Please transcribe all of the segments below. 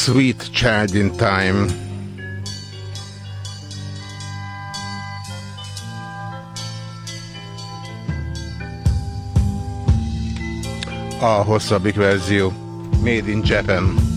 Sweet Child in Time. A hosszabbik verzió. Made in Japan.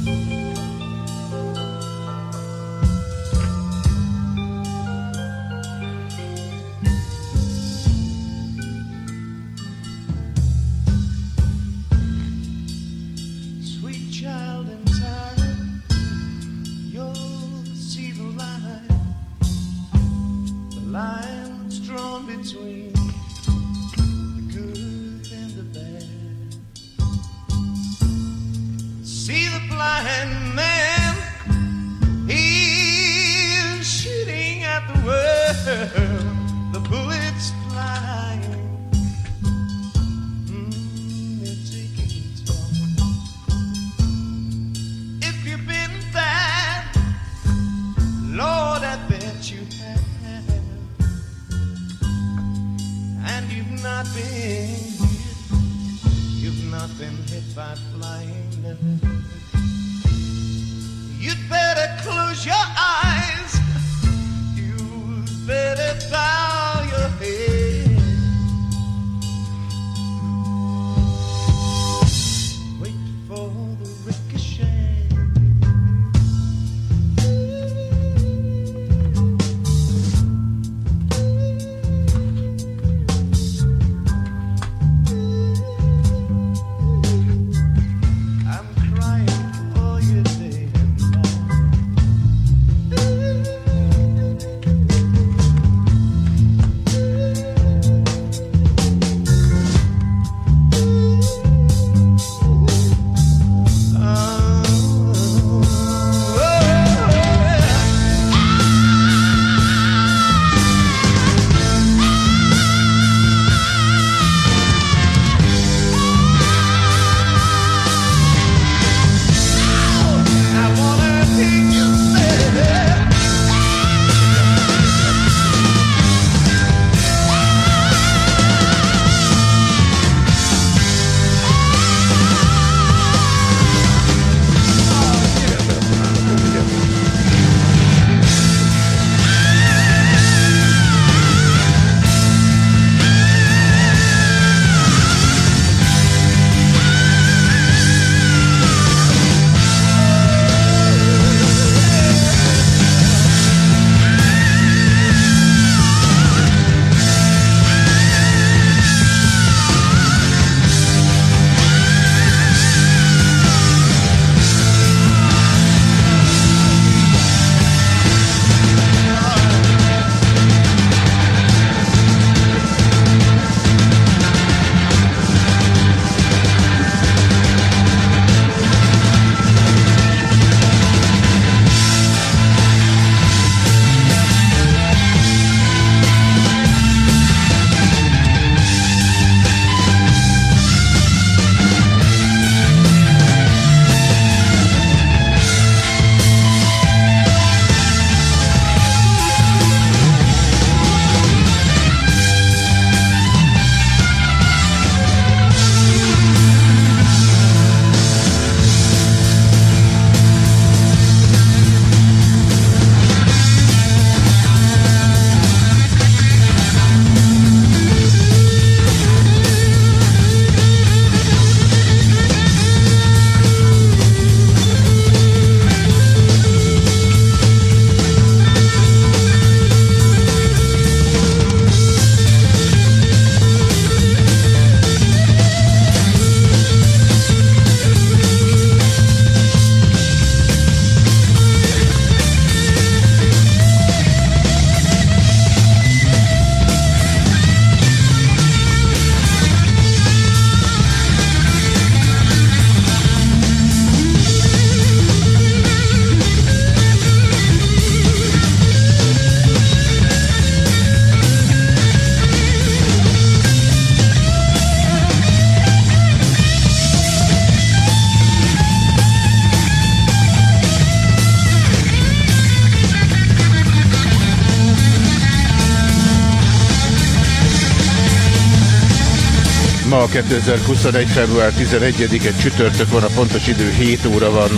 2021. február 11-e csütörtök van, a pontos idő 7 óra van.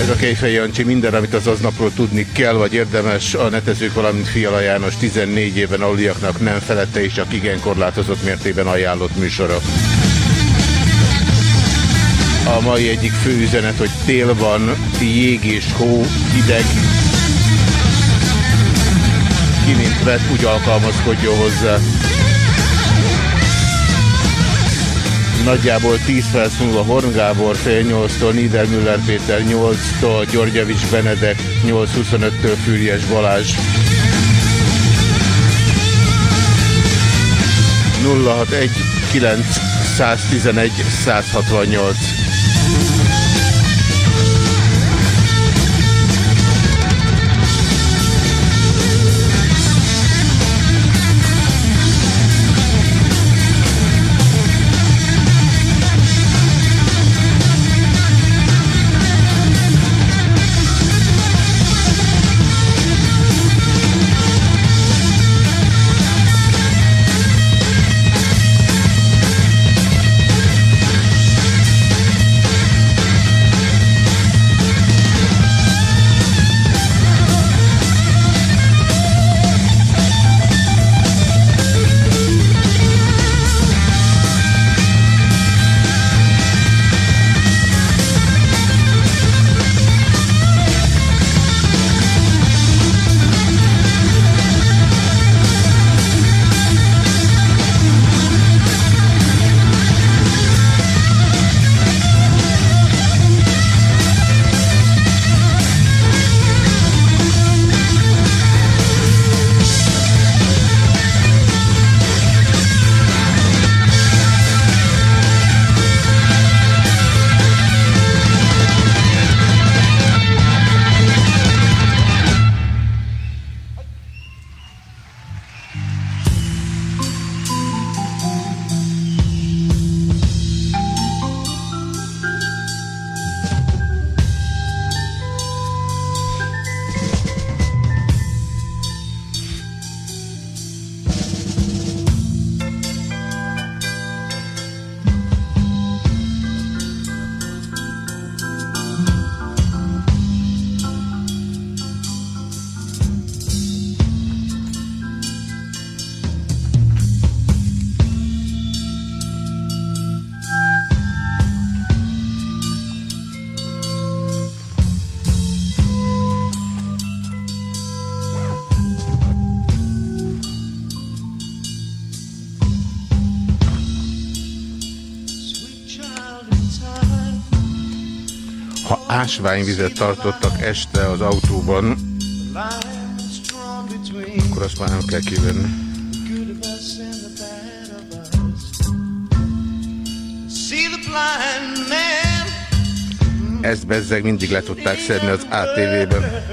Ez a Kejfej Jancsi minden, amit az aznapról tudni kell, vagy érdemes a netezők, valamint Fiala János 14 éven aluliaknak nem felette és csak igen korlátozott mértében ajánlott műsora. A mai egyik fő üzenet, hogy tél van, jég és hó, hideg. Ki mint vett, úgy alkalmazkodjon hozzá. Nagyjából 10 perc múlva Horn Gábor fél 8-tól, Niedermüller Péter 8-tól, Györgyevics Benedek 8.25-től, Fürjes Balázs. 061 911 168 ásványvizet tartottak este az autóban, akkor azt már nem kell kivenni. Ezt bezzeg mindig le tudták szedni az ATV-ben.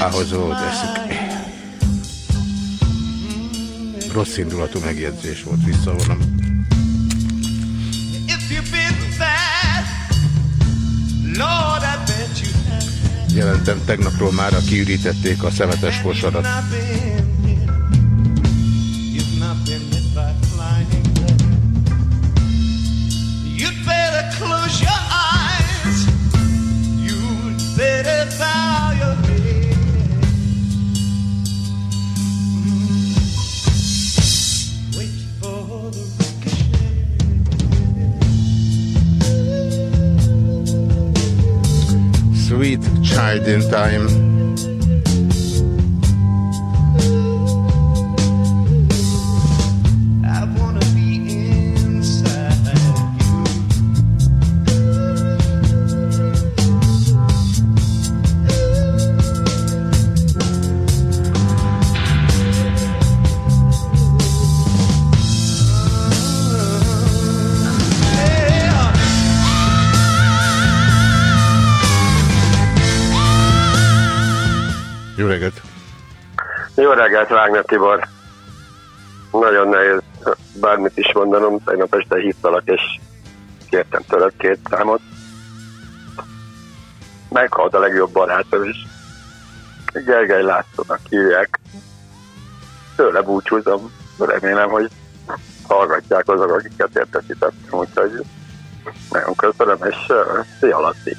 Ahhoz volt eszik. Rossz indulatú megjegyzés volt, visszavonom. Jelentem tegnapról már, kiürítették a szemetes kosarat. Child in time. Reggelt, Wagner Tibor. Nagyon nehéz bármit is mondanom. Tegnap este hívtalak, és kértem tőled két számot. Meghalt a legjobb barátom is. Gergely Lászlónak hívják. Tőle búcsúzom. Remélem, hogy hallgatják azok, akiket értesítettem. Úgyhogy nagyon köszönöm, és szia Laci.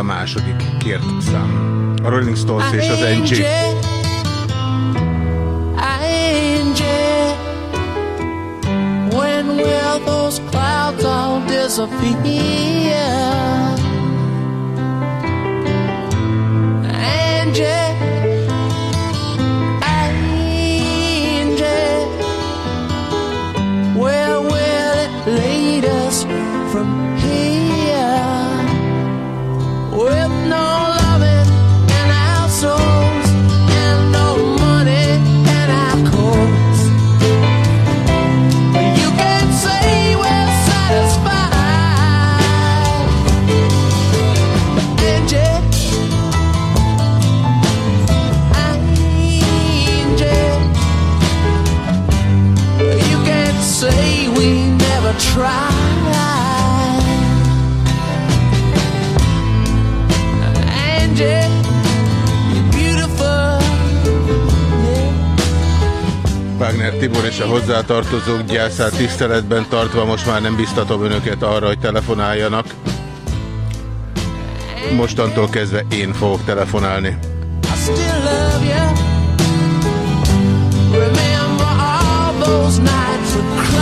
A második kért szám. A Rolling Stones és az NG. Hozzátartozók gyászát tiszteletben tartva most már nem biztatom önöket arra, hogy telefonáljanak. Mostantól kezdve én fogok telefonálni. Remember all those nights of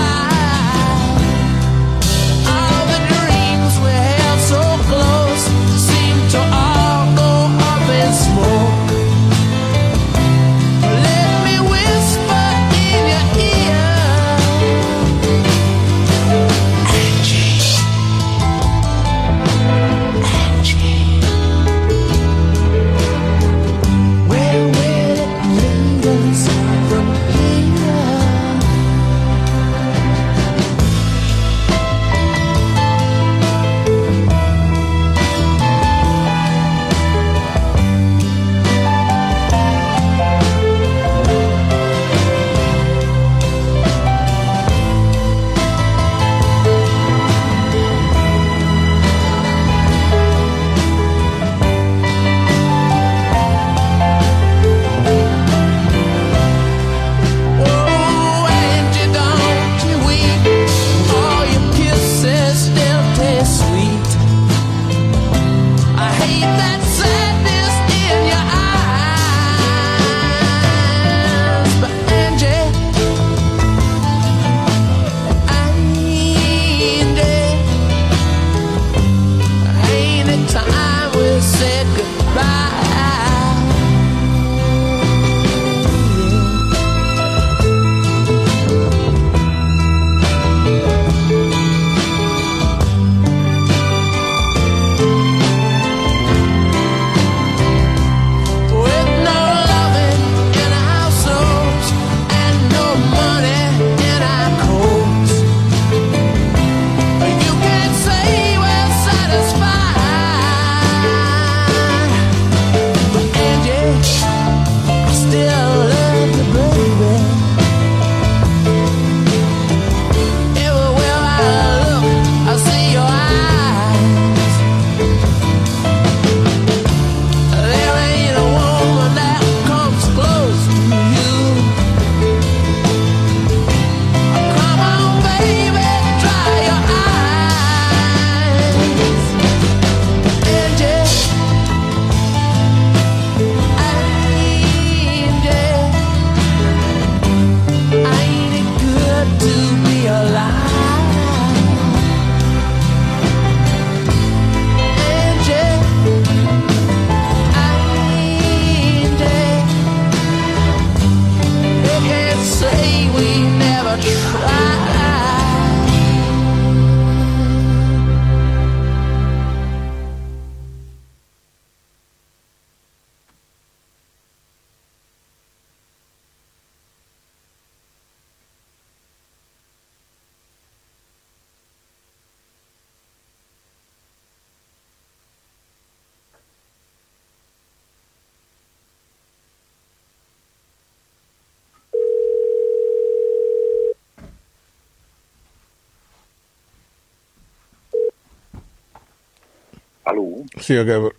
crying Szia Gábor!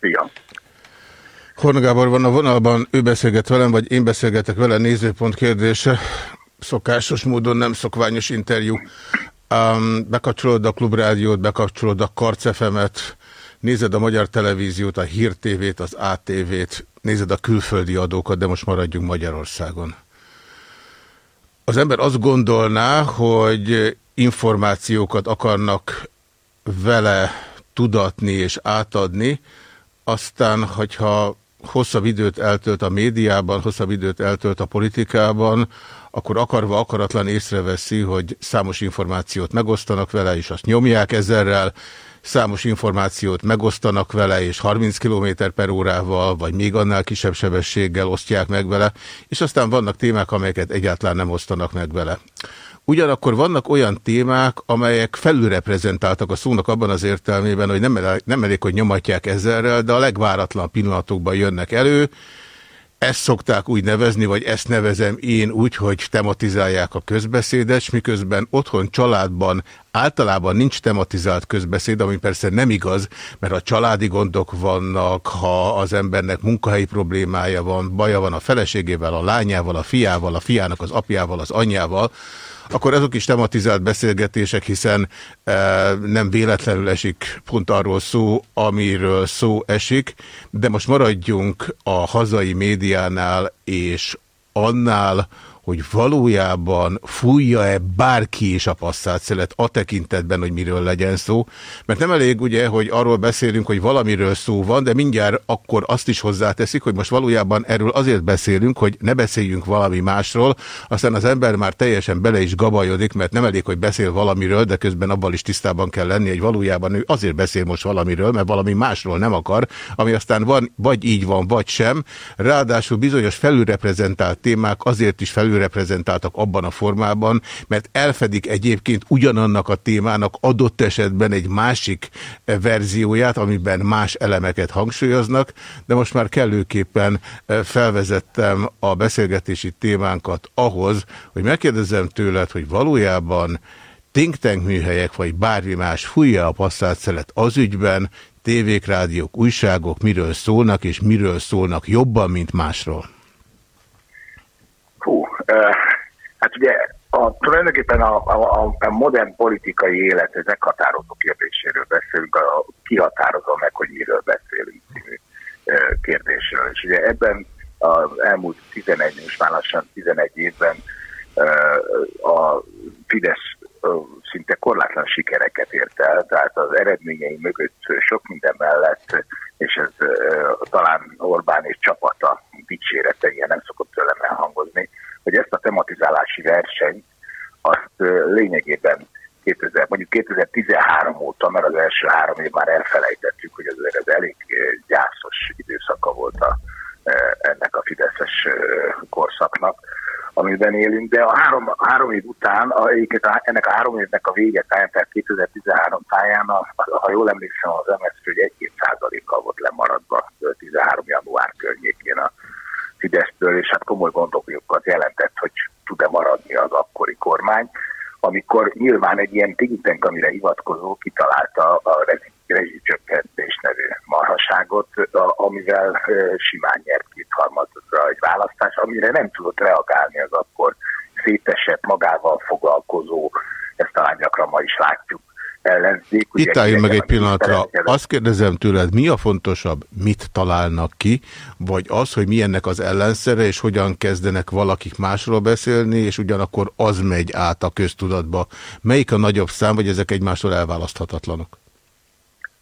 Szia! Horn Gábor van a vonalban, ő beszélget velem, vagy én beszélgetek vele, nézőpont kérdése. Szokásos módon nem szokványos interjú. Um, bekapcsolod a klubrádiót, bekapcsolod a karcefemet, nézed a magyar televíziót, a Hír TV-t, az ATV-t, nézed a külföldi adókat, de most maradjunk Magyarországon. Az ember azt gondolná, hogy információkat akarnak vele tudatni és átadni, aztán, hogyha hosszabb időt eltölt a médiában, hosszabb időt eltölt a politikában, akkor akarva akaratlan észreveszi, hogy számos információt megosztanak vele, és azt nyomják ezerrel, számos információt megosztanak vele, és 30 km per órával, vagy még annál kisebb sebességgel osztják meg vele, és aztán vannak témák, amelyeket egyáltalán nem osztanak meg vele. Ugyanakkor vannak olyan témák, amelyek felülreprezentáltak a szónak abban az értelmében, hogy nem elég, nem elég hogy nyomatják ezerrel, de a legváratlan pillanatokban jönnek elő, ezt szokták úgy nevezni, vagy ezt nevezem én úgy, hogy tematizálják a közbeszédet, miközben otthon családban általában nincs tematizált közbeszéd, ami persze nem igaz, mert a családi gondok vannak, ha az embernek munkahelyi problémája van, baja van a feleségével, a lányával, a fiával, a fiának az apjával, az anyjával, akkor azok is tematizált beszélgetések, hiszen e, nem véletlenül esik pont arról szó, amiről szó esik, de most maradjunk a hazai médiánál és annál, hogy valójában fújja-e bárki is a passzát a tekintetben, hogy miről legyen szó. Mert nem elég ugye, hogy arról beszélünk, hogy valamiről szó van, de mindjárt akkor azt is hozzáteszik, hogy most valójában erről azért beszélünk, hogy ne beszéljünk valami másról, aztán az ember már teljesen bele is gabajodik, mert nem elég, hogy beszél valamiről, de közben abban is tisztában kell lenni, hogy valójában ő azért beszél most valamiről, mert valami másról nem akar, ami aztán van, vagy így van, vagy sem. Ráadásul bizonyos felülreprezentált témák azért is felül reprezentáltak abban a formában, mert elfedik egyébként ugyanannak a témának adott esetben egy másik verzióját, amiben más elemeket hangsúlyoznak, de most már kellőképpen eh, felvezettem a beszélgetési témánkat ahhoz, hogy megkérdezem tőled, hogy valójában think tank műhelyek, vagy bármi más fújja a passzát szelet az ügyben, tévék, rádiók, újságok miről szólnak, és miről szólnak jobban, mint másról? Hát ugye a, tulajdonképpen a, a, a modern politikai élet ez meghatározó kérdéséről beszélünk, a, kihatározó meg, hogy miről beszélünk kérdésről. És ugye ebben az elmúlt 11, most már lassan 11 évben a Fidesz szinte korlátlan sikereket ért el, tehát az eredményei mögött sok minden mellett, és ez talán Orbán és csapata dicsérete, ilyen nem szokott tőlem elhangozni, hogy ezt a tematizálási versenyt azt lényegében 2000, mondjuk 2013 óta, mert az első három év már elfelejtettük, hogy azért ez elég gyászos időszaka volt a, ennek a Fideszes korszaknak, amiben élünk, de a három, három év után, a, ennek a három évnek a vége táján, tehát 2013 táján, a, ha jól emlékszem, az MSZP, hogy egy-két százalékkal volt lemaradva 13 január környékén a Fidesztől, és hát komoly gondokat jelentett, hogy tud-e maradni az akkori kormány, amikor nyilván egy ilyen think amire hivatkozó kitalálta a rezsicsökkentés nevű marhaságot, amivel simán nyert kétharmadra egy választás, amire nem tudott reagálni az akkor szétesett magával foglalkozó, ezt talán gyakran ma is látjuk, ellenzék. Itt álljunk meg egy pillanatra. Azt kérdezem tőled, mi a fontosabb, mit találnak ki, vagy az, hogy milyennek az ellenszere, és hogyan kezdenek valakik másról beszélni, és ugyanakkor az megy át a köztudatba. Melyik a nagyobb szám, vagy ezek egymástól elválaszthatatlanok?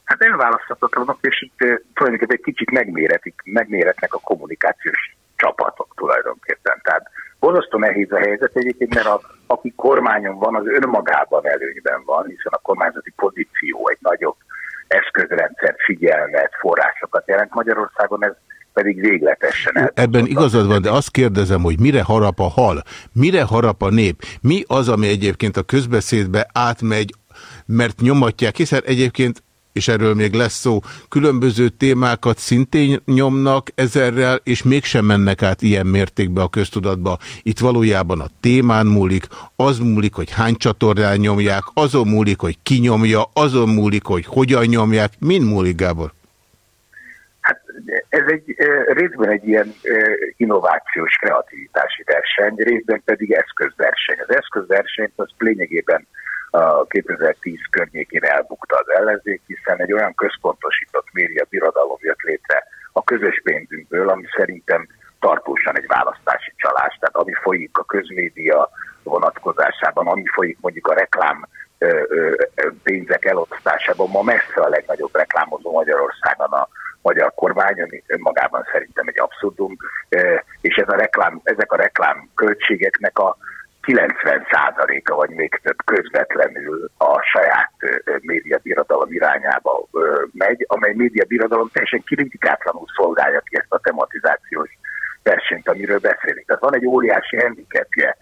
Hát elválaszthatatlanok, és tulajdonképpen egy kicsit megméretik, megméretnek a kommunikációs csapatok tulajdonképpen. Tehát borzasztó nehéz a helyzet egyébként, mert a, aki kormányon van, az önmagában előnyben van, hiszen a kormányzati pozíció egy nagyobb eszközrendszer, figyelmet, forrásokat jelent. Magyarországon ez pedig végletesen el. Ebben igazad van, de azt kérdezem, hogy mire harap a hal? Mire harap a nép? Mi az, ami egyébként a közbeszédbe átmegy, mert nyomatják, hiszen egyébként és erről még lesz szó, különböző témákat szintén nyomnak ezerrel, és mégsem mennek át ilyen mértékbe a köztudatba. Itt valójában a témán múlik, az múlik, hogy hány csatornán nyomják, azon múlik, hogy ki nyomja, azon múlik, hogy hogyan nyomják. Mind múlik, Gábor? Hát ez egy részben egy ilyen innovációs kreativitási verseny, részben pedig eszközverseny. Az eszközverseny az lényegében a 2010 környékén elbukta az ellenzék, hiszen egy olyan központosított média birodalom jött létre a közös pénzünkből, ami szerintem tartósan egy választási csalás. Tehát ami folyik a közmédia vonatkozásában, ami folyik mondjuk a reklám pénzek elosztásában, ma messze a legnagyobb reklámozó Magyarországon a magyar kormány, ami önmagában szerintem egy abszurdum, és ez a reklám, ezek a reklám költségeknek a 90%-a vagy még több közvetlenül a saját médiabirodalom irányába megy, amely médiabirodalom teljesen kritikátlanul szolgálja ki ezt a tematizációs versenyt, amiről beszélünk. Tehát van egy óriási handicapje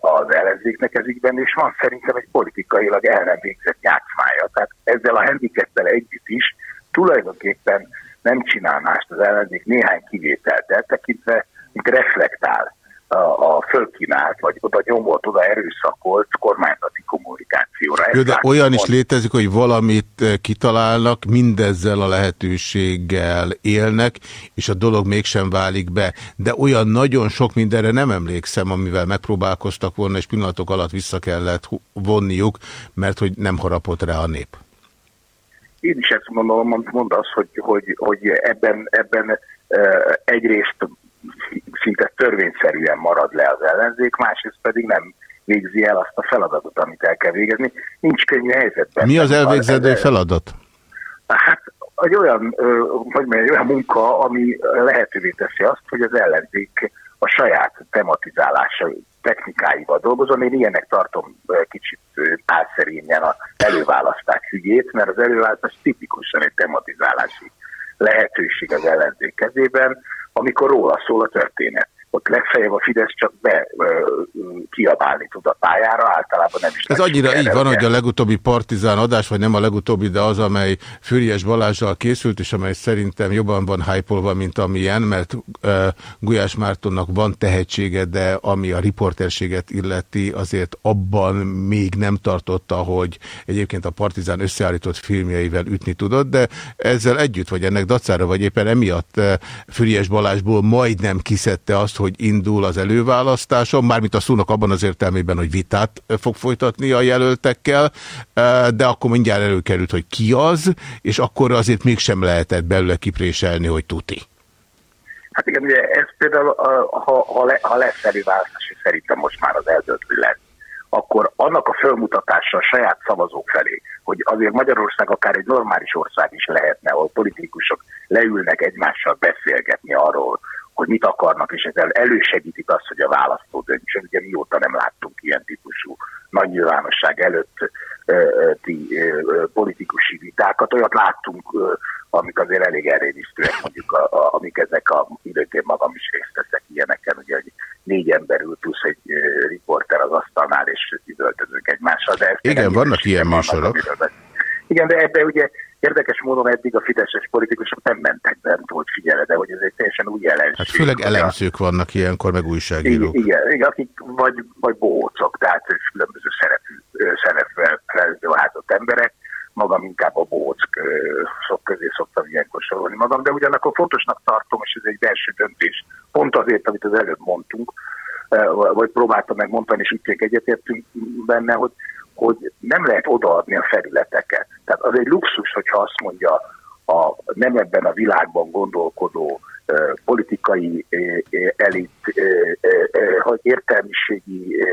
az ellenzéknek ez ígyben, és van szerintem egy politikailag el nem végzett játszmája. Tehát ezzel a handicappel együtt is tulajdonképpen nem csinál mást az ellenzék néhány kivételt eltekintve, mint reflektál a, a fölkínált, vagy oda nyomolt, oda erőszakolt kormányzati kommunikációra. Jó, de olyan is létezik, hogy valamit eh, kitalálnak, mindezzel a lehetőséggel élnek, és a dolog mégsem válik be. De olyan nagyon sok mindenre nem emlékszem, amivel megpróbálkoztak volna, és pillanatok alatt vissza kellett vonniuk, mert hogy nem harapott rá a nép. Én is ezt mondom, mondasz, hogy, hogy, hogy ebben, ebben uh, egyrészt szinte törvényszerűen marad le az ellenzék, másrészt pedig nem végzi el azt a feladatot, amit el kell végezni. Nincs könnyű helyzetben. Mi az elvégzedő feladat? Hát egy olyan, hogy mondjam, olyan munka, ami lehetővé teszi azt, hogy az ellenzék a saját tematizálása technikáival dolgozom. Én ilyenek tartom kicsit álszerényen a előválasztás ügyét, mert az előválasztás tipikusan egy tematizálási lehetőség az ellenzék kezében amikor róla szól a történet. Ott legfeljebb a Fidesz csak be kiabálni tud a pályára, általában nem is. Ez annyira így van, hogy a legutóbbi partizán adás, vagy nem a legutóbbi, de az, amely Füriyes Balázsral készült, és amely szerintem jobban van hype mint amilyen, mert uh, Gulyás Mártonnak van tehetsége, de ami a riporterséget illeti, azért abban még nem tartotta, hogy egyébként a partizán összeállított filmjeivel ütni tudott, de ezzel együtt, vagy ennek dacára, vagy éppen emiatt Füriyes Balázsból majdnem kiszedte azt, hogy indul az előválasztáson, mármint a szónak abban az értelmében, hogy vitát fog folytatni a jelöltekkel, de akkor mindjárt előkerült, hogy ki az, és akkor azért mégsem lehetett belőle kipréselni, hogy tuti. Hát igen, ugye ez például, ha, ha, le, ha lesz előválasztás, és szerintem most már az eldöntő lesz, akkor annak a fölmutatása a saját szavazók felé, hogy azért Magyarország akár egy normális ország is lehetne, ahol politikusok leülnek egymással beszélgetni arról, hogy mit akarnak, és ezzel elősegítik azt, hogy a választó döntsön. Ugye mióta nem láttunk ilyen típusú nagy nyilvánosság előtt ti politikusi vitákat. Olyat láttunk, amik azért elég elrédisztőek, mondjuk a, a, amik ezek a időtén magam is részt veszek ilyeneken, ugye, hogy négy ember ül plusz egy riporter az asztalnál, és üvöltözünk egymással. De Igen, vannak ilyen műsorok. Igen, de ebbe ugye Érdekes módon eddig a fideszes politikusok nem mentek be, volt figyelve, de hogy ez egy teljesen új jelenség. Hát főleg elemzők vannak ilyenkor, meg újságírók. Igen, igen akik vagy, vagy bohócok, tehát különböző szerepű, szerepvel felzőházott emberek, magam inkább a bohóc szok közé szoktam ilyenkor sorolni magam, de ugyanakkor fontosnak tartom, és ez egy belső döntés, pont azért, amit az előbb mondtunk, vagy próbáltam megmondani, és úgy egyetértünk benne, hogy hogy nem lehet odaadni a felületeket. Tehát az egy luxus, hogyha azt mondja a nem ebben a világban gondolkodó politikai elit, hogy értelmiségi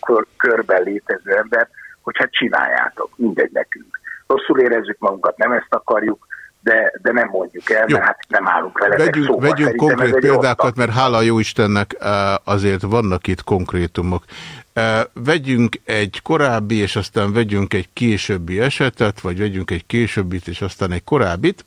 kör, körben létező ember, hogy hát csináljátok, mindegy nekünk. Rosszul érezzük magunkat, nem ezt akarjuk, de, de nem mondjuk el, Jó. mert hát nem állunk vele. Vegyünk, szóval vegyünk konkrét példákat, mert hála jó Istennek azért vannak itt konkrétumok. Vegyünk egy korábbi, és aztán vegyünk egy későbbi esetet, vagy vegyünk egy későbbit, és aztán egy korábbit.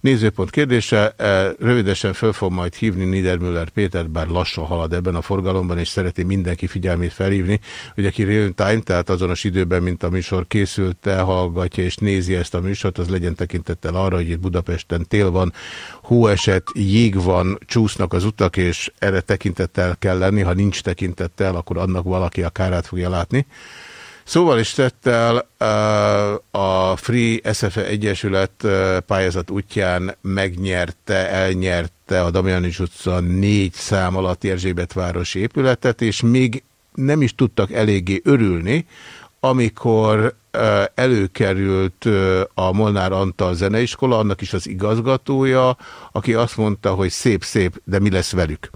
Nézőpont kérdése, e, rövidesen föl fog majd hívni Niedermüller Péter, bár lassan halad ebben a forgalomban, és szereti mindenki figyelmét felhívni, hogy aki real time, tehát azonos időben, mint a műsor készült, hallgatja és nézi ezt a műsort, az legyen tekintettel arra, hogy itt Budapesten tél van, hóeset, jég van, csúsznak az utak, és erre tekintettel kell lenni, ha nincs tekintettel, akkor annak valaki a kárát fogja látni. Szóval is tettel a Free SFE Egyesület pályázat útján megnyerte, elnyerte a Damjanics utca négy szám alatt Erzsébet városi épületet, és még nem is tudtak eléggé örülni, amikor előkerült a Molnár Antal zeneiskola, annak is az igazgatója, aki azt mondta, hogy szép-szép, de mi lesz velük.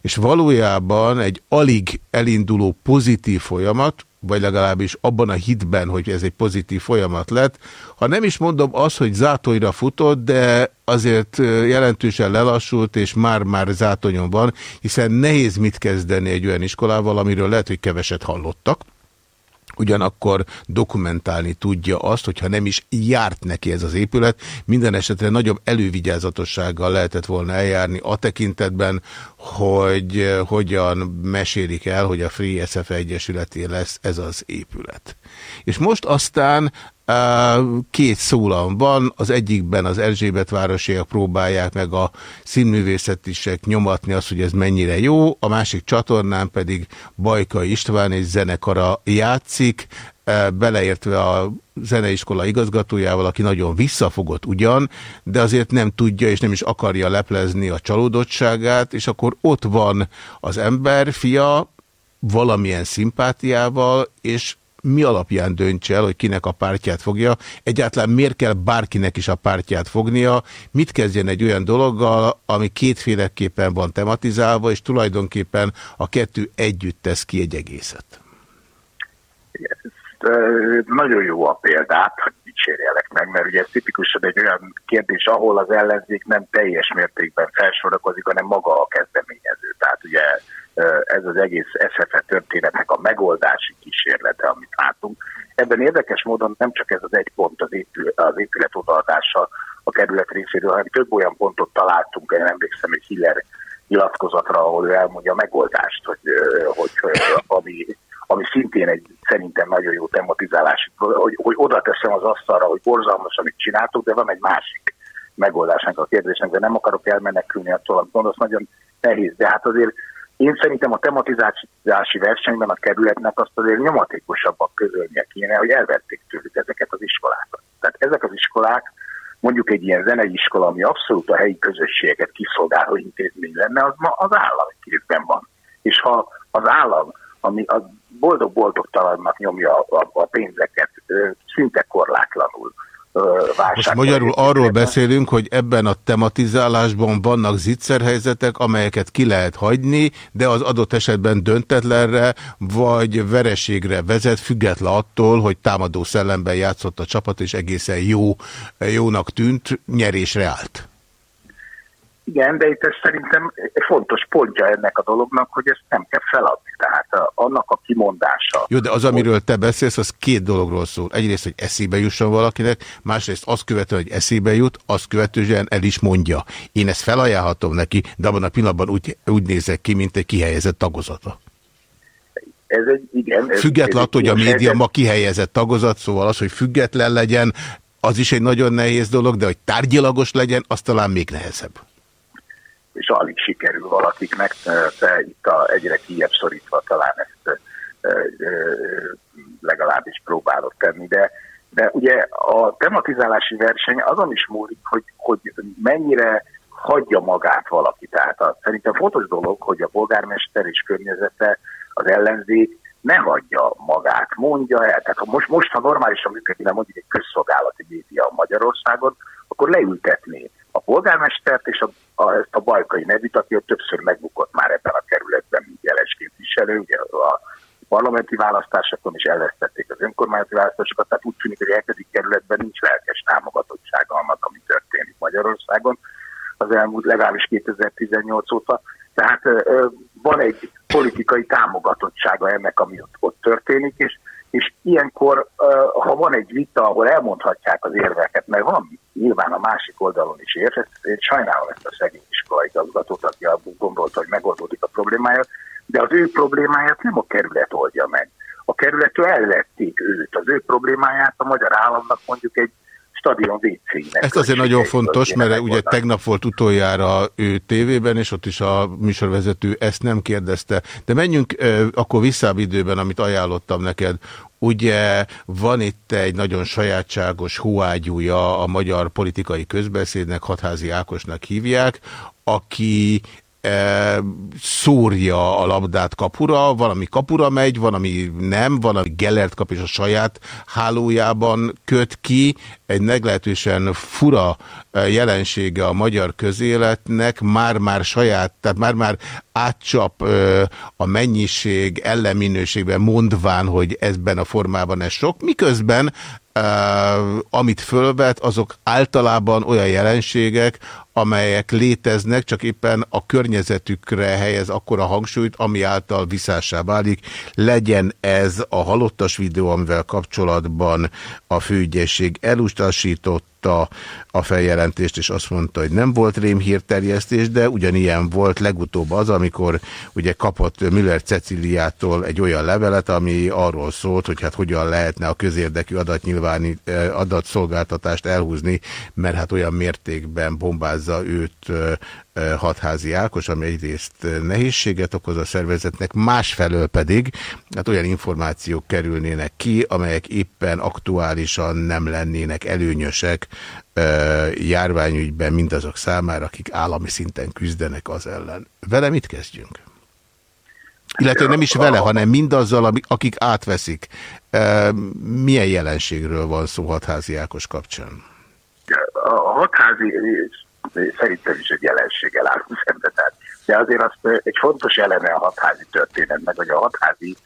És valójában egy alig elinduló pozitív folyamat, vagy legalábbis abban a hitben, hogy ez egy pozitív folyamat lett. Ha nem is mondom azt, hogy zátonyra futott, de azért jelentősen lelassult, és már-már zátonyon van, hiszen nehéz mit kezdeni egy olyan iskolával, amiről lehet, hogy keveset hallottak ugyanakkor dokumentálni tudja azt, hogyha nem is járt neki ez az épület, minden esetre nagyobb elővigyázatossággal lehetett volna eljárni a tekintetben, hogy eh, hogyan mesélik el, hogy a Free SF Egyesületé lesz ez az épület. És most aztán Két szólam van, az egyikben az Erzsébet városiak próbálják meg a színművészetisek nyomatni azt, hogy ez mennyire jó, a másik csatornán pedig Bajka István és zenekara játszik, beleértve a zeneiskola igazgatójával, aki nagyon visszafogott ugyan, de azért nem tudja és nem is akarja leplezni a csalódottságát, és akkor ott van az ember, fia, valamilyen szimpátiával, és mi alapján döntse el, hogy kinek a pártját fogja, egyáltalán miért kell bárkinek is a pártját fognia, mit kezdjen egy olyan dologgal, ami kétféleképpen van tematizálva, és tulajdonképpen a kettő együtt tesz ki egy egészet. Nagyon jó a példát, hogy dicsérjelek meg, mert ugye ez tipikusan egy olyan kérdés, ahol az ellenzék nem teljes mértékben felsorakozik, hanem maga a kezdeményező. Tehát ugye ez az egész SFE történetnek a megoldási kísérlete, amit látunk. Ebben érdekes módon nem csak ez az egy pont az, épület, az épület odaadása a kerület részéről, hanem több olyan pontot találtunk, én emlékszem egy Hiller nyilatkozatra, ahol ő elmondja a megoldást, hogy, hogy, hogy ami, ami szintén egy szerintem nagyon jó tematizálás, hogy, hogy oda teszem az asztalra, hogy borzalmas, amit csináltuk, de van egy másik megoldásnak a kérdésnek, de nem akarok elmenekülni attól, amit mondasz, nagyon nehéz. De hát azért én szerintem a tematizási versenyben a kerületnek azt azért nyomatékosabban közölnie kéne, hogy elvették tőlük ezeket az iskolákat. Tehát ezek az iskolák, mondjuk egy ilyen zenei iskola, ami abszolút a helyi közösségeket kiszolgáló intézmény lenne, az ma az állam kézben van. És ha az állam, ami a boldog-boldogtalannak nyomja a, a pénzeket szinte korlátlanul, válság. Most magyarul arról beszélünk, hogy ebben a tematizálásban vannak zicserhelyzetek, amelyeket ki lehet hagyni, de az adott esetben döntetlenre vagy vereségre vezet, független attól, hogy támadó szellemben játszott a csapat, és egészen jó, jónak tűnt, nyerésre állt. Igen, de itt ez szerintem fontos pontja ennek a dolognak, hogy ezt nem kell feladni. Tehát annak a kimondása. Jó, de az, amiről te beszélsz, az két dologról szól. Egyrészt, hogy eszébe jusson valakinek, másrészt azt követően, hogy eszébe jut, azt követően el is mondja. Én ezt felajánlhatom neki, de abban a pillanatban úgy, úgy nézek ki, mint egy kihelyezett tagozata. Ez egy, igen. Ez független attól, hogy a média ma kihelyezett tagozat, szóval az, hogy független legyen, az is egy nagyon nehéz dolog, de hogy tárgyilagos legyen, az talán még nehezebb és alig sikerül valakiknek, de itt a egyre kiebb szorítva talán ezt legalábbis próbálok tenni, de, de ugye a tematizálási verseny azon is múlik, hogy, hogy mennyire hagyja magát valaki. Tehát a, szerintem fontos dolog, hogy a polgármester és környezete, az ellenzék ne hagyja magát, mondja el. Tehát ha most, most ha normálisan működne mondjuk egy közszolgálati média Magyarországon, akkor leültetné a polgármestert és a, a, ezt a bajkai nevűt, aki ott többször megbukott már ebben a kerületben, mint jeles képviselő, ugye a parlamenti választásokon is elvesztették az önkormányzati választásokat, tehát úgy tűnik, hogy a kerületben nincs lelkes támogatottsága annak, ami történik Magyarországon az elmúlt legalábbis 2018 óta. Tehát van egy politikai támogatottsága ennek, ami ott, ott történik, és és ilyenkor, ha van egy vita, ahol elmondhatják az érveket, mert van nyilván a másik oldalon is ér, én sajnálom ezt a szegény iskolai igazgatót, aki gondolta, hogy megoldódik a problémája, de az ő problémáját nem a kerület oldja meg. A kerülettől elvették őt, az ő problémáját a magyar államnak mondjuk egy stadion wc Ez azért nagyon fontos, mert ugye tegnap volt utoljára ő tévében, és ott is a műsorvezető ezt nem kérdezte. De menjünk akkor vissza időben, amit ajánlottam neked. Ugye van itt egy nagyon sajátságos hóágyúja a magyar politikai közbeszédnek, Hatházi Ákosnak hívják, aki szórja a labdát kapura, valami kapura megy, van, ami nem, van, ami Gellert kap és a saját hálójában köt ki, egy meglehetősen fura jelensége a magyar közéletnek, már-már saját, tehát már-már átcsap a mennyiség ellenminőségben mondván, hogy ezben a formában ez sok, miközben amit fölvet, azok általában olyan jelenségek, amelyek léteznek, csak éppen a környezetükre helyez akkora hangsúlyt, ami által viszásá válik. Legyen ez a halottas videó, amivel kapcsolatban a főügyesség elutasított, a, feljelentést, és azt mondta, hogy nem volt rémhírterjesztés, de ugyanilyen volt legutóbb az, amikor ugye kapott Müller Ceciliától egy olyan levelet, ami arról szólt, hogy hát hogyan lehetne a közérdekű adatnyilváni, adatszolgáltatást elhúzni, mert hát olyan mértékben bombázza őt hatházi Ákos, ami egyrészt nehézséget okoz a szervezetnek, másfelől pedig hát olyan információk kerülnének ki, amelyek éppen aktuálisan nem lennének előnyösek járványügyben mindazok számára, akik állami szinten küzdenek az ellen. Vele mit kezdjünk? Illetve nem is vele, hanem mindazzal, akik átveszik. Milyen jelenségről van szó hatházi Ákos kapcsán? A hatházi szerintem is egy jelenséggel állunk szembe. Tehát, de azért azt egy fontos eleme a hatházi történetnek, hogy a hatházi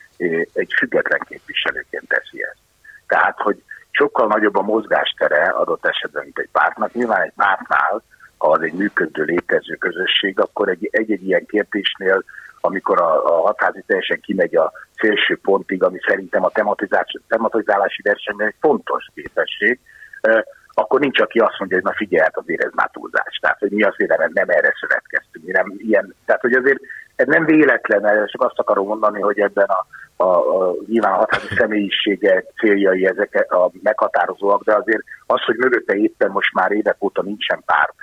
egy független képviselőként teszi ezt. Tehát, hogy sokkal nagyobb a mozgástere adott esetben, mint egy pártnak. Nyilván egy pártnál, ha az egy működő, létező közösség, akkor egy-egy ilyen kérdésnél, amikor a, a hatházi teljesen kimegy a szélső pontig, ami szerintem a tematizálási versenyben egy fontos képesség, akkor nincs, aki azt mondja, hogy na figyelj, hát azért ez már túlzás. Tehát, hogy mi azért nem, nem erre szövetkeztünk. Mi nem ilyen, tehát, hogy azért ez nem véletlen, csak azt akarom mondani, hogy ebben a, a, a nyilván határozott személyisége céljai ezek a meghatározóak, de azért az, hogy mögötte éppen most már évek óta nincsen párt,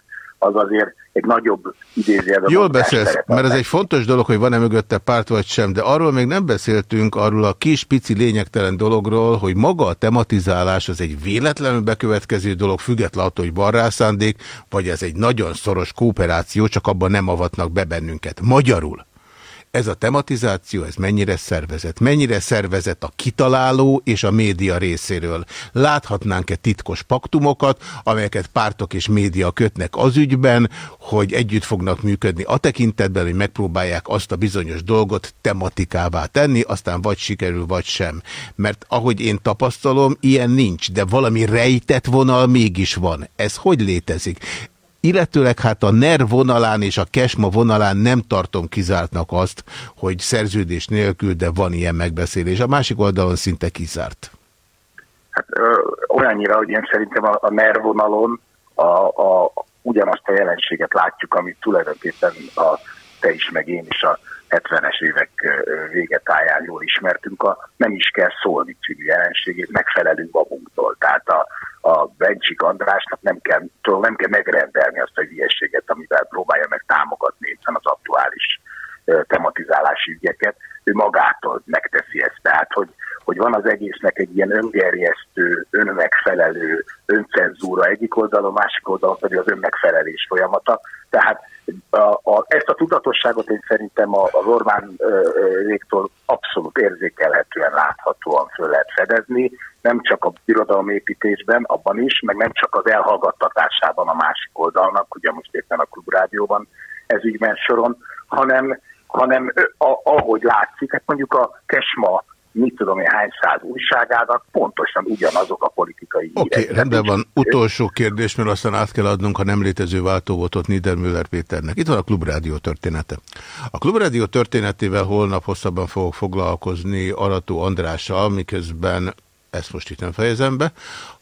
az azért egy nagyobb idézőjelben. Jól beszélsz, mert ez egy fontos dolog, hogy van-e mögötte párt vagy sem, de arról még nem beszéltünk, arról a kis, pici, lényegtelen dologról, hogy maga a tematizálás az egy véletlenül bekövetkező dolog, független attól, hogy van rá szándék, vagy ez egy nagyon szoros kooperáció, csak abban nem avatnak be bennünket. Magyarul ez a tematizáció, ez mennyire szervezett? Mennyire szervezett a kitaláló és a média részéről? Láthatnánk-e titkos paktumokat, amelyeket pártok és média kötnek az ügyben, hogy együtt fognak működni a tekintetben, hogy megpróbálják azt a bizonyos dolgot tematikává tenni, aztán vagy sikerül, vagy sem. Mert ahogy én tapasztalom, ilyen nincs, de valami rejtett vonal mégis van. Ez hogy létezik? Illetőleg hát a NER vonalán és a KESMA vonalán nem tartom kizártnak azt, hogy szerződés nélkül, de van ilyen megbeszélés. A másik oldalon szinte kizárt. Hát ö, olyannyira, hogy én szerintem a, a NER vonalon a, a, ugyanazt a jelenséget látjuk, amit tulajdonképpen a, te is, meg én is a 70-es évek végetáján jól ismertünk, a nem is kell szólni című jelenségét megfelelünk magunktól. Tehát a, a Bencsik Andrásnak nem kell, nem kell megrendelni azt a hülyességet, amivel próbálja meg támogatni éppen az aktuális tematizálási ügyeket, ő magától megteszi ezt. Tehát, hogy, hogy van az egésznek egy ilyen öngerjesztő, önmegfelelő, öncenzúra egyik oldalon, másik oldalon pedig az önmegfelelés folyamata. Tehát a, a, ezt a tudatosságot én szerintem az Orbán végtől abszolút érzékelhetően, láthatóan föl lehet fedezni, nem csak a birodalomépítésben, abban is, meg nem csak az elhallgattatásában a másik oldalnak, ugye most éppen a klubrádióban ez ügyben soron, hanem, hanem ahogy látszik, hát mondjuk a Kesma mit tudom én hány száz újságának pontosan ugyanazok a politikai Oké, okay, rendben van. Utolsó kérdés, mert aztán át kell adnunk a nem létező váltóvotot Niedermüller Péternek. Itt van a Klubrádió története. A Klubrádió történetével holnap hosszabban fogok foglalkozni Arató Andrással, miközben ezt most itt nem fejezem be,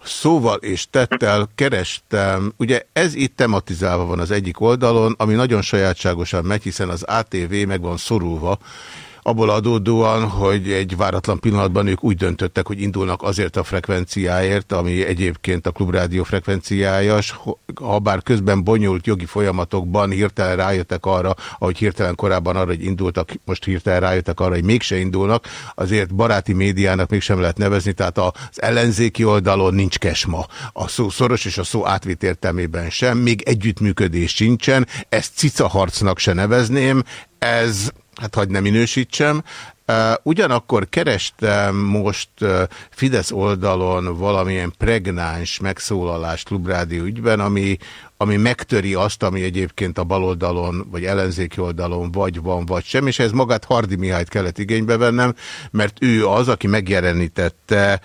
szóval és tettel kerestem, ugye ez itt tematizálva van az egyik oldalon, ami nagyon sajátságosan megy, hiszen az ATV meg van szorulva, abból adódóan, hogy egy váratlan pillanatban ők úgy döntöttek, hogy indulnak azért a frekvenciáért, ami egyébként a klubrádió frekvenciája, ha bár közben bonyolult jogi folyamatokban hirtelen rájöttek arra, ahogy hirtelen korábban arra, hogy indultak, most hirtelen rájöttek arra, hogy mégse indulnak, azért baráti médiának mégsem lehet nevezni, tehát az ellenzéki oldalon nincs kesma. A szó szoros és a szó átvitt értelmében sem, még együttműködés sincsen, ezt cicaharcnak se nevezném, ez hát hagyd ne minősítsem. Ugyanakkor kerestem most Fidesz oldalon valamilyen pregnáns megszólalás klubrádió ügyben, ami, ami megtöri azt, ami egyébként a baloldalon, vagy ellenzéki oldalon vagy van, vagy sem, és ez magát Hardi Mihályt kellett igénybe vennem, mert ő az, aki megjelenítette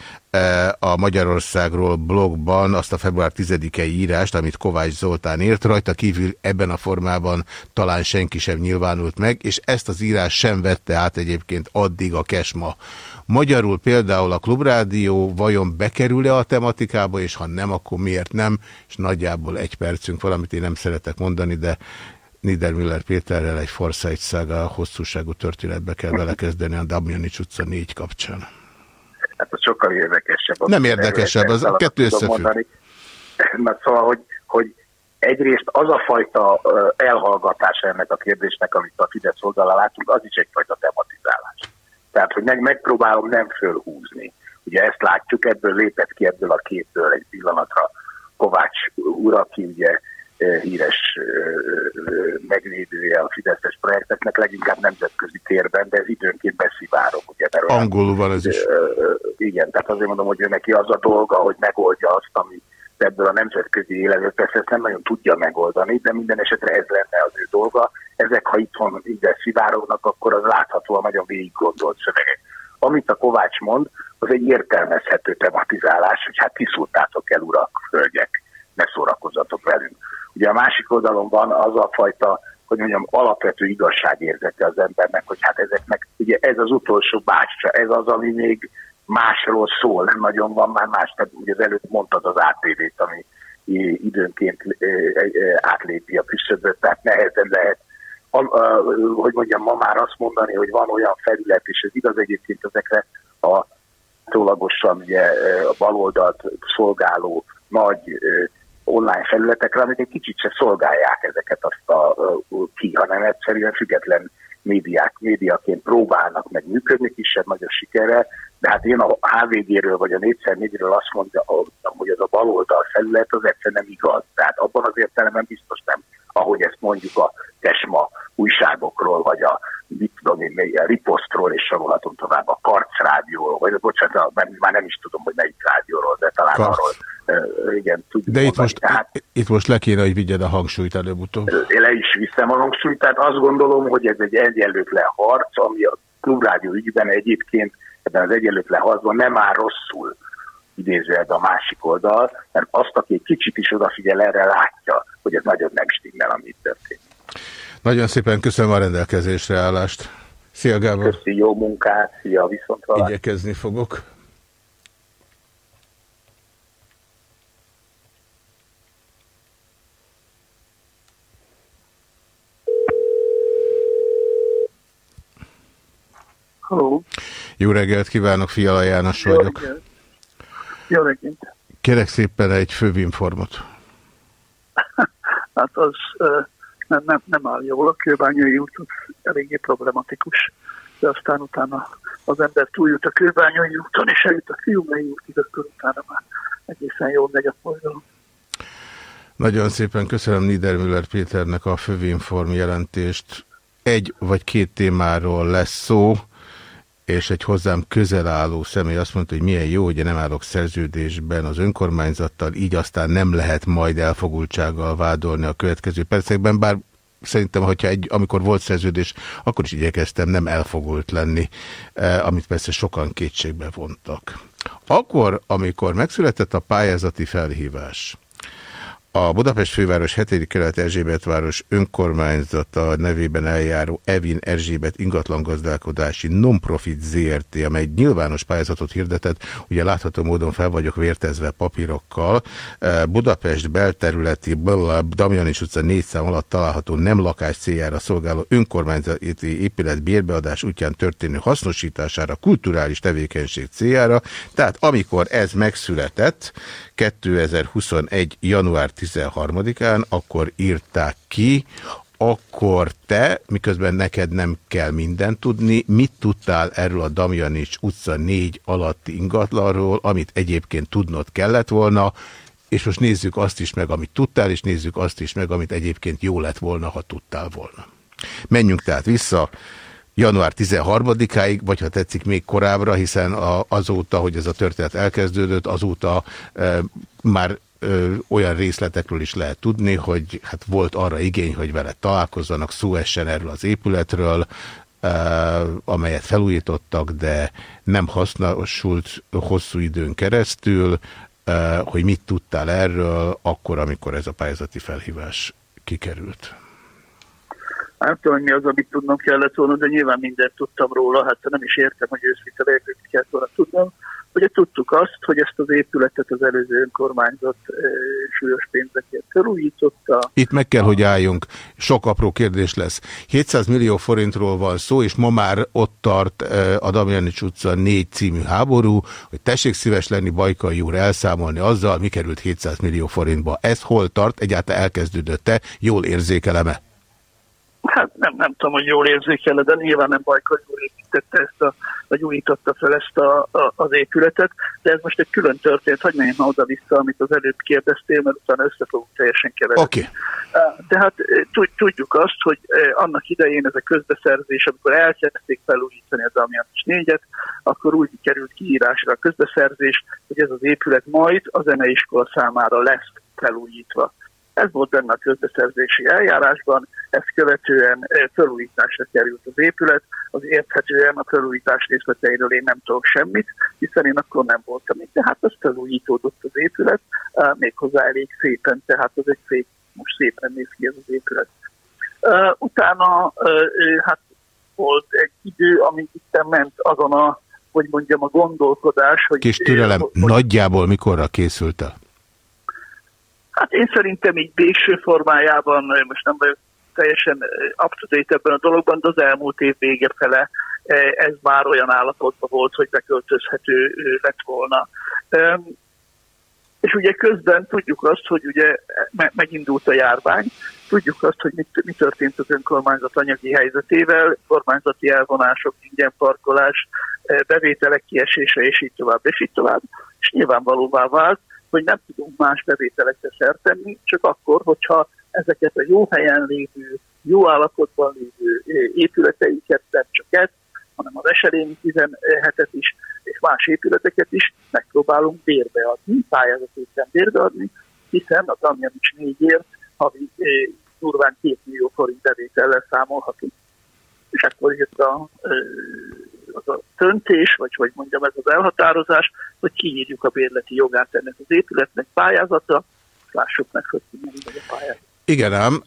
a Magyarországról blogban azt a február 10-i írást, amit Kovács Zoltán írt, rajta kívül ebben a formában talán senki sem nyilvánult meg, és ezt az írás sem vette át egyébként addig a Kesma. Magyarul például a Klubrádió vajon bekerül-e a tematikába, és ha nem, akkor miért nem? És nagyjából egy percünk valamit én nem szeretek mondani, de Niedermüller Péterrel egy Forsyth szága hosszúságú történetbe kell belekezdeni a Damjanics utca négy kapcsán. Hát az sokkal érdekesebb. Nem érdekesebb, az a kettő összefügg. Mert szóval, hogy, hogy egyrészt az a fajta elhallgatása ennek a kérdésnek, amit a Fidesz oldalán látunk, az is egyfajta tematizálás. Tehát, hogy meg, megpróbálom nem fölhúzni. Ugye ezt látjuk, ebből lépett ki ebből a képből egy pillanatra Kovács úr, aki ugye híres megvédője a Fideszes projekteknek, leginkább nemzetközi térben, de ez időnként beszivárok. Ugye, mert Angolul van ez is. Igen, tehát azért mondom, hogy ő neki az a dolga, hogy megoldja azt, ami ebből a nemzetközi életből persze ezt nem nagyon tudja megoldani, de minden esetre ez lenne az ő dolga. Ezek, ha itthon ide szivárognak, akkor az láthatóan nagyon végig gondolt szövegek. Amit a Kovács mond, az egy értelmezhető tematizálás, hogy hát kiszúrtátok el, urak, hölgyek, ne szórakozzatok velünk. Ugye a másik oldalon van az a fajta, hogy mondjam, alapvető igazságérzete az embernek, hogy hát ezeknek, ugye ez az utolsó bácsa, ez az, ami még másról szól, nem nagyon van már más, tehát ugye az előtt mondtad az ATV-t, ami időnként átlépi a küszöböt, tehát nehezen lehet hogy mondjam, ma már azt mondani, hogy van olyan felület, és ez igaz egyébként ezekre a tólagosan ugye, a baloldalt szolgáló nagy online felületekre, amik egy kicsit se szolgálják ezeket azt a ki, hanem egyszerűen független médiák, médiaként próbálnak meg működni, kisebb-nagyobb sikerrel, de hát én a HVG-ről vagy a 4x4-ről azt mondja, hogy ez a baloldal felület az egyszerűen nem igaz. Tehát abban az értelemben biztos nem, ahogy ezt mondjuk a Tesma újságokról, vagy a, mit tudom én, a Riposztról, és sorolhatunk tovább a Karc rádióról, vagy bocsánat, már nem is tudom, hogy melyik rádióról, de talán Karc. arról igen, tudjuk De itt most, tehát, itt most le kéne, hogy vigyed a hangsúlyt előbb-utóbb. Le is viszem a hangsúlyt, tehát azt gondolom, hogy ez egy egyenlőtlen harc, ami a klubrádió ügyben egyébként ebben az egyenlőtlen harcban nem áll rosszul idézőed a másik oldal, mert azt, aki egy kicsit is odafigyel erre, látja, hogy ez nagyon nem stimmel, amit történik. Nagyon szépen köszönöm a rendelkezésre állást. Szia Gábor! Köszi, jó munkát, szia, viszont valami. Igyekezni fogok. Halló. Jó reggelt kívánok, Fiala János Jó vagyok. Reggelt. Jó reggelt. Kérek szépen egy fővinformot. hát az nem, nem, nem áll jól. A kőbányai út az eléggé problematikus, de aztán utána az ember túljut a kőbányai úton, és eljut a fiumai útig, akkor utána már egészen jól megy a forgalom. Nagyon szépen köszönöm Niedermüller Péternek a fővinform jelentést. Egy vagy két témáról lesz szó és egy hozzám közel álló személy azt mondta, hogy milyen jó, hogy nem állok szerződésben az önkormányzattal, így aztán nem lehet majd elfogultsággal vádolni a következő percekben, bár szerintem, hogyha egy, amikor volt szerződés, akkor is igyekeztem nem elfogult lenni, eh, amit persze sokan kétségbe vontak. Akkor, amikor megszületett a pályázati felhívás, A Budapest főváros 7. kelet Erzsébetváros önkormányzata nevében eljáró Evin Erzsébet ingatlangazdálkodási non-profit ZRT, amely nyilvános pályázatot hirdetett, ugye látható módon fel vagyok vértezve papírokkal. E, Budapest belterületi Damjanis utca 4 szám alatt található nem lakás céljára szolgáló önkormányzati épület bérbeadás útján történő hasznosítására, kulturális tevékenység céljára. Tehát amikor ez megszületett, 2021. január 13-án, akkor írták ki, akkor te, miközben neked nem kell mindent tudni, mit tudtál erről a Damjanics utca 4 alatti ingatlanról, amit egyébként tudnod kellett volna, és most nézzük azt is meg, amit tudtál, és nézzük azt is meg, amit egyébként jó lett volna, ha tudtál volna. Menjünk tehát vissza január 13-áig, vagy ha tetszik még korábbra, hiszen azóta, hogy ez a történet elkezdődött, azóta e, már e, olyan részletekről is lehet tudni, hogy hát volt arra igény, hogy vele találkozzanak, szó essen erről az épületről, e, amelyet felújítottak, de nem hasznosult hosszú időn keresztül, e, hogy mit tudtál erről akkor, amikor ez a pályázati felhívás kikerült. Nem tudom, hogy mi az, amit tudnom kellett volna, de nyilván mindent tudtam róla, hát nem is értem, hogy őszinte legyek, kellett volna tudnom. Ugye tudtuk azt, hogy ezt az épületet az előző önkormányzat e, súlyos pénzekért felújította. Itt meg kell, hogy álljunk. Sok apró kérdés lesz. 700 millió forintról van szó, és ma már ott tart e, a Damjanics utca 4 című háború, hogy tessék szíves lenni Bajkai úr elszámolni azzal, mi került 700 millió forintba. Ez hol tart? Egyáltalán elkezdődött-e? Jól érzékeleme? Hát nem, nem tudom, hogy jól érzékel, de nyilván nem baj, hogy jól építette ezt a, vagy újította fel ezt a, a, az épületet, de ez most egy külön történet, hogy menjen oda-vissza, amit az előbb kérdeztél, mert utána össze fogunk teljesen keverni. Okay. Tehát tudjuk azt, hogy annak idején ez a közbeszerzés, amikor elkezdték felújítani az Amiatis négyet, akkor úgy került kiírásra a közbeszerzés, hogy ez az épület majd a zeneiskola számára lesz felújítva. Ez volt benne a közbeszerzési eljárásban, ezt követően felújításra került az épület, az érthetően a felújítás részleteiről én nem tudok semmit, hiszen én akkor nem voltam itt, tehát az felújítódott az épület, méghozzá elég szépen, tehát az egy szép, most szépen néz ki ez az épület. Utána hát volt egy idő, amíg itt ment azon a, hogy mondjam, a gondolkodás, hogy... Kis türelem, hogy, nagyjából mikorra készült el? Hát én szerintem így végső formájában, most nem vagyok teljesen up to date ebben a dologban, de az elmúlt év vége fele ez már olyan állapotban volt, hogy beköltözhető lett volna. És ugye közben tudjuk azt, hogy ugye megindult a járvány, tudjuk azt, hogy mi, mi történt az önkormányzat anyagi helyzetével, kormányzati elvonások, ingyen parkolás, bevételek kiesése, és így tovább, és így tovább. És nyilvánvalóvá vált, hogy nem tudunk más bevételekre szertenni, csak akkor, hogyha ezeket a jó helyen lévő, jó állapotban lévő épületeinket, nem csak ezt, hanem az Eserényi 17-et is, és más épületeket is megpróbálunk bérbeadni, pályázatéken bérbeadni, hiszen a Damjanics négyért havi durván két millió forint bevétellel számolhatunk. És akkor jött a az a döntés, vagy hogy mondjam, ez az elhatározás, hogy kiírjuk a bérleti jogát ennek az épületnek pályázata, lássuk meg, hogy ki a pályázat. Igen ám,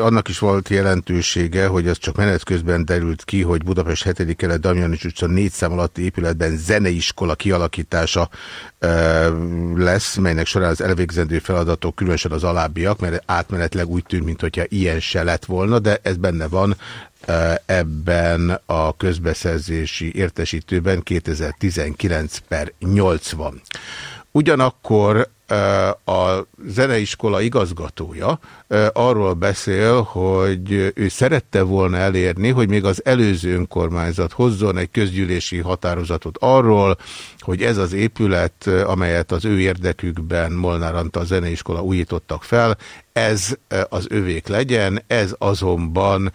annak is volt jelentősége, hogy az csak menet közben derült ki, hogy Budapest 7. kelet Damjanics utca 4 szám alatti épületben zeneiskola kialakítása lesz, melynek során az elvégzendő feladatok különösen az alábbiak, mert átmenetleg úgy tűnt, mintha ilyen se lett volna, de ez benne van ebben a közbeszerzési értesítőben 2019 per 80. Ugyanakkor a zeneiskola igazgatója arról beszél, hogy ő szerette volna elérni, hogy még az előző önkormányzat hozzon egy közgyűlési határozatot arról, hogy ez az épület, amelyet az ő érdekükben Molnár Antal zeneiskola újítottak fel, ez az övék legyen, ez azonban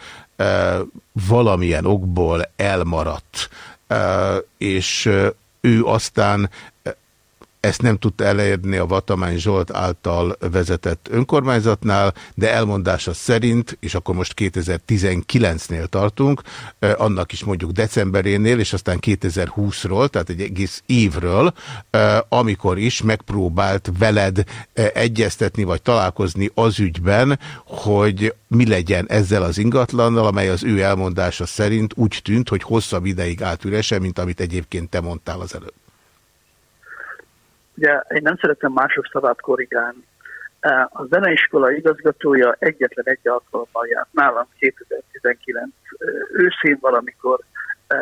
valamilyen okból elmaradt, és ő aztán ezt nem tudta elérni a Vatamány Zsolt által vezetett önkormányzatnál, de elmondása szerint, és akkor most 2019-nél tartunk, annak is mondjuk decemberénél, és aztán 2020-ról, tehát egy egész évről, amikor is megpróbált veled egyeztetni, vagy találkozni az ügyben, hogy mi legyen ezzel az ingatlannal, amely az ő elmondása szerint úgy tűnt, hogy hosszabb ideig állt üresen, mint amit egyébként te mondtál az előbb. Ugye én nem szeretem mások szavát korrigálni. A zeneiskola igazgatója egyetlen egy alkalommal járt nálam 2019 őszén valamikor,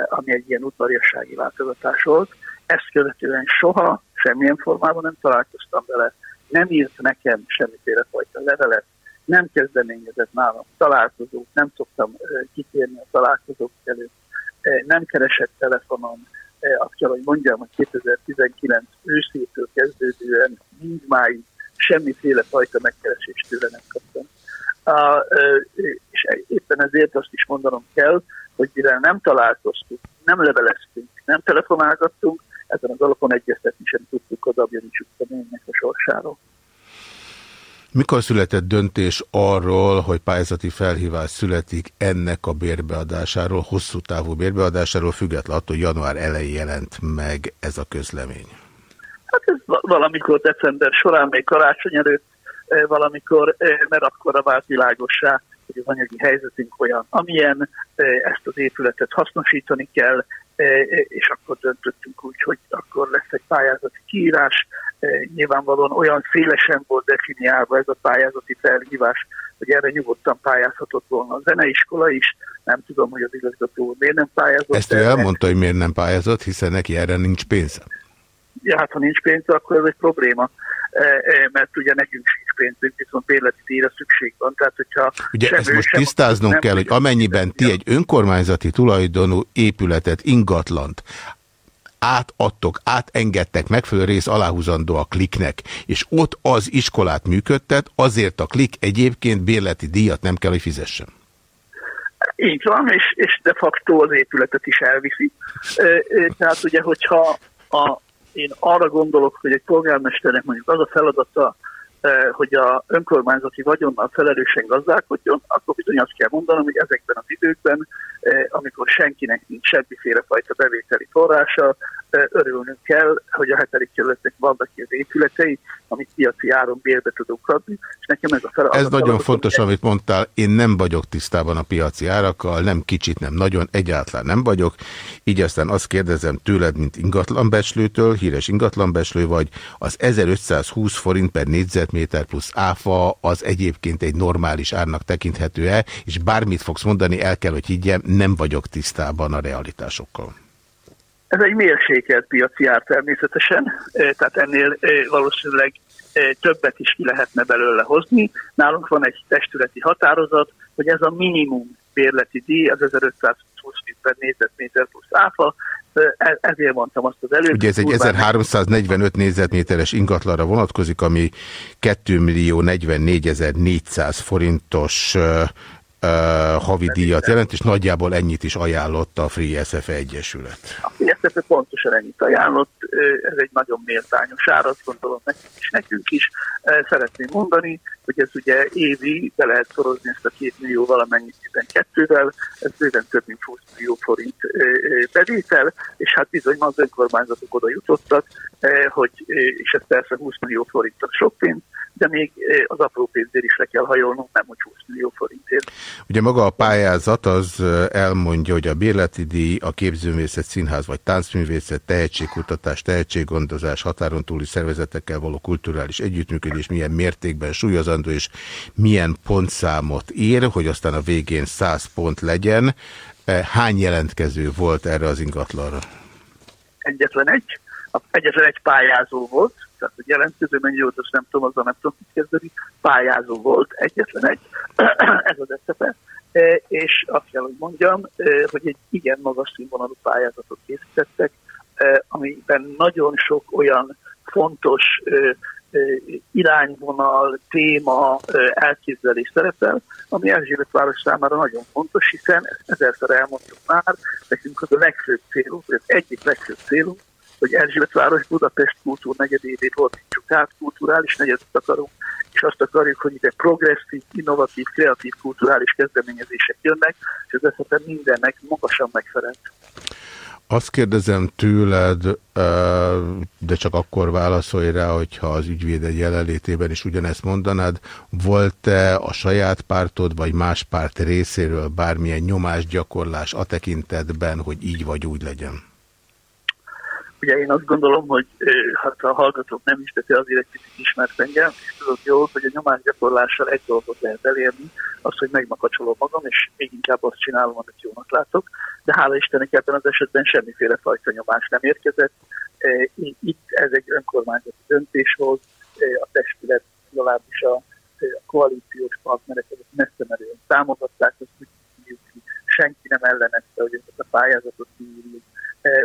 ami egy ilyen udvariassági látogatás volt. Ezt követően soha, semmilyen formában nem találkoztam vele, nem írt nekem semmiféle fajta levelet, nem kezdeményezett nálam találkozók, nem szoktam kitérni a találkozók előtt, nem keresett telefonon, azt kell, hogy mondjam, hogy 2019 őszétől kezdődően mindmáig semmiféle fajta megkeresést tőle nem kaptam. és éppen ezért azt is mondanom kell, hogy mivel nem találkoztunk, nem leveleztünk, nem telefonálgattunk, ezen az alapon egyeztetni sem tudtuk az Abjanics utca a sorsáról. Mikor született döntés arról, hogy pályázati felhívás születik ennek a bérbeadásáról, hosszú távú bérbeadásáról, függetlenül attól, január elején jelent meg ez a közlemény? Hát ez valamikor december során, még karácsony előtt, eh, valamikor, eh, mert akkor vált világossá, hogy az anyagi helyzetünk olyan, amilyen, eh, ezt az épületet hasznosítani kell, és akkor döntöttünk úgy, hogy akkor lesz egy pályázati kiírás, nyilvánvalóan olyan szélesen volt definiálva ez a pályázati felhívás, hogy erre nyugodtan pályázhatott volna a zeneiskola is. Nem tudom, hogy az igazgató miért nem pályázott. Ezt ő elmondta, hogy miért nem pályázott, hiszen neki erre nincs pénze. Ja, hát ha nincs pénze, akkor ez egy probléma mert ugye nekünk sincs pénzünk, viszont bérleti díjra szükség van. Tehát, hogyha ugye ezt most tisztáznunk kell, hogy amennyiben ti egy önkormányzati tulajdonú épületet, ingatlant átadtok, átengedtek megfelelő rész aláhúzandó a kliknek, és ott az iskolát működtet, azért a klik egyébként bérleti díjat nem kell, hogy fizessen. Így van, és, és de facto az épületet is elviszi. Tehát ugye, hogyha a, én arra gondolok, hogy egy polgármesternek mondjuk az a feladata, hogy a önkormányzati vagyonnal felelősen gazdálkodjon, akkor bizony azt kell mondanom, hogy ezekben az időkben, amikor senkinek nincs semmiféle fajta bevételi forrása, örülnünk kell, hogy a hetedik kerületnek vannak az épületei, amit piaci áron bérbe tudunk adni, és nekem ez a feladat. Ez nagyon fontos, amit mondtál, én nem vagyok tisztában a piaci árakkal, nem kicsit, nem nagyon, egyáltalán nem vagyok, így aztán azt kérdezem tőled, mint ingatlanbecslőtől, híres ingatlanbecslő vagy, az 1520 forint per négyzetméter plusz áfa az egyébként egy normális árnak tekinthető-e, és bármit fogsz mondani, el kell, hogy higgyem, nem vagyok tisztában a realitásokkal. Ez egy mérsékelt piaci ár természetesen, tehát ennél valószínűleg többet is ki lehetne belőle hozni. Nálunk van egy testületi határozat, hogy ez a minimum bérleti díj, az 1520 per négyzetméter plusz áfa, e, ezért mondtam azt az előtt. Ugye ez egy 1345 négyzetméteres ingatlanra vonatkozik, ami 2 millió 44 400 forintos uh, havi díjat jelent, és nagyjából ennyit is ajánlott a Free SFE Egyesület. A Free SFE pontosan ennyit ajánlott, ez egy nagyon méltányos ár, azt gondolom nekünk is, nekünk is. Szeretném mondani, hogy ez ugye évi, be lehet szorozni ezt a két millió valamennyit 12-vel, ez bőven több mint 20 millió forint bevétel, és hát bizony az önkormányzatok oda jutottak, hogy, és ez persze 20 millió forint sok pénz, de még az apró pénzért is le kell hajolnunk, nem hogy 20 millió forintért. Ugye maga a pályázat az elmondja, hogy a bérleti díj, a képzőművészet, színház vagy táncművészet, tehetségkutatás, tehetséggondozás, határon túli szervezetekkel való kulturális együttműködés milyen mértékben súlyozandó és milyen pontszámot ér, hogy aztán a végén 100 pont legyen. Hány jelentkező volt erre az ingatlanra? Egyetlen egy. Egyetlen egy pályázó volt, tehát hogy jelentkező mennyi nem tudom, azzal nem tudom mit kezdeni, pályázó volt, egyetlen egy, ez az eszepe, e, és azt kell, hogy mondjam, e, hogy egy igen magas színvonalú pályázatot készítettek, e, amiben nagyon sok olyan fontos irányvonal, téma, elképzelés szerepel, ami Erzsébet város számára nagyon fontos, hiszen ezerszer elmondtuk már, nekünk az a legfőbb célunk, az egyik legfőbb célunk, hogy Erzsébetváros Budapest kultúrnegyedévét ordítsuk át, kulturális negyedet akarunk, és azt akarjuk, hogy ide progresszív, innovatív, kreatív kulturális kezdeményezések jönnek, és ez esetben mindennek magasan megfelelt. Azt kérdezem tőled, de csak akkor válaszolj rá, hogyha az ügyvéded jelenlétében is ugyanezt mondanád, volt-e a saját pártod vagy más párt részéről bármilyen nyomásgyakorlás a tekintetben, hogy így vagy úgy legyen? Ugye én azt gondolom, hogy hát a hallgatók nem is, de azért egy kicsit ismert engem, és tudod jól, hogy a nyomásgyakorlással egy dolgot lehet elérni, az, hogy megmakacsolom magam, és még inkább azt csinálom, amit jónak látok. De hála Istennek ebben az esetben semmiféle fajta nyomás nem érkezett. Itt ez egy önkormányzati döntés volt, a testület legalábbis a, a koalíciós partnerek azok messze merően támogatták, azt úgy senki nem ellenezte, hogy ezt a pályázatot kiírjuk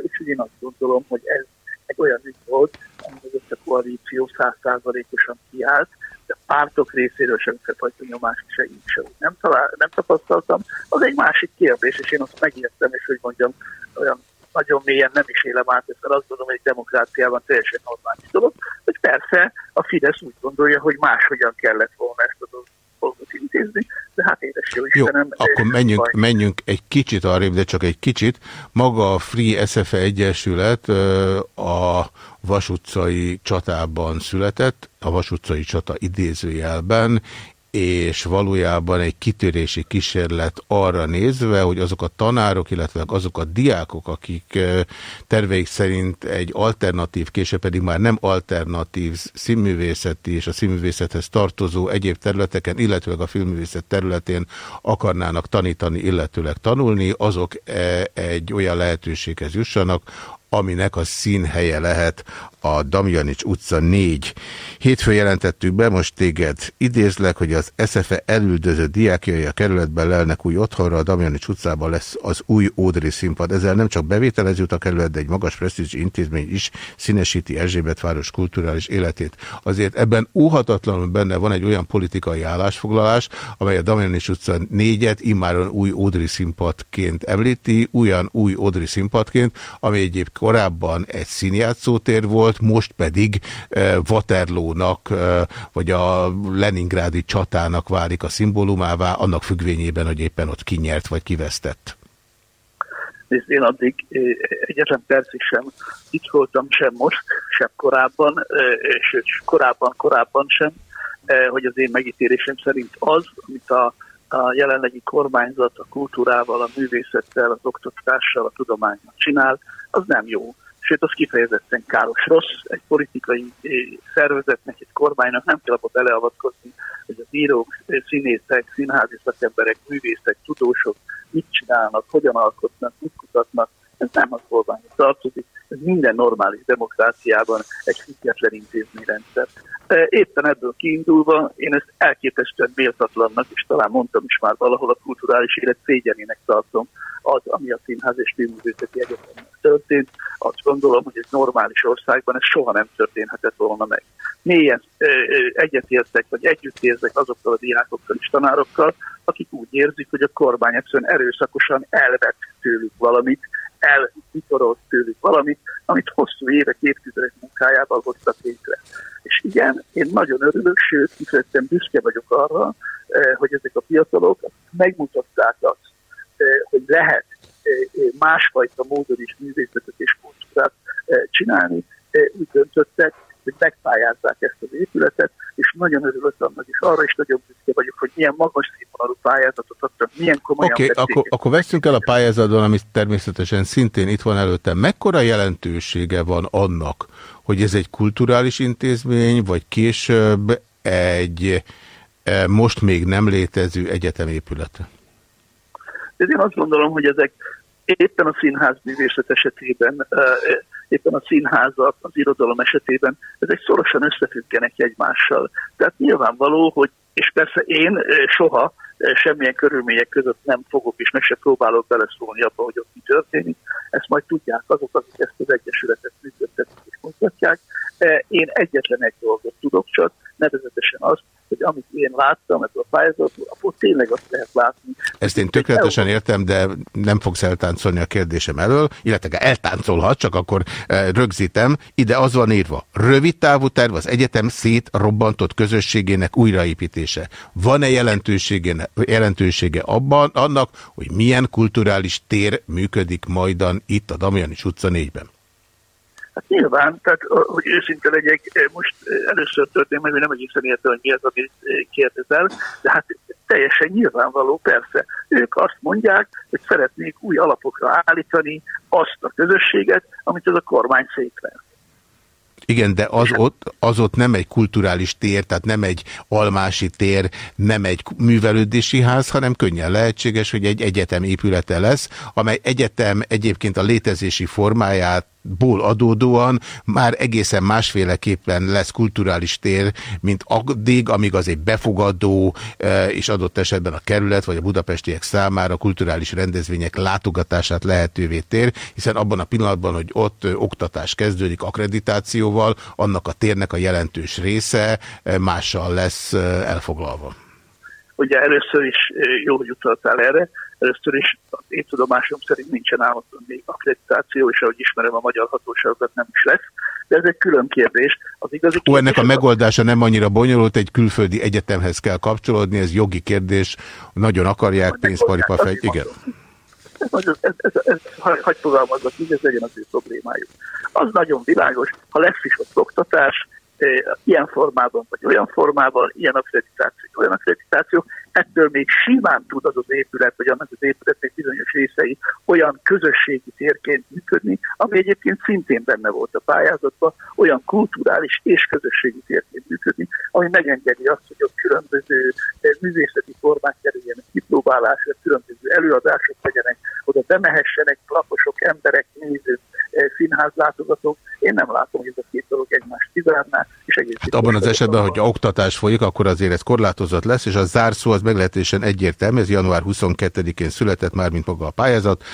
Úgyhogy én azt gondolom, hogy ez egy olyan ügy volt, amihez a koalíció százszázalékosan kiállt, de pártok részéről semmiféle fajta nyomást se így se úgy nem, talál, nem tapasztaltam. Az egy másik kérdés, és én azt megértem, és hogy mondjam, olyan nagyon mélyen nem is élem át, mert azt gondolom, hogy egy demokráciában teljesen normális dolog, hogy persze a Fidesz úgy gondolja, hogy máshogyan kellett volna ezt a dolgot intézni, de hát édes jó Istenem. Jó, akkor menjünk, menjünk egy kicsit arrébb, de csak egy kicsit. Maga a Free SFE Egyesület a Vasutcai csatában született, a Vasutcai csata idézőjelben, és valójában egy kitörési kísérlet arra nézve, hogy azok a tanárok, illetve azok a diákok, akik terveik szerint egy alternatív, később pedig már nem alternatív színművészeti és a színművészethez tartozó egyéb területeken, illetőleg a filmművészet területén akarnának tanítani, illetőleg tanulni, azok egy olyan lehetőséghez jussanak, aminek a színhelye lehet a Damjanics utca 4. Hétfő jelentettük be, most téged idézlek, hogy az SZFE elüldöző diákjai a kerületben lelnek új otthonra, a Damjanics utcában lesz az új Ódri színpad. Ezzel nem csak bevételez a kerület, de egy magas presztízs intézmény is színesíti Erzsébet város kulturális életét. Azért ebben óhatatlanul benne van egy olyan politikai állásfoglalás, amely a Damjanics utca 4-et immáron új Ódri színpadként említi, olyan új Ódri színpadként, ami egyébként korábban egy színjátszótér volt, most pedig eh, Waterloo-nak, eh, vagy a Leningrádi csatának válik a szimbólumává, annak függvényében, hogy éppen ott kinyert vagy kivesztett. én addig eh, egyetlen percig sem itt voltam, sem most, sem korábban, és korábban, korábban sem, hogy az én megítélésem szerint az, amit a, a jelenlegi kormányzat a kultúrával, a művészettel, az oktatással, a tudománynak csinál, az nem jó. Sőt, az kifejezetten káros, rossz. Egy politikai eh, szervezetnek, egy kormánynak nem kell abba beleavatkozni, hogy az írók, eh, színészek, színházi szakemberek, művészek, tudósok mit csinálnak, hogyan alkotnak, mit kutatnak. Ez nem a kormányra tartozik, ez minden normális demokráciában egy független intézményrendszer. Eh, éppen ebből kiindulva én ezt elképesztően méltatlannak, és talán mondtam is már valahol a kulturális élet szégyenének tartom, az, ami a Színház és Filmművészeti Egyetemnek történt. Azt gondolom, hogy egy normális országban ez soha nem történhetett volna meg. Mélyen egyetértek, vagy együtt érzek azokkal a diákokkal és tanárokkal, akik úgy érzik, hogy a kormány egyszerűen erőszakosan elvett tőlük valamit, elvitorolt tőlük valamit, amit hosszú évek, évtizedek munkájával hoztak létre. És igen, én nagyon örülök, sőt, kifejezetten büszke vagyok arra, hogy ezek a fiatalok megmutatták azt, hogy lehet másfajta módon is művészetet és kultúrát csinálni, úgy döntöttek, hogy megpályázzák ezt az épületet, és nagyon örülök annak, és arra is nagyon büszke vagyok, hogy milyen magas színvonalú pályázatot adtak, milyen komolyan Oké, okay, akkor, akkor veszünk el a pályázaton, ami természetesen szintén itt van előtte. Mekkora jelentősége van annak, hogy ez egy kulturális intézmény, vagy később egy most még nem létező egyetemépülete? De én azt gondolom, hogy ezek éppen a színház művészet esetében, éppen a színházak, az irodalom esetében, ezek szorosan összefüggenek egymással. Tehát nyilvánvaló, hogy, és persze én soha semmilyen körülmények között nem fogok, és meg se próbálok beleszólni abba, hogy ott mi történik. Ezt majd tudják azok, akik ezt az egyesületet működtetik és mutatják. Én egyetlen egy dolgot tudok csak, nevezetesen azt, hogy amit én láttam ebből a pályázatból, akkor tényleg azt lehet látni. Ezt én tökéletesen értem, de nem fogsz eltáncolni a kérdésem elől, illetve eltáncolhat, csak akkor e, rögzítem. Ide az van írva. Rövid távú terv az egyetem szétrobbantott közösségének újraépítése. Van-e jelentősége, abban annak, hogy milyen kulturális tér működik majdan itt a Damjanics utca 4-ben? Hát nyilván, tehát hogy őszinte legyek, most először történt meg, hogy nem egészen értem, hogy mi az, amit kérdezel, de hát teljesen nyilvánvaló, persze. Ők azt mondják, hogy szeretnék új alapokra állítani azt a közösséget, amit ez a kormány szétvert. Igen, de az ott, az ott nem egy kulturális tér, tehát nem egy almási tér, nem egy művelődési ház, hanem könnyen lehetséges, hogy egy egyetem épülete lesz, amely egyetem egyébként a létezési formáját ból adódóan már egészen másféleképpen lesz kulturális tér, mint addig, amíg az egy befogadó e, és adott esetben a kerület vagy a budapestiek számára kulturális rendezvények látogatását lehetővé tér, hiszen abban a pillanatban, hogy ott oktatás kezdődik akkreditációval, annak a térnek a jelentős része e, mással lesz e, elfoglalva. Ugye először is jó, hogy utaltál erre, Először is én tudomásom szerint nincsen állandóan még akkreditáció, és ahogy ismerem a magyar hatóságokat nem is lesz. De ez egy külön kérdés. Az igazi Ó, ennek a megoldása nem annyira bonyolult, egy külföldi egyetemhez kell kapcsolódni, ez jogi kérdés, nagyon akarják, pénzparipa fej. Igen. Ez, ez, ez, ez, hagy fogalmazzak így, ez legyen az ő problémájuk. Az nagyon világos, ha lesz is ott oktatás, ilyen formában, vagy olyan formában, ilyen akkreditáció, olyan akkreditáció, ettől még simán tud az az épület, vagy annak az épületnek bizonyos részei olyan közösségi térként működni, ami egyébként szintén benne volt a pályázatban, olyan kulturális és közösségi térként működni, ami megengedi azt, hogy ott különböző művészeti formák kerüljenek kipróbálásra, különböző előadások legyenek, oda bemehessenek lakosok, emberek, nézők, színházlátogatók. Én nem látom, hogy ez a két dolog egymást kizárná. És egész hát abban az esetben, hogy oktatás folyik, akkor azért ez korlátozott lesz, és a zárszó az meglehetősen egyértelmű, ez január 22-én született már, mint maga a pályázat.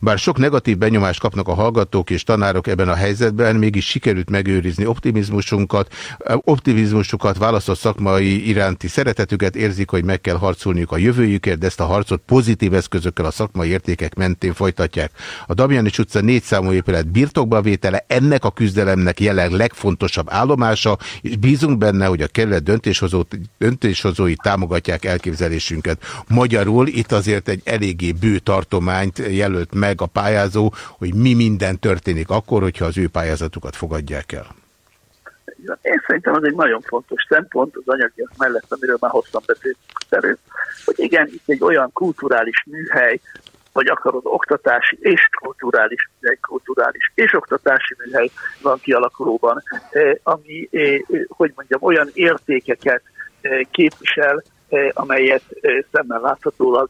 Bár sok negatív benyomást kapnak a hallgatók és tanárok ebben a helyzetben, mégis sikerült megőrizni optimizmusunkat, optimizmusukat, választott szakmai iránti szeretetüket, érzik, hogy meg kell harcolniuk a jövőjükért, de ezt a harcot pozitív eszközökkel a szakmai értékek mentén folytatják. A Damjanics utca négy számú épület birtokba vétele ennek a küzdelemnek jelenleg legfontosabb állomása, és bízunk benne, hogy a kerület döntéshozó, döntéshozói támogatják elképzelésünket. Magyarul itt azért egy eléggé bő tartományt jelölt meg a pályázó, hogy mi minden történik akkor, hogyha az ő pályázatukat fogadják el. Én szerintem az egy nagyon fontos szempont az anyagiak mellett, amiről már hosszan beszéltünk hogy igen, itt egy olyan kulturális műhely, vagy akarod oktatási és kulturális műhely, kulturális és oktatási műhely van kialakulóban, eh, ami, eh, hogy mondjam, olyan értékeket eh, képvisel, amelyet szemmel láthatólag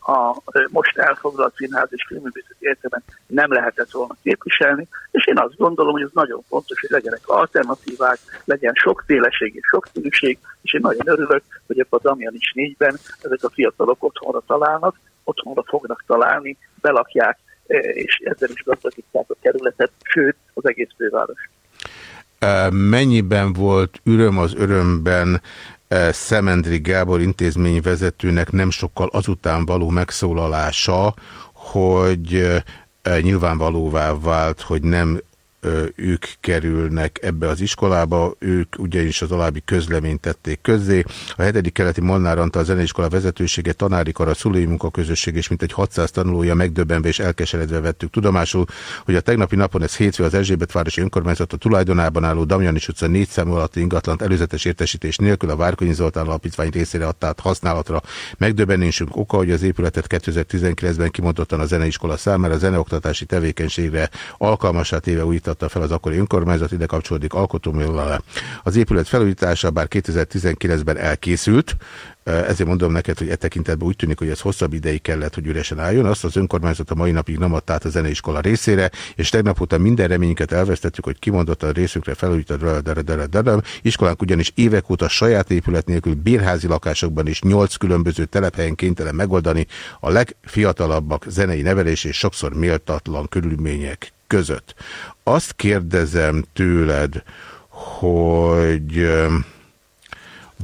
a most elfoglalt színház és filmművészeti egyetemen nem lehetett volna képviselni, és én azt gondolom, hogy ez nagyon fontos, hogy legyenek alternatívák, legyen sokféleség és sokszínűség, és én nagyon örülök, hogy ebben a Damian is négyben ezek a fiatalok otthonra találnak, otthonra fognak találni, belakják, e, és ezzel is gazdagítják a kerületet, sőt az egész főváros. E, mennyiben volt öröm az örömben e, Szemendri Gábor intézményvezetőnek nem sokkal azután való megszólalása, hogy nyilvánvalóvá vált, hogy nem ők kerülnek ebbe az iskolába, ők ugyanis az alábbi közleményt tették közzé. A 7. keleti Molnár Antal zeneiskola vezetősége, tanári kar, a szülői munkaközösség és mintegy 600 tanulója megdöbbenve és elkeseredve vettük tudomásul, hogy a tegnapi napon ez hétfő az Erzsébetvárosi önkormányzat a tulajdonában álló Damjanis utca 4 szám alatti ingatlant előzetes értesítés nélkül a Várkonyi Zoltán Alapítvány részére adta használatra. Megdöbbenésünk oka, hogy az épületet 2019-ben kimondottan a zeneiskola számára a zeneoktatási tevékenységre alkalmasát éve újít indította fel az akkori önkormányzat, ide kapcsolódik alkotóművele. Az épület felújítása bár 2019-ben elkészült, ezért mondom neked, hogy e tekintetben úgy tűnik, hogy ez hosszabb ideig kellett, hogy üresen álljon. Azt az önkormányzat a mai napig nem adta át a zeneiskola részére, és tegnap óta minden reményünket elvesztettük, hogy kimondott a részükre felújított iskolánk ugyanis évek óta saját épület nélkül bérházi lakásokban is nyolc különböző telephelyen kénytelen megoldani a legfiatalabbak zenei nevelés és sokszor méltatlan körülmények között. Azt kérdezem tőled, hogy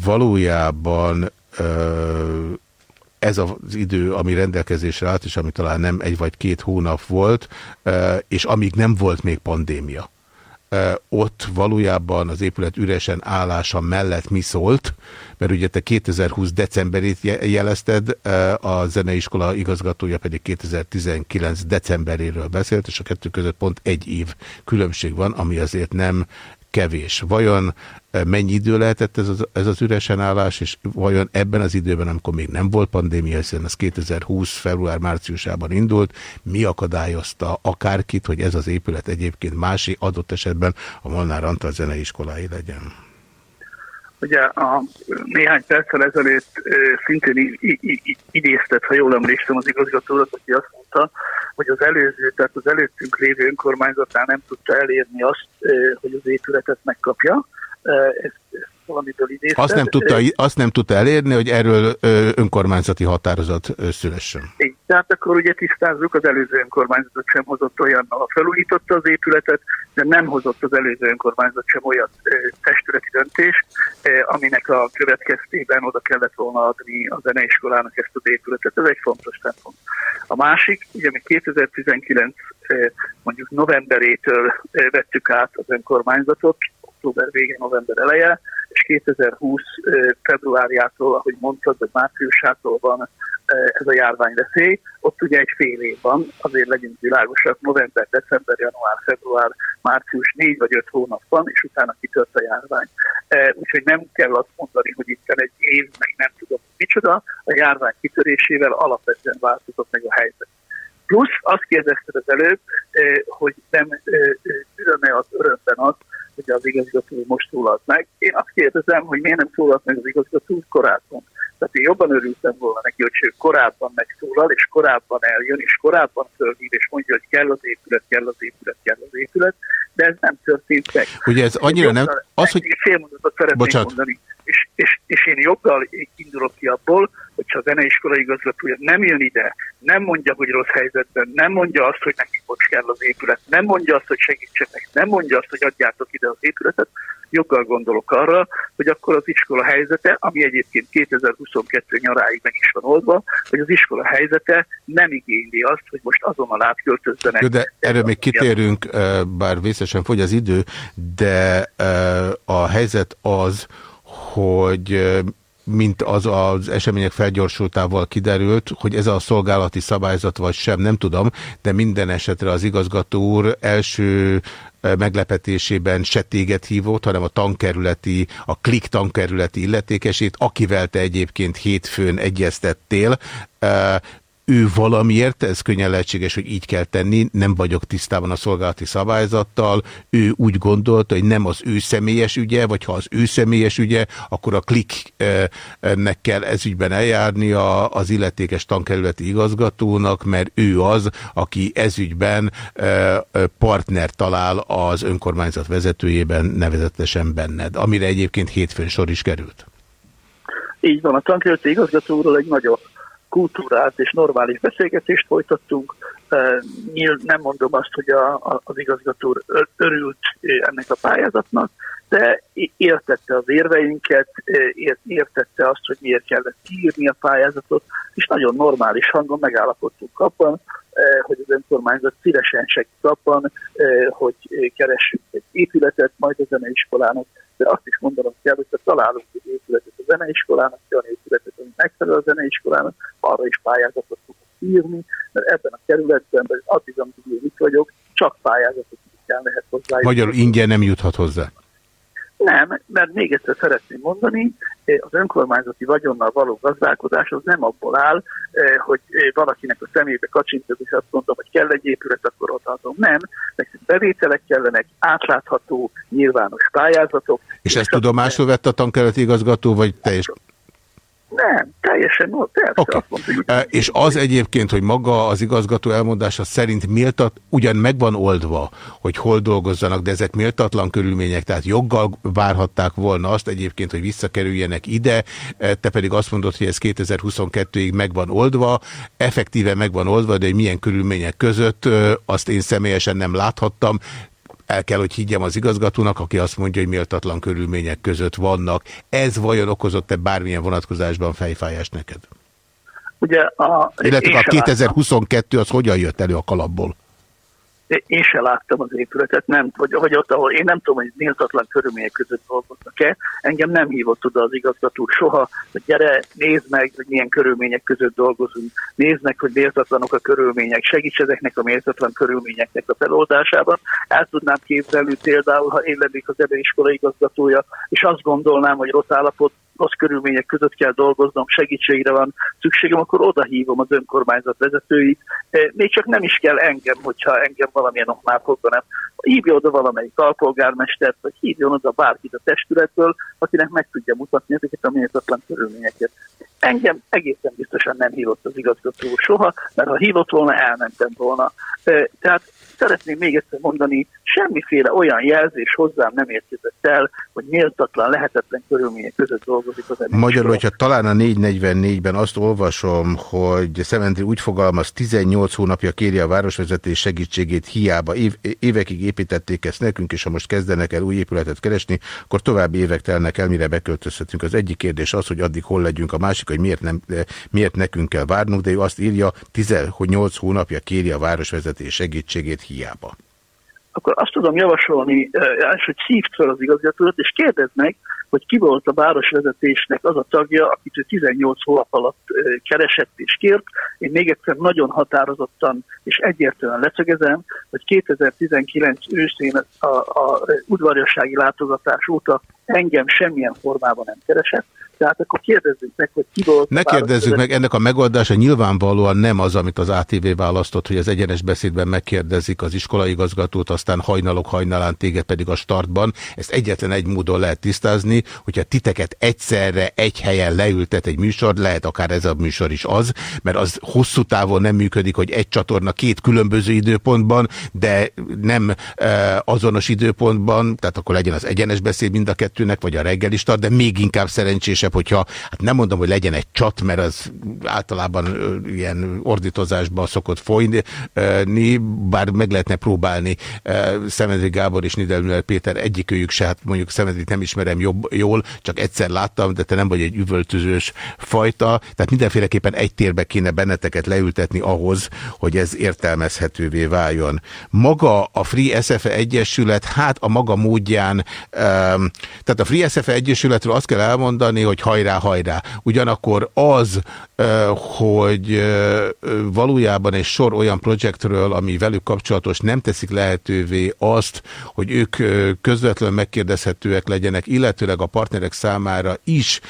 valójában ez az idő, ami rendelkezésre állt, és ami talán nem egy vagy két hónap volt, és amíg nem volt még pandémia ott valójában az épület üresen állása mellett mi szólt, mert ugye te 2020 decemberét jelezted, a zeneiskola igazgatója pedig 2019 decemberéről beszélt, és a kettő között pont egy év különbség van, ami azért nem kevés. Vajon eh, mennyi idő lehetett ez az, ez az üresen állás, és vajon ebben az időben, amikor még nem volt pandémia, hiszen az 2020 február-márciusában indult, mi akadályozta akárkit, hogy ez az épület egyébként másik adott esetben a Molnár Antal zeneiskolái legyen? Ugye a néhány perccel ezelőtt szintén idéztet, ha jól emlékszem az igazgatórat, aki azt mondta, hogy az előző, tehát az előttünk lévő önkormányzatnál nem tudta elérni azt, hogy az épületet megkapja. Ezt, ezt valamiből idézte. Azt nem, tudta, azt nem tudta elérni, hogy erről önkormányzati határozat szülessen. Így, tehát akkor ugye tisztázzuk, az előző önkormányzat sem hozott olyan, ha felújította az épületet, de nem hozott az előző önkormányzat sem olyan testületi döntést, aminek a következtében oda kellett volna adni a zeneiskolának ezt az épületet. Ez egy fontos szempont. A másik, ugye mi 2019 mondjuk novemberétől vettük át az önkormányzatot, október vége, november eleje, és 2020 februárjától, ahogy mondtad, vagy márciusától van ez a járványveszély. Ott ugye egy fél év van, azért legyünk világosak, november, december, január, február, március négy vagy öt hónap van, és utána kitört a járvány. Úgyhogy nem kell azt mondani, hogy itt egy év, meg nem tudom micsoda, a járvány kitörésével alapvetően változott meg a helyzet. Plusz azt kérdezted az előbb, hogy nem üröme az örömben az, hogy az igazgató most szólalt meg. Én azt kérdezem, hogy miért nem szólalt meg az igazgató korábban. Tehát én jobban örültem volna neki, hogy ő korábban megszólal, és korábban eljön, és korábban fölhív, és mondja, hogy kell az épület, kell az épület, kell az épület, de ez nem történt meg. Ugye ez annyira nem... Az, hogy... Fél mondatot szeretnék Bocsánat. mondani. És, és, és én joggal indulok ki abból, hogyha a zeneiskola igazgatója nem jön ide, nem mondja, hogy rossz helyzetben, nem mondja azt, hogy nekik kell az épület, nem mondja azt, hogy segítsenek, nem mondja azt, hogy adjátok ide az épületet, joggal gondolok arra, hogy akkor az iskola helyzete, ami egyébként 2022 nyaráig meg is van oldva, hogy az iskola helyzete nem igényli azt, hogy most azonnal átköltözzenek. Jó, de erről még kitérünk, bár vészesen fogy az idő, de a helyzet az, hogy mint az az események felgyorsultával kiderült, hogy ez a szolgálati szabályzat vagy sem, nem tudom, de minden esetre az igazgató úr első meglepetésében se téged hívott, hanem a tankerületi, a klik tankerületi illetékesét, akivel te egyébként hétfőn egyeztettél ő valamiért, ez könnyen lehetséges, hogy így kell tenni, nem vagyok tisztában a szolgálati szabályzattal, ő úgy gondolta, hogy nem az ő személyes ügye, vagy ha az ő személyes ügye, akkor a kliknek kell ezügyben eljárnia az illetékes tankerületi igazgatónak, mert ő az, aki ezügyben partner talál az önkormányzat vezetőjében, nevezetesen benned, amire egyébként hétfőn sor is került. Így van, a tankerületi igazgatóról egy nagyon kultúrát és normális beszélgetést folytattunk. Nem mondom azt, hogy a, a, az igazgató örült ennek a pályázatnak, de értette az érveinket, értette azt, hogy miért kellett kiírni a pályázatot, és nagyon normális hangon megállapodtunk abban, hogy az önkormányzat szívesen segít abban, hogy keressünk egy épületet majd a zeneiskolának, de azt is mondanom kell, hogy ha találunk egy épületet a zeneiskolának, olyan épületet, ami megfelel a zeneiskolának, arra is pályázatot tudok írni, mert ebben a kerületben, addig, amíg én itt vagyok, csak pályázatot kell lehet hozzá. Magyarul ingyen nem juthat hozzá. Nem, mert még egyszer szeretném mondani, az önkormányzati vagyonnal való gazdálkodás az nem abból áll, hogy valakinek a szemébe kacsintok, és azt mondom, hogy kell egy épület, akkor odaadom. Nem, nekünk bevételek kellenek, átlátható, nyilvános pályázatok. És, és ezt tudomásul vett a tankereti igazgató, vagy teljes nem, teljesen, no, persze. Okay. Azt mondta, hogy... És az egyébként, hogy maga az igazgató elmondása szerint méltat, ugyan megvan oldva, hogy hol dolgozzanak, de ezek méltatlan körülmények, tehát joggal várhatták volna azt egyébként, hogy visszakerüljenek ide, te pedig azt mondod, hogy ez 2022-ig megvan oldva, effektíve megvan oldva, de hogy milyen körülmények között, azt én személyesen nem láthattam, el kell, hogy higgyem az igazgatónak, aki azt mondja, hogy méltatlan körülmények között vannak. Ez vajon okozott-e bármilyen vonatkozásban fejfájást neked? Ugye a, Illetve a 2022 az hogyan jött elő a kalapból? Én se láttam az épületet, nem, hogy, hogy ott, ahol én nem tudom, hogy méltatlan körülmények között dolgoznak-e, engem nem hívott oda az igazgató soha, hogy gyere, nézd meg, hogy milyen körülmények között dolgozunk, nézd meg, hogy méltatlanok a körülmények, segíts ezeknek a méltatlan körülményeknek a feloldásában. El tudnám képzelni például, ha én lennék az iskola igazgatója, és azt gondolnám, hogy rossz állapot rossz körülmények között kell dolgoznom, segítségre van szükségem, akkor oda hívom az önkormányzat vezetőit. Eh, még csak nem is kell engem, hogyha engem valamilyen oknál fogva nem. Hívja oda valamelyik alpolgármestert, vagy hívjon oda bárkit a testületből, akinek meg tudja mutatni ezeket a méltatlan körülményeket. Engem egészen biztosan nem hívott az igazgató soha, mert ha hívott volna, elmentem volna. Eh, tehát szeretném még egyszer mondani, semmiféle olyan jelzés hozzám nem érkezett el, hogy méltatlan, lehetetlen körülmények között dolgozik az ember. Magyarul, hogyha talán a 444-ben azt olvasom, hogy Szemendri úgy fogalmaz, 18 hónapja kéri a városvezetés segítségét hiába. Év, évekig építették ezt nekünk, és ha most kezdenek el új épületet keresni, akkor további évek telnek el, mire beköltözhetünk. Az egyik kérdés az, hogy addig hol legyünk, a másik, hogy miért, nem, miért nekünk kell várnunk, de ő azt írja, 18 hónapja kéri a városvezetés segítségét hiába akkor azt tudom javasolni, és hogy szívd fel az igazgatót, és kérdezd meg, hogy ki volt a városvezetésnek az a tagja, akit ő 18 hónap alatt keresett és kért. Én még egyszer nagyon határozottan és egyértelműen lecegezem, hogy 2019 őszén a, a udvariassági látogatás óta engem semmilyen formában nem keresett, tehát akkor kérdezzük meg, hogy ki volt. Ne kérdezzük meg, ennek a megoldása nyilvánvalóan nem az, amit az ATV választott, hogy az egyenes beszédben megkérdezik az iskolaigazgatót, aztán hajnalok hajnalán téged pedig a startban. Ezt egyetlen egy módon lehet tisztázni, hogyha titeket egyszerre egy helyen leültet egy műsor, lehet akár ez a műsor is az, mert az hosszú távon nem működik, hogy egy csatorna két különböző időpontban, de nem e, azonos időpontban, tehát akkor legyen az egyenes beszéd mind a kettőnek, vagy a reggeli start, de még inkább szerencsés legkevesebb, hogyha, hát nem mondom, hogy legyen egy csat, mert az általában ilyen ordítozásban szokott folyni, bár meg lehetne próbálni Szemedri Gábor és Nidelmüller Péter egyikőjük se, hát mondjuk Szemedrit nem ismerem jobb, jól, csak egyszer láttam, de te nem vagy egy üvöltözős fajta, tehát mindenféleképpen egy térbe kéne benneteket leültetni ahhoz, hogy ez értelmezhetővé váljon. Maga a Free SFE Egyesület, hát a maga módján, tehát a Free SFE Egyesületről azt kell elmondani, hogy hogy hajrá, hajrá. Ugyanakkor az, hogy valójában egy sor olyan projektről, ami velük kapcsolatos, nem teszik lehetővé azt, hogy ők közvetlenül megkérdezhetőek legyenek, illetőleg a partnerek számára is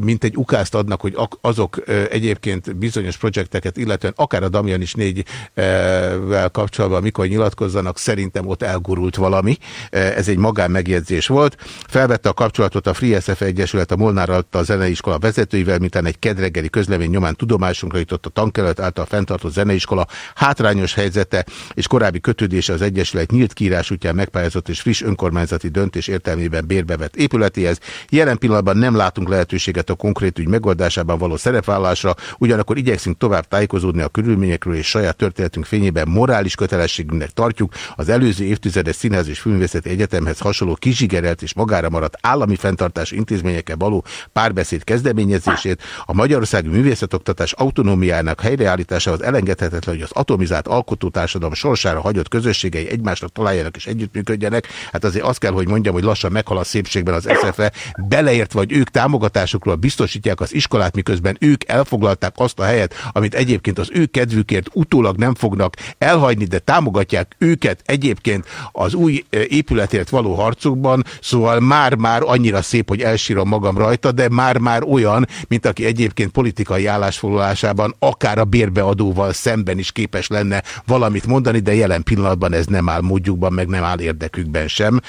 mint egy ukázt adnak, hogy azok egyébként bizonyos projekteket, illetően akár a Damian is négyvel kapcsolatban mikor nyilatkozzanak, szerintem ott elgurult valami. Ez egy magánmegjegyzés volt. Felvette a kapcsolatot a Free SF Egyesület a Molnár alatt a zeneiskola vezetőivel, mintán egy kedreggeli közlemény nyomán tudomásunkra jutott a tankelet által fenntartott zeneiskola hátrányos helyzete és korábbi kötődése az Egyesület nyílt kiírás útján megpályázott és friss önkormányzati döntés értelmében bérbevett épületéhez. Jelen pillanatban nem látunk lehetőséget a konkrét ügy megoldásában való szerepvállásra, ugyanakkor igyekszünk tovább tájékozódni a körülményekről és saját történetünk fényében morális kötelességünknek tartjuk az előző évtizedes Színház és Filmvészeti Egyetemhez hasonló kizsigerelt és magára maradt állami fenntartás intézményekkel való párbeszéd kezdeményezését, a Magyarországi Művészetoktatás autonómiának helyreállításához elengedhetetlen, hogy az atomizált alkotótársadalom sorsára hagyott közösségei egymásnak találjanak és együttműködjenek. Hát azért azt kell, hogy mondjam, hogy lassan meghal a szépségben az SZFE, beleért vagy ők támogatják támogatásukról biztosítják az iskolát, miközben ők elfoglalták azt a helyet, amit egyébként az ő kedvükért utólag nem fognak elhagyni, de támogatják őket egyébként az új épületért való harcukban, szóval már-már annyira szép, hogy elsírom magam rajta, de már-már olyan, mint aki egyébként politikai állásfoglalásában akár a bérbeadóval szemben is képes lenne valamit mondani, de jelen pillanatban ez nem áll módjukban, meg nem áll érdekükben sem.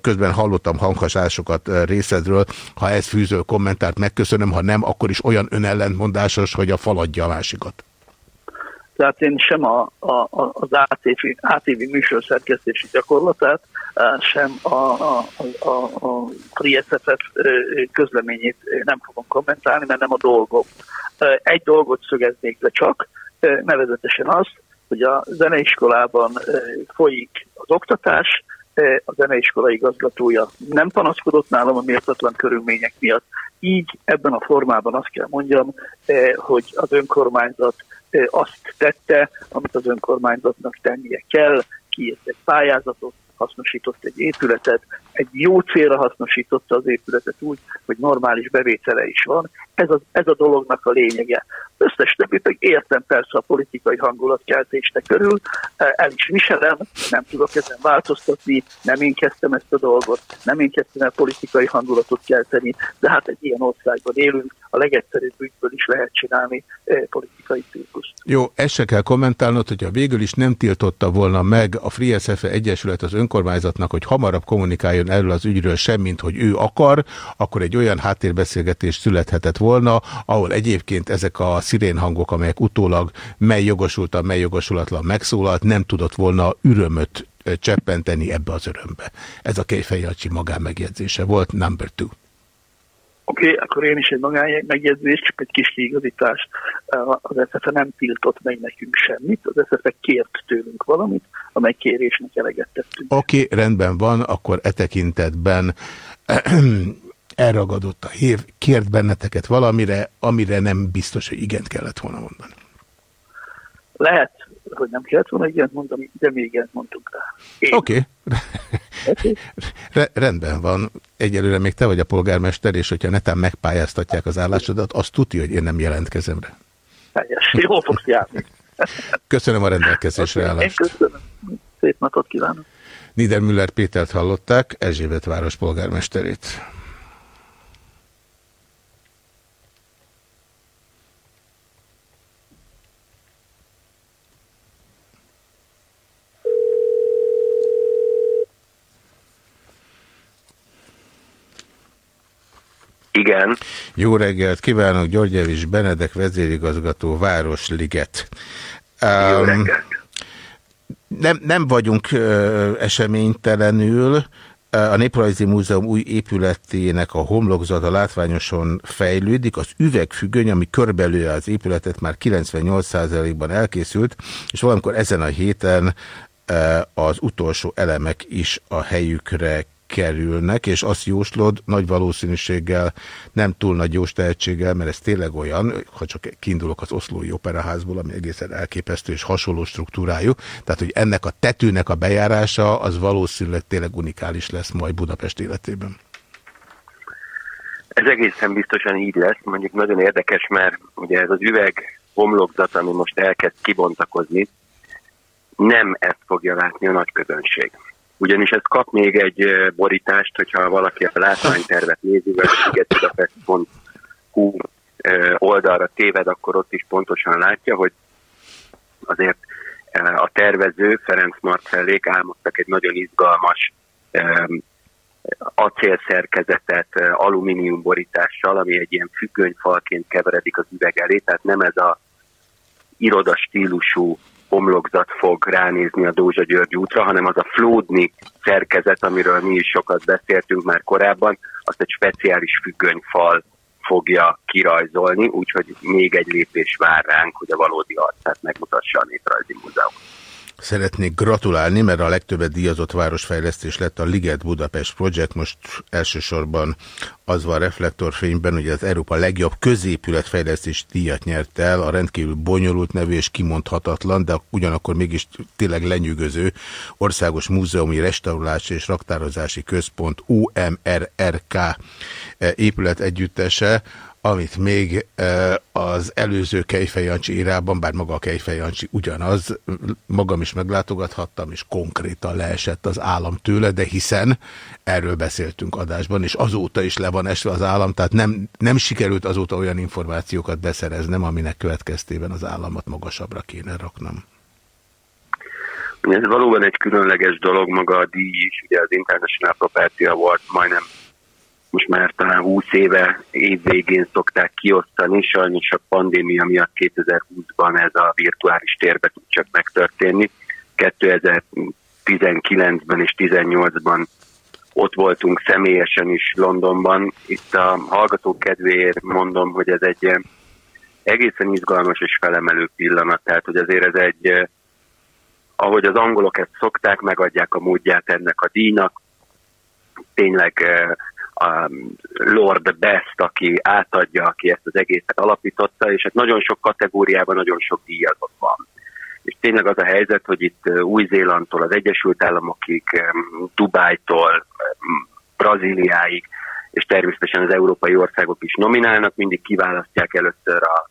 Közben hallottam hanghasásokat részedről, ha ez fűző kommentárt megköszönöm, ha nem, akkor is olyan önellentmondásos, hogy a faladja a másikat. Tehát én sem a, a, az ATV, ATV műsor szerkesztési gyakorlatát, sem a, a, a, a RISFF közleményét nem fogom kommentálni, mert nem a dolgom. Egy dolgot szögeznék le csak, nevezetesen azt, hogy a zeneiskolában folyik az oktatás, a zeneiskola igazgatója nem panaszkodott nálam a méltatlan körülmények miatt. Így ebben a formában azt kell mondjam, hogy az önkormányzat azt tette, amit az önkormányzatnak tennie kell, kiírt egy pályázatot, hasznosított egy épületet, egy jó célra hasznosította az épületet úgy, hogy normális bevétele is van. Ez a, ez a dolognak a lényege. Összes többit meg értem persze a politikai hangulatkeltésnek körül, el is viselem, nem tudok ezen változtatni, nem én kezdtem ezt a dolgot, nem én kezdtem el politikai hangulatot kelteni, de hát egy ilyen országban élünk, a legegyszerűbb ügyből is lehet csinálni eh, politikai cirkuszt. Jó, ezt se kell kommentálnod, hogyha végül is nem tiltotta volna meg a Free SFE Egyesület az önkormányzatnak, hogy hamarabb kommunikáljon erről az ügyről semmint, hogy ő akar, akkor egy olyan háttérbeszélgetés születhetett volna, ahol egyébként ezek a szirénhangok, amelyek utólag mely jogosultan, mely jogosulatlan megszólalt, nem tudott volna ürömöt cseppenteni ebbe az örömbe. Ez a Kejfej Jacsi magánmegjegyzése volt, number two. Oké, okay, akkor én is egy magány megjegyzés, csak egy kis kiigazítás. Az SZFE nem tiltott meg nekünk semmit, az SZFE kért tőlünk valamit, amely kérésnek eleget tettünk. Oké, okay, rendben van, akkor e tekintetben elragadott a hív, kért benneteket valamire, amire nem biztos, hogy igent kellett volna mondani. Lehet, hogy nem kellett volna igent mondani, de mi igent mondtunk rá. Oké. Okay. rendben van. Egyelőre még te vagy a polgármester, és hogyha netán megpályáztatják az állásodat, azt tudja, hogy én nem jelentkezem rá. Teljes. Jó fogsz járni. Köszönöm a rendelkezésre állást. köszönöm. Szép napot kívánok. Niedermüller Pétert hallották, Erzsébet város polgármesterét. Igen. Jó reggelt kívánok, György Evis Benedek vezérigazgató, Városliget. Um, Jó reggelt. Nem, nem vagyunk uh, eseménytelenül, a Néprajzi Múzeum új épületének a homlokzata látványosan fejlődik. Az üvegfüggöny, ami körbelője az épületet, már 98%-ban elkészült, és valamikor ezen a héten az utolsó elemek is a helyükre kerülnek, és azt jóslod nagy valószínűséggel, nem túl nagy jós tehetséggel, mert ez tényleg olyan, ha csak kiindulok az oszlói operaházból, ami egészen elképesztő és hasonló struktúrájú, tehát hogy ennek a tetőnek a bejárása az valószínűleg tényleg unikális lesz majd Budapest életében. Ez egészen biztosan így lesz, mondjuk nagyon érdekes, mert ugye ez az üveg homlokzat, ami most elkezd kibontakozni, nem ezt fogja látni a nagy közönség ugyanis ez kap még egy borítást, hogyha valaki a látványtervet nézi, vagy sigetbudapest.hu oldalra téved, akkor ott is pontosan látja, hogy azért a tervező Ferenc Marcellék álmodtak egy nagyon izgalmas acélszerkezetet alumínium borítással, ami egy ilyen függönyfalként keveredik az üveg elé, tehát nem ez a iroda stílusú homlokzat fog ránézni a Dózsa György útra, hanem az a flódni szerkezet, amiről mi is sokat beszéltünk már korábban, azt egy speciális függönyfal fogja kirajzolni, úgyhogy még egy lépés vár ránk, hogy a valódi arcát megmutassa a Néprajzi Múzeum. Szeretnék gratulálni, mert a legtöbbet díjazott városfejlesztés lett a Liget Budapest Project. Most elsősorban az van reflektorfényben, hogy az Európa legjobb középületfejlesztés díjat nyert el, a rendkívül bonyolult nevű és kimondhatatlan, de ugyanakkor mégis tényleg lenyűgöző Országos Múzeumi Restaurálási és Raktározási Központ UMRRK épület együttese, amit még az előző Kejfej Jancsi írában, bár maga a Kejfej Jancsi ugyanaz, magam is meglátogathattam, és konkrétan leesett az állam tőle, de hiszen erről beszéltünk adásban, és azóta is le van esve az állam, tehát nem, nem sikerült azóta olyan információkat beszereznem, aminek következtében az államat magasabbra kéne raknom. Ez valóban egy különleges dolog maga a díj is, ugye az International Property Award majdnem most már talán 20 éve évvégén szokták kiosztani, sajnos a pandémia miatt 2020-ban ez a virtuális térbe tud csak megtörténni. 2019-ben és 2018-ban ott voltunk személyesen is Londonban. Itt a hallgatók kedvéért mondom, hogy ez egy egészen izgalmas és felemelő pillanat, tehát hogy azért ez egy ahogy az angolok ezt szokták, megadják a módját ennek a díjnak. Tényleg a Lord Best, aki átadja, aki ezt az egészet alapította, és hát nagyon sok kategóriában nagyon sok díjazott van. És tényleg az a helyzet, hogy itt Új-Zélandtól az Egyesült Államokig, Dubájtól, Brazíliáig, és természetesen az európai országok is nominálnak, mindig kiválasztják először a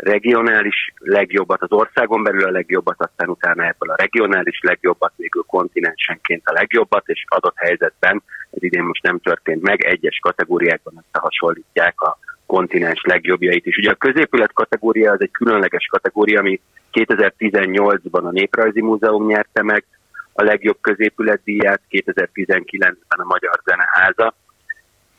regionális legjobbat, az országon belül a legjobbat, aztán utána ebből a regionális legjobbat, végül kontinensenként a legjobbat, és adott helyzetben, ez idén most nem történt meg, egyes kategóriákban összehasonlítják a kontinens legjobbjait is. Ugye a középület kategória az egy különleges kategória, ami 2018-ban a Néprajzi Múzeum nyerte meg a legjobb középület díját, 2019-ben a Magyar Zeneháza,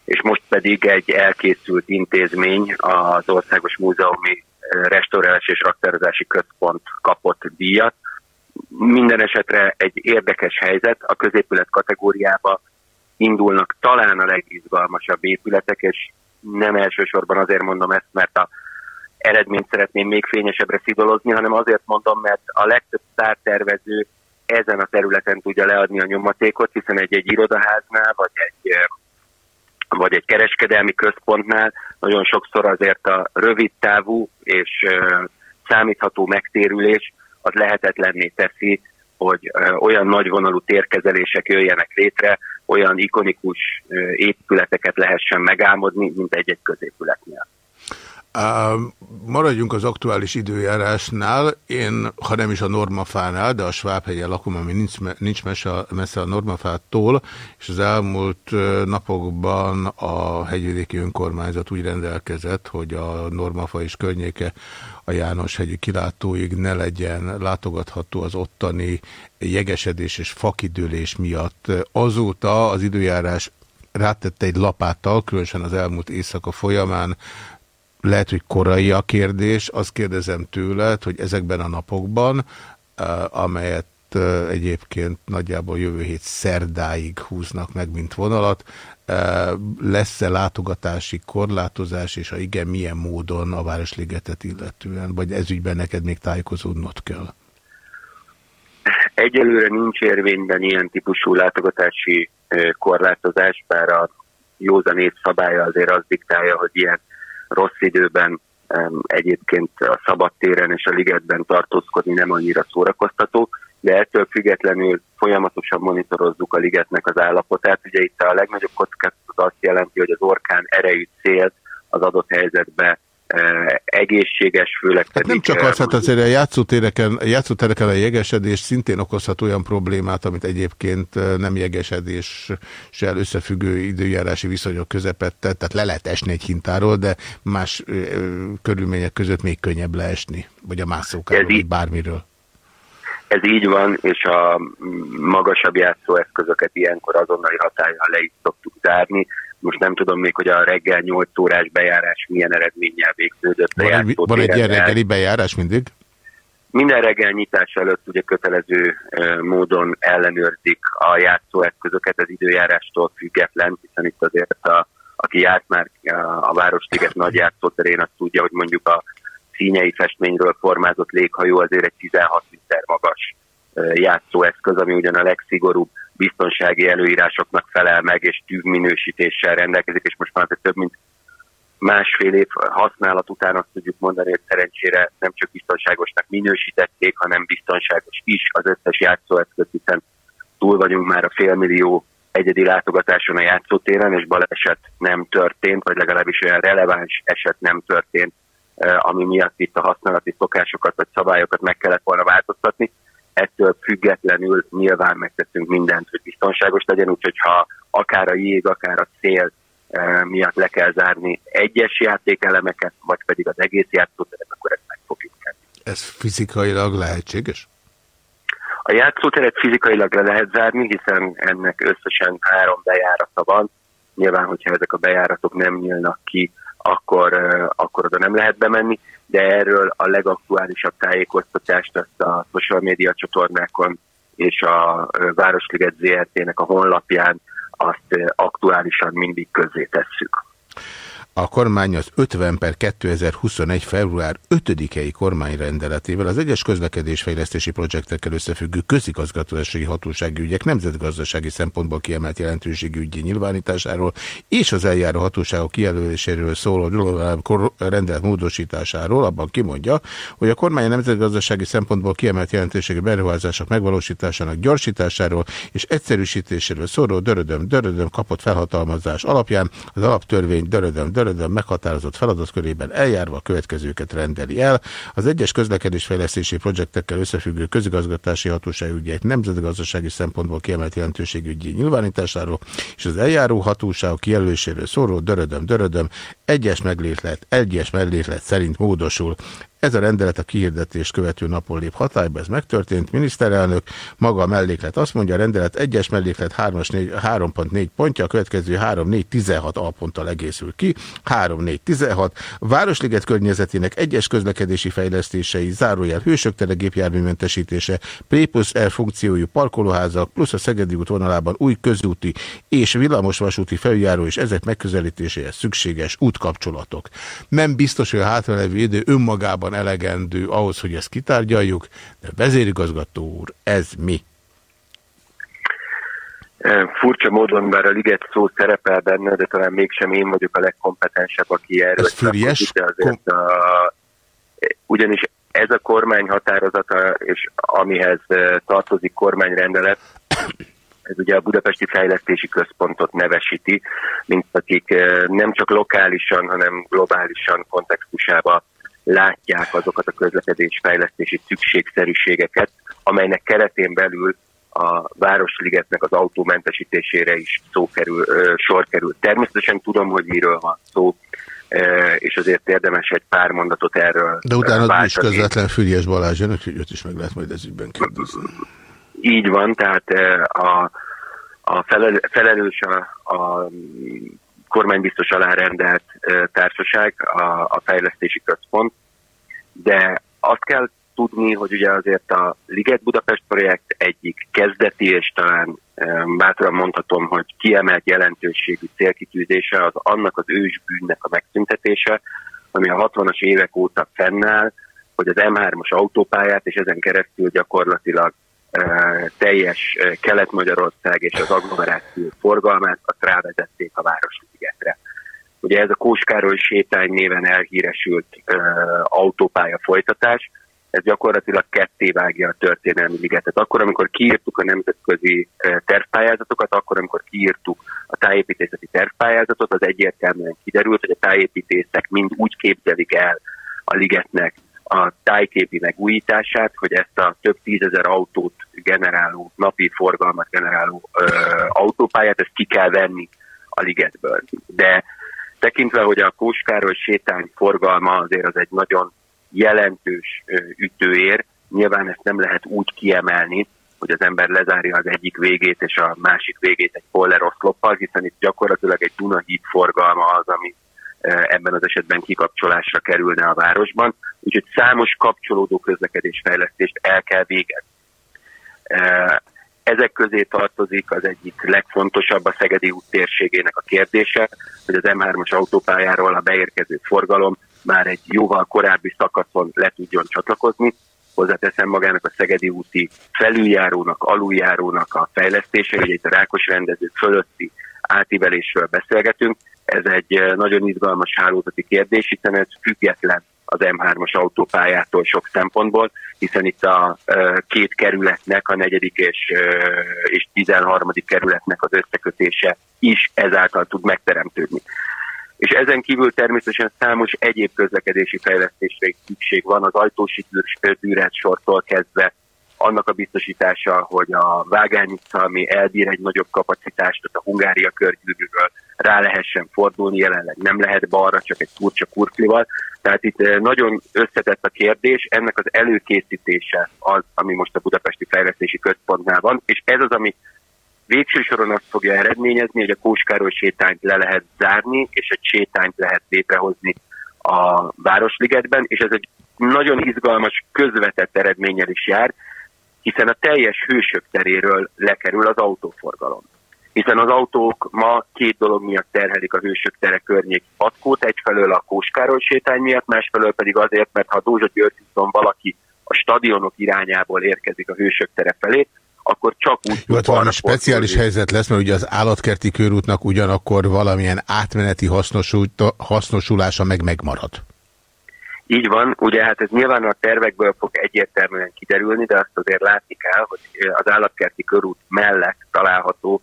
és most pedig egy elkészült intézmény, az Országos Múzeumi Restaurálás és Raktározási Központ kapott díjat. Minden esetre egy érdekes helyzet, a középület kategóriába indulnak talán a legizgalmasabb épületek, és nem elsősorban azért mondom ezt, mert a eredményt szeretném még fényesebbre szidolozni, hanem azért mondom, mert a legtöbb szártervező ezen a területen tudja leadni a nyomatékot, hiszen egy-egy irodaháznál, vagy egy vagy egy kereskedelmi központnál nagyon sokszor azért a rövid távú és számítható megtérülés az lehetetlenné teszi, hogy olyan nagyvonalú térkezelések jöjjenek létre, olyan ikonikus épületeket lehessen megálmodni, mint egy-egy középületnél. Maradjunk az aktuális időjárásnál. Én, ha nem is a Normafánál, de a Svábhegyen lakom, ami nincs, nincs messze, messze a Normafától, és az elmúlt napokban a hegyvidéki önkormányzat úgy rendelkezett, hogy a Normafa és környéke a János-hegyi kilátóig ne legyen látogatható az ottani jegesedés és fakidőlés miatt. Azóta az időjárás rátette egy lapáttal, különösen az elmúlt éjszaka folyamán lehet, hogy korai a kérdés, azt kérdezem tőled, hogy ezekben a napokban, eh, amelyet eh, egyébként nagyjából jövő hét szerdáig húznak meg, mint vonalat, eh, lesz-e látogatási korlátozás, és ha igen, milyen módon a Városligetet illetően, vagy ezügyben neked még tájékozódnod kell? Egyelőre nincs érvényben ilyen típusú látogatási korlátozás, bár a józanész szabálya azért az diktálja, hogy ilyen rossz időben egyébként a szabadtéren és a ligetben tartózkodni nem annyira szórakoztató, de ettől függetlenül folyamatosan monitorozzuk a ligetnek az állapotát. Ugye itt a legnagyobb kockázat azt jelenti, hogy az orkán erejű célt az adott helyzetben egészséges, főleg hát nem csak az, hát azért a játszótereken, a játszótereken a jegesedés szintén okozhat olyan problémát, amit egyébként nem jegesedéssel összefüggő időjárási viszonyok közepette, tehát le lehet esni egy hintáról, de más ö, körülmények között még könnyebb leesni, vagy a mászókáról, vagy bármiről. Ez így van, és a magasabb játszóeszközöket ilyenkor azonnali hatályra le is szoktuk zárni, most nem tudom még, hogy a reggel 8 órás bejárás milyen eredménnyel végződött. Van egy, van egy ilyen reggeli bejárás mindig? Minden reggel nyitás előtt ugye kötelező módon ellenőrzik a játszóeszközöket az időjárástól független, hiszen itt azért a, aki járt már a Városliget nagy játszóterén, azt tudja, hogy mondjuk a színyei festményről formázott léghajó azért egy 16 méter magas játszóeszköz, ami ugyan a legszigorúbb biztonsági előírásoknak felel meg, és tűzminősítéssel rendelkezik, és most már több mint másfél év használat után azt tudjuk mondani, hogy szerencsére nem csak biztonságosnak minősítették, hanem biztonságos is az összes játszóeszköz, hiszen túl vagyunk már a félmillió egyedi látogatáson a játszótéren, és baleset nem történt, vagy legalábbis olyan releváns eset nem történt, ami miatt itt a használati szokásokat vagy szabályokat meg kellett volna változtatni ettől függetlenül nyilván megteszünk mindent, hogy biztonságos legyen, úgyhogy ha akár a jég, akár a szél e, miatt le kell zárni egyes játékelemeket, vagy pedig az egész játszóteret, akkor ezt meg fogjuk tenni. Ez fizikailag lehetséges? A játszóteret fizikailag le lehet zárni, hiszen ennek összesen három bejárata van. Nyilván, hogyha ezek a bejáratok nem nyílnak ki, akkor, e, akkor oda nem lehet bemenni de erről a legaktuálisabb tájékoztatást azt a social media csatornákon és a Városliget ZRT-nek a honlapján azt aktuálisan mindig közzé tesszük. A kormány az 50 per 2021. február 5-i kormányrendeletével az egyes közlekedésfejlesztési projektekkel összefüggő közigazgatási hatósági ügyek nemzetgazdasági szempontból kiemelt jelentőségű ügyi nyilvánításáról és az eljáró hatóságok kijelöléséről szóló rendelet módosításáról abban kimondja, hogy a kormány nemzetgazdasági szempontból kiemelt jelentőségű beruházások megvalósításának gyorsításáról és egyszerűsítéséről szóló dörödöm, dörödöm kapott felhatalmazás alapján az alaptörvény dörödöm, dörödöm meghatározott feladatkörében eljárva a következőket rendeli el. Az egyes közlekedésfejlesztési projektekkel összefüggő közigazgatási hatóság ügyek nemzetgazdasági szempontból kiemelt jelentőségű ügyi nyilvánításáról és az eljáró hatóságok kijelöléséről szóló dörödöm, dörödöm egyes meglétlet, egyes meglétlet szerint módosul. Ez a rendelet a kihirdetés követő napon lép hatályba, ez megtörtént. Miniszterelnök maga a melléklet azt mondja, a rendelet 1-es melléklet 3.4 pontja, a következő 3.4.16 alponttal egészül ki, 3.4.16. Városliget környezetének egyes közlekedési fejlesztései, zárójel hősök telegépjárműmentesítése, prépusz L funkciójú parkolóházak, plusz a Szegedi út új közúti és villamosvasúti feljáró és ezek megközelítéséhez szükséges útkapcsolatok. Nem biztos, hogy a hátralevő idő önmagában van elegendő ahhoz, hogy ezt kitárgyaljuk, de vezérigazgató úr, ez mi? Furcsa módon, bár a liget szó szerepel benne, de talán mégsem én vagyok a legkompetensebb, aki erről Ez azért a, ugyanis ez a kormány határozata, és amihez tartozik kormányrendelet, ez ugye a Budapesti Fejlesztési Központot nevesíti, mint akik nem csak lokálisan, hanem globálisan kontextusában látják azokat a közlekedésfejlesztési szükségszerűségeket, amelynek keretén belül a Városligetnek az autómentesítésére is szó kerül, sor kerül. Természetesen tudom, hogy miről van szó, és azért érdemes egy pár mondatot erről De utána is közvetlen Füriás Balázs jön, úgyhogy őt is meg lehet majd ez ügyben kérdezni. Így van, tehát a, a felelős a, a kormánybiztos alá rendelt társaság, a, a fejlesztési központ, de azt kell tudni, hogy ugye azért a Liget Budapest projekt egyik kezdeti, és talán bátran mondhatom, hogy kiemelt jelentőségű célkitűzése az annak az ősbűnnek a megszüntetése, ami a 60-as évek óta fennáll, hogy az M3-as autópályát, és ezen keresztül gyakorlatilag teljes Kelet-Magyarország és az agglomeráció forgalmát azt rávezették a Városligetre. Ugye ez a Kóskároly sétány néven elhíresült uh, autópálya folytatás, ez gyakorlatilag ketté vágja a történelmi ligetet. Akkor, amikor kiírtuk a nemzetközi tervpályázatokat, akkor, amikor kiírtuk a tájépítészeti tervpályázatot, az egyértelműen kiderült, hogy a tájépítészek mind úgy képzelik el a ligetnek a tájképi megújítását, hogy ezt a több tízezer autót generáló, napi forgalmat generáló ö, autópályát, ezt ki kell venni a ligetből. De tekintve, hogy a Kóskároly sétány forgalma azért az egy nagyon jelentős ütőér, nyilván ezt nem lehet úgy kiemelni, hogy az ember lezárja az egyik végét és a másik végét egy poller oszloppal, hiszen itt gyakorlatilag egy Dunahíd forgalma az, ami ebben az esetben kikapcsolásra kerülne a városban, úgyhogy számos kapcsolódó közlekedésfejlesztést el kell végezni. Ezek közé tartozik az egyik legfontosabb a Szegedi út térségének a kérdése, hogy az M3-as autópályáról a beérkező forgalom már egy jóval korábbi szakaszon le tudjon csatlakozni. Hozzáteszem magának a Szegedi úti felüljárónak, aluljárónak a fejlesztése, hogy itt a Rákos rendező fölötti átívelésről beszélgetünk. Ez egy nagyon izgalmas hálózati kérdés, hiszen ez független az M3-as autópályától sok szempontból, hiszen itt a két kerületnek, a negyedik és, és tizenharmadik kerületnek az összekötése is ezáltal tud megteremtődni. És ezen kívül természetesen számos egyéb közlekedési fejlesztésre is szükség van, az ajtósi tűret sortól kezdve annak a biztosítása, hogy a Vágány ami elbír egy nagyobb kapacitást, tehát a Hungária körgyűrűről rá lehessen fordulni, jelenleg nem lehet balra, csak egy furcsa kurklival. Tehát itt eh, nagyon összetett a kérdés, ennek az előkészítése az, ami most a Budapesti Fejlesztési Központnál van, és ez az, ami végső soron azt fogja eredményezni, hogy a Kóskároly sétányt le lehet zárni, és egy sétányt lehet létrehozni a Városligetben, és ez egy nagyon izgalmas, közvetett eredménnyel is jár, hiszen a teljes hősök teréről lekerül az autóforgalom. hiszen az autók ma két dolog miatt terhelik a hősök tere környék patkót, egyfelől a Kóskároly sétány miatt, másfelől pedig azért, mert ha Dózsa Györgyűszon valaki a stadionok irányából érkezik a hősök tere felé, akkor csak úgy... Jó, hát valami speciális helyzet lesz, mert ugye az állatkerti körútnak ugyanakkor valamilyen átmeneti hasznosulása meg megmarad. Így van, ugye hát ez nyilván a tervekből fog egyértelműen kiderülni, de azt azért látni kell, hogy az állatkerti körút mellett található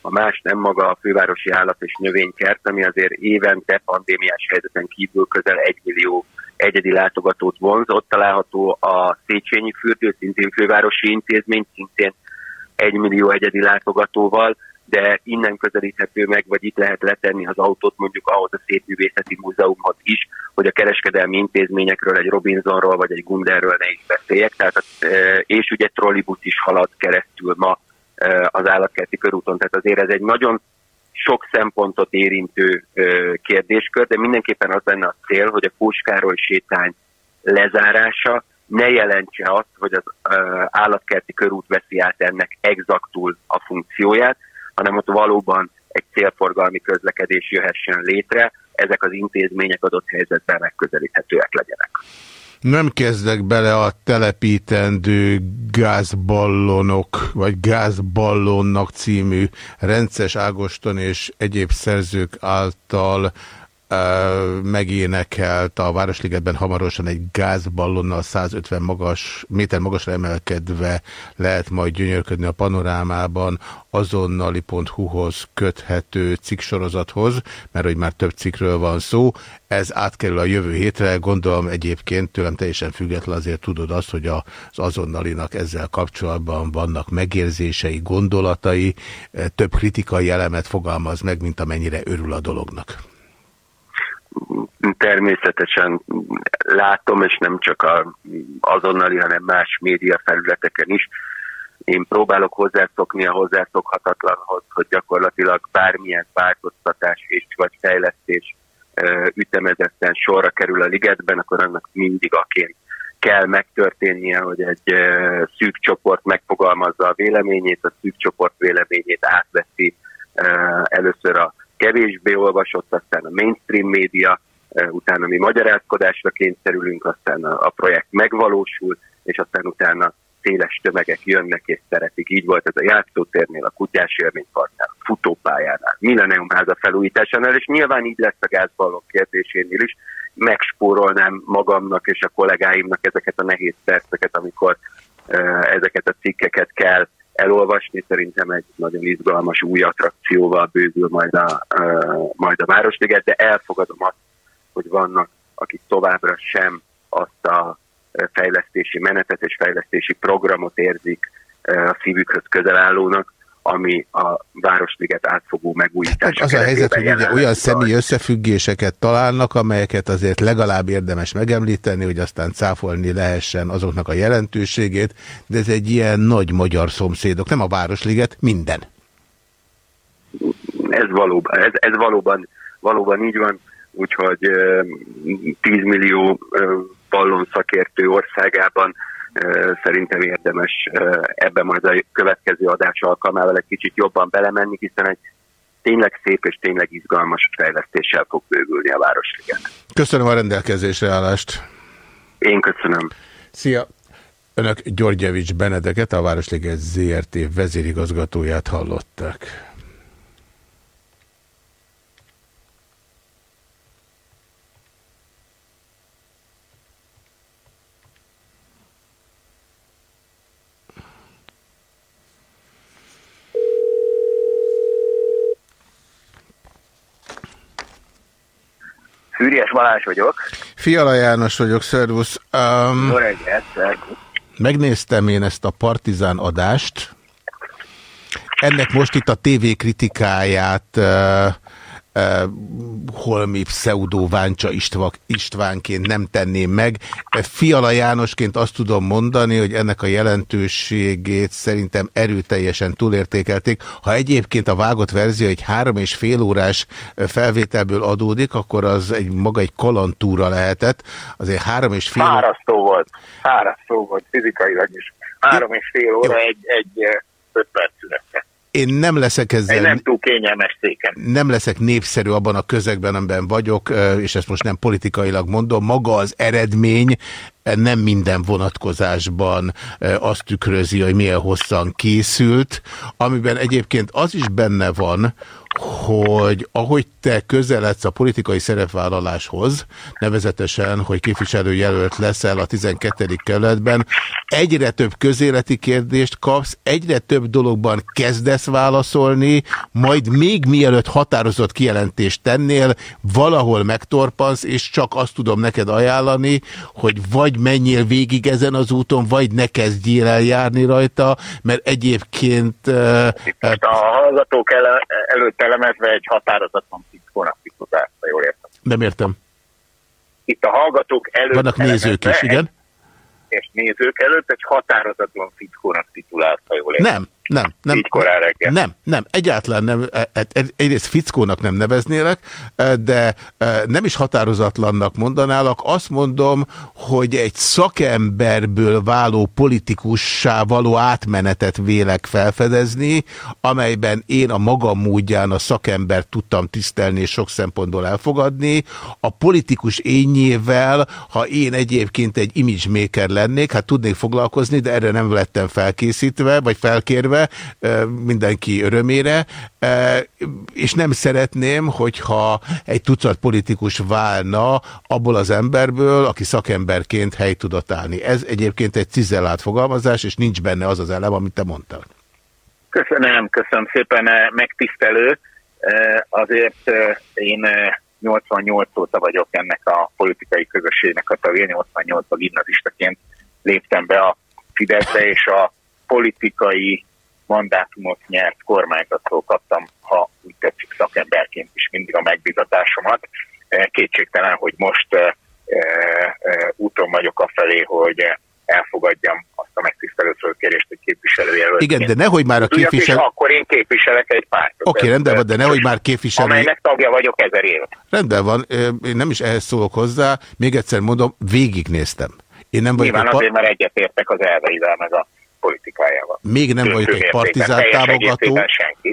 a más nem maga a fővárosi állat és növénykert, ami azért évente pandémiás helyzeten kívül közel egy millió egyedi látogatót vonz. Ott található a Széchenyi fürdő, szintén fővárosi intézmény, szintén egy millió egyedi látogatóval, de innen közelíthető meg, vagy itt lehet letenni az autót mondjuk ahhoz a szép művészeti múzeumhoz is, hogy a kereskedelmi intézményekről, egy Robinsonról vagy egy Gunderről ne is beszéljek. Tehát, és ugye trollibusz is halad keresztül ma az állatkerti körúton, tehát azért ez egy nagyon sok szempontot érintő kérdéskör, de mindenképpen az lenne a cél, hogy a Kóskároly sétány lezárása ne jelentse azt, hogy az állatkerti körút veszi át ennek exaktul a funkcióját, hanem ott valóban egy célforgalmi közlekedés jöhessen létre, ezek az intézmények adott helyzetben megközelíthetőek legyenek. Nem kezdek bele a telepítendő gázballonok, vagy gázballonnak című Rences Ágoston és egyéb szerzők által megénekelt a Városligetben hamarosan egy gázballonnal 150 magas, méter magasra emelkedve lehet majd gyönyörködni a panorámában azonnali.hu-hoz köthető cikksorozathoz, mert hogy már több cikkről van szó. Ez átkerül a jövő hétre, gondolom egyébként tőlem teljesen független azért tudod azt, hogy az azonnalinak ezzel kapcsolatban vannak megérzései, gondolatai, több kritikai elemet fogalmaz meg, mint amennyire örül a dolognak természetesen látom, és nem csak a azonnali, hanem más média felületeken is. Én próbálok hozzászokni a hozzászokhatatlanhoz, hogy gyakorlatilag bármilyen változtatás és vagy fejlesztés ütemezetten sorra kerül a ligetben, akkor annak mindig aként kell megtörténnie, hogy egy szűk csoport megfogalmazza a véleményét, a szűk csoport véleményét átveszi először a kevésbé olvasott, aztán a mainstream média, e, utána mi magyarázkodásra kényszerülünk, aztán a, projekt megvalósul, és aztán utána széles tömegek jönnek és szeretik. Így volt ez a játszótérnél, a kutyás élményparknál, a futópályánál, Millennium háza felújításánál, és nyilván így lesz a gázballon kérdésénél is. Megspórolnám magamnak és a kollégáimnak ezeket a nehéz perceket, amikor uh, ezeket a cikkeket kell elolvasni. Szerintem egy nagyon izgalmas új attrakcióval bővül majd a, uh, majd a Városliget, de elfogadom azt, hogy vannak, akik továbbra sem azt a fejlesztési menetet és fejlesztési programot érzik a szívükhöz közel állónak, ami a Városliget átfogó megújítása. Az a helyzet, hogy ugye olyan személy összefüggéseket találnak, amelyeket azért legalább érdemes megemlíteni, hogy aztán cáfolni lehessen azoknak a jelentőségét, de ez egy ilyen nagy magyar szomszédok, nem a Városliget, minden. Ez valóban, ez, ez valóban, valóban így van, úgyhogy 10 millió ballon szakértő országában szerintem érdemes ebbe majd a következő adás alkalmával egy kicsit jobban belemenni, hiszen egy tényleg szép és tényleg izgalmas fejlesztéssel fog bővülni a Városliget. Köszönöm a rendelkezésre állást. Én köszönöm. Szia! Önök Györgyevics Benedeket, a Városliget ZRT vezérigazgatóját hallották. Fűries Balázs vagyok. Fiala János vagyok, szervusz. Um, megnéztem én ezt a Partizán adást. Ennek most itt a TV kritikáját uh, holmi pseudo Váncsa Istvánként nem tenném meg. Fiala Jánosként azt tudom mondani, hogy ennek a jelentőségét szerintem erőteljesen túlértékelték. Ha egyébként a vágott verzió egy három és fél órás felvételből adódik, akkor az egy maga egy kalantúra lehetett. Azért három és fél... Fárasztó volt. Fárasztó volt fizikailag is. Három és fél óra egy, egy öt perc. Én nem leszek ezzel... Egy nem túl kényelmes széken. Nem leszek népszerű abban a közegben, amiben vagyok, és ezt most nem politikailag mondom. Maga az eredmény nem minden vonatkozásban azt tükrözi, hogy milyen hosszan készült, amiben egyébként az is benne van, hogy ahogy te közeledsz a politikai szerepvállaláshoz, nevezetesen, hogy képviselőjelölt leszel a 12. kerületben, egyre több közéleti kérdést kapsz, egyre több dologban kezdesz válaszolni, majd még mielőtt határozott kijelentést tennél, valahol megtorpansz, és csak azt tudom neked ajánlani, hogy vagy menjél végig ezen az úton, vagy ne kezdjél el járni rajta, mert egyébként... Most a hallgatók el, előtt elemezve egy határozatlan tíz hónapig tudás, ha jól értem. Nem értem. Itt a hallgatók előtt... Vannak nézők is, igen? És nézők előtt egy határozatlan fickónak titulált, ha jól értem. Nem, nem, nem, nem, nem, egyáltalán nem, e, e, e, egyrészt fickónak nem neveznélek, de nem is határozatlannak mondanálak. Azt mondom, hogy egy szakemberből váló politikussá való átmenetet vélek felfedezni, amelyben én a magam módján a szakember tudtam tisztelni és sok szempontból elfogadni. A politikus ényével, ha én egyébként egy image maker lennék, hát tudnék foglalkozni, de erre nem lettem felkészítve, vagy felkérve, illetve mindenki örömére, és nem szeretném, hogyha egy tucat politikus válna abból az emberből, aki szakemberként hely tudott állni. Ez egyébként egy cizellált fogalmazás, és nincs benne az az elem, amit te mondtál. Köszönöm, köszönöm szépen, megtisztelő. Azért én 88 óta vagyok ennek a politikai közösségnek a tagja, 88-ban gimnazistaként léptem be a Fideszbe, és a politikai mandátumot nyert kormányzatról kaptam, ha úgy tetszik szakemberként is mindig a megbizatásomat. Eh, kétségtelen, hogy most e, e, úton vagyok a felé, hogy elfogadjam azt a megtisztelő fölkérést, hogy képviselőjelölt. Igen, de nehogy már a képviselő... Akkor én képviselek egy pártot. Oké, okay, rendben van, de nehogy már képviselő... Amelynek tagja vagyok ezer éve. Rendben van, én nem is ehhez szólok hozzá, még egyszer mondom, végignéztem. Én nem vagyok Nyilván azért, mert egyetértek az elveivel, meg a politikájával. Még nem vagyok egy partizán támogató.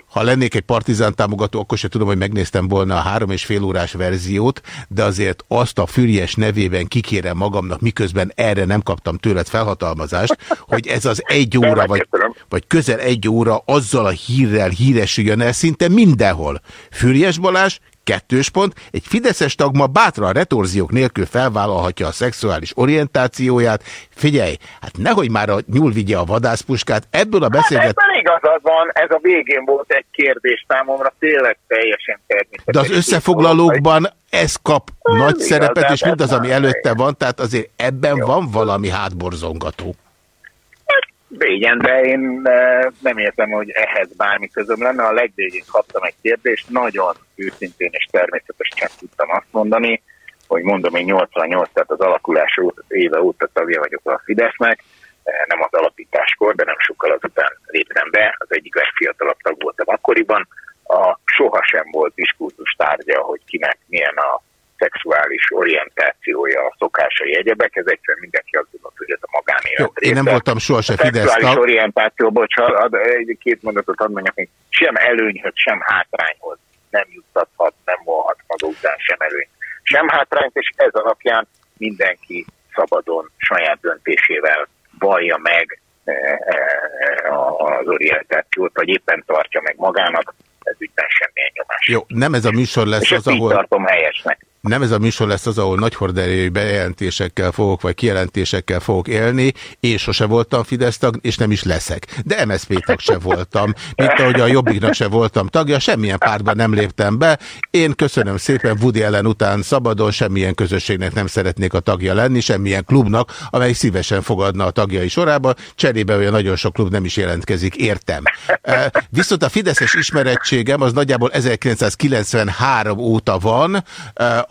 Ha lennék egy partizán támogató, akkor se tudom, hogy megnéztem volna a három és fél órás verziót, de azért azt a Füriyes nevében kikérem magamnak, miközben erre nem kaptam tőled felhatalmazást, hogy ez az egy óra, vagy, vagy közel egy óra azzal a hírrel híresüljön el szinte mindenhol. Füriyes Balázs Kettős pont, egy fideszes tag ma bátran retorziók nélkül felvállalhatja a szexuális orientációját. Figyelj, hát nehogy már a nyúl vigye a vadászpuskát, ebből a beszélget... Hát igazad van, ez a végén volt egy kérdés számomra, tényleg teljesen természetes. De az összefoglalókban ez kap hát, nagy szerepet, és mindaz, ami előtte van, tehát azért ebben Jó. van valami hátborzongató. Igen, de én nem értem, hogy ehhez bármi közöm lenne. A legvégén kaptam egy kérdést, nagyon őszintén és természetesen tudtam azt mondani, hogy mondom, én 88, tehát az alakulás éve óta tagja vagyok a Fidesznek, nem az alapításkor, de nem sokkal azután léptem be, az egyik legfiatalabb tag voltam akkoriban. A sohasem volt diskurzus tárgya, hogy kinek milyen a szexuális orientációja, a szokásai egyebek, ez egyszerűen mindenki azt gondolta, hogy ez a magánélet Jó, Én nem voltam sohasem Fidesz. Szexuális orientáció, bocsánat, egy-két mondatot ad mondjak, hogy sem előnyhöz, sem hátrányhoz nem juttathat, nem volhat maga után sem előny. Sem hátrányt, és ez alapján mindenki szabadon, saját döntésével vallja meg eh, eh, az orientációt, vagy éppen tartja meg magának, ez ügyben semmilyen nyomás. Jó, nem ez a műsor lesz és az, ahol... tartom helyesnek nem ez a műsor lesz az, ahol nagyhorderejű bejelentésekkel fogok, vagy kijelentésekkel fogok élni. Én sose voltam Fidesz tag, és nem is leszek. De MSZP tag se voltam, mint ahogy a Jobbiknak se voltam tagja, semmilyen pártban nem léptem be. Én köszönöm szépen Woody ellen után szabadon, semmilyen közösségnek nem szeretnék a tagja lenni, semmilyen klubnak, amely szívesen fogadna a tagjai sorába. Cserébe olyan nagyon sok klub nem is jelentkezik, értem. Viszont a Fideszes ismerettségem az nagyjából 1993 óta van,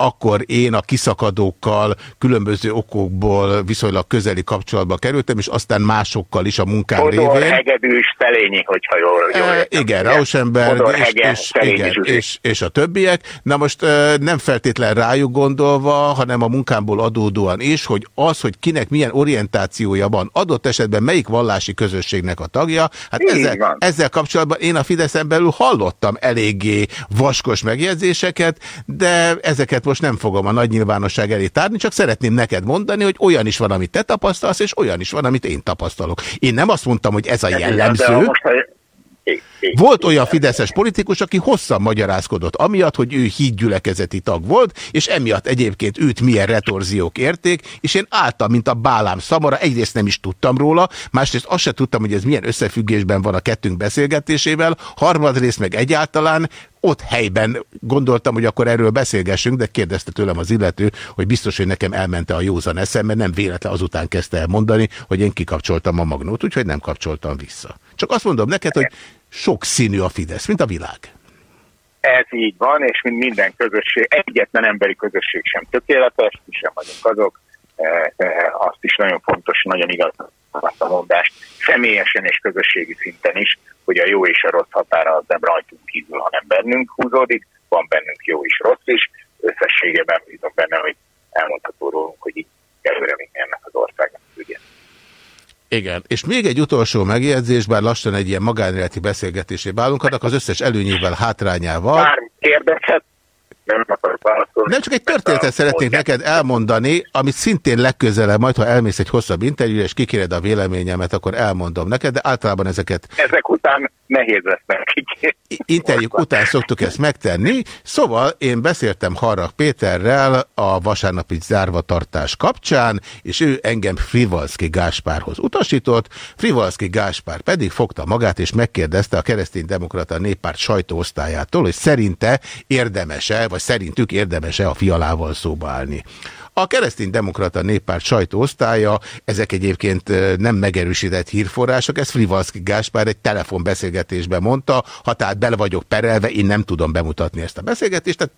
akkor én a kiszakadókkal különböző okokból viszonylag közeli kapcsolatba kerültem, és aztán másokkal is a munkám Fodor, révén. Hegedűs, Telényi, hogyha jól, jól e, Igen, Rauschenberg és, Hege, és, igen, és, és a többiek. Na most nem feltétlen rájuk gondolva, hanem a munkámból adódóan is, hogy az, hogy kinek milyen orientációja van, adott esetben melyik vallási közösségnek a tagja, hát ezzel, ezzel kapcsolatban én a Fideszen belül hallottam eléggé vaskos megjegyzéseket, de ezeket most nem fogom a nagy nyilvánosság elé tárni, csak szeretném neked mondani, hogy olyan is van, amit te tapasztalsz, és olyan is van, amit én tapasztalok. Én nem azt mondtam, hogy ez a jellemző. Volt olyan fideszes politikus, aki hosszan magyarázkodott, amiatt, hogy ő hídgyülekezeti tag volt, és emiatt egyébként őt milyen retorziók érték, és én álltam, mint a bálám szamara, egyrészt nem is tudtam róla, másrészt azt se tudtam, hogy ez milyen összefüggésben van a kettőnk beszélgetésével, harmadrészt meg egyáltalán ott helyben gondoltam, hogy akkor erről beszélgessünk, de kérdezte tőlem az illető, hogy biztos, hogy nekem elmente a józan eszem, mert nem véletlen azután kezdte el mondani, hogy én kikapcsoltam a magnót, úgyhogy nem kapcsoltam vissza. Csak azt mondom neked, hogy sok színű a Fidesz, mint a világ. Ez így van, és mint minden közösség, egyetlen emberi közösség sem tökéletes, mi sem vagyunk azok, e, e, azt is nagyon fontos, nagyon igaz azt a mondást, személyesen és közösségi szinten is, hogy a jó és a rossz határa az nem rajtunk kívül, hanem bennünk húzódik, van bennünk jó és rossz is, összességében bízom benne, hogy elmondható rólunk, hogy így előre ennek az országnak ügye. Igen, és még egy utolsó megjegyzés, bár lassan egy ilyen magánéleti beszélgetésébe állunk, annak az összes előnyével, hátrányával. Bár kérdezhet, nem akarok válaszolni. Nem csak egy történetet szeretnék neked elmondani, amit szintén legközelebb, majd ha elmész egy hosszabb interjúra, és kikéred a véleményemet, akkor elmondom neked, de általában ezeket... Ezek után nehéz lesz nekik. Interjúk után szoktuk ezt megtenni, szóval én beszéltem Harrak Péterrel a vasárnapi zárvatartás kapcsán, és ő engem Frivalszki Gáspárhoz utasított, Frivalszki Gáspár pedig fogta magát, és megkérdezte a kereszténydemokrata néppárt sajtóosztályától, hogy szerinte érdemese, vagy szerintük érdemese a fialával szóba állni. A kereszténydemokrata néppárt sajtóosztálya, ezek egyébként nem megerősített hírforrások, ez Frivalszki Gáspár egy telefonbeszélgetésben mondta, ha tehát bele vagyok perelve, én nem tudom bemutatni ezt a beszélgetést, tehát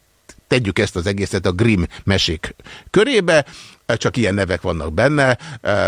tegyük ezt az egészet a Grimm mesék körébe, csak ilyen nevek vannak benne,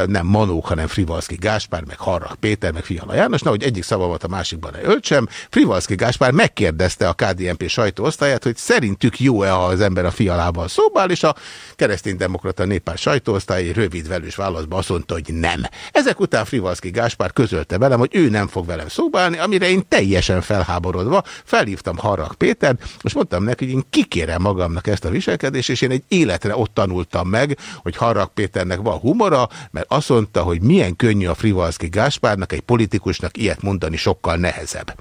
nem Manók, hanem Frivalszki Gáspár, meg Harrak Péter, meg Fiala János, na, hogy egyik szavamat a másikban ne öltsem. Frivalszki Gáspár megkérdezte a KDNP sajtóosztályát, hogy szerintük jó-e, ha az ember a fialával szóbál, és a kereszténydemokrata néppár sajtóosztály rövid velős válaszban azt mondta, hogy nem. Ezek után Frivalszki Gáspár közölte velem, hogy ő nem fog velem szóbálni, amire én teljesen felháborodva felhívtam Harrak Pétert, és mondtam neki, hogy én kikérem magamnak ezt a viselkedést, és én egy életre ott tanultam meg, hogy Harrak Péternek van humora, mert azt mondta, hogy milyen könnyű a Frivalszki Gáspárnak, egy politikusnak ilyet mondani sokkal nehezebb.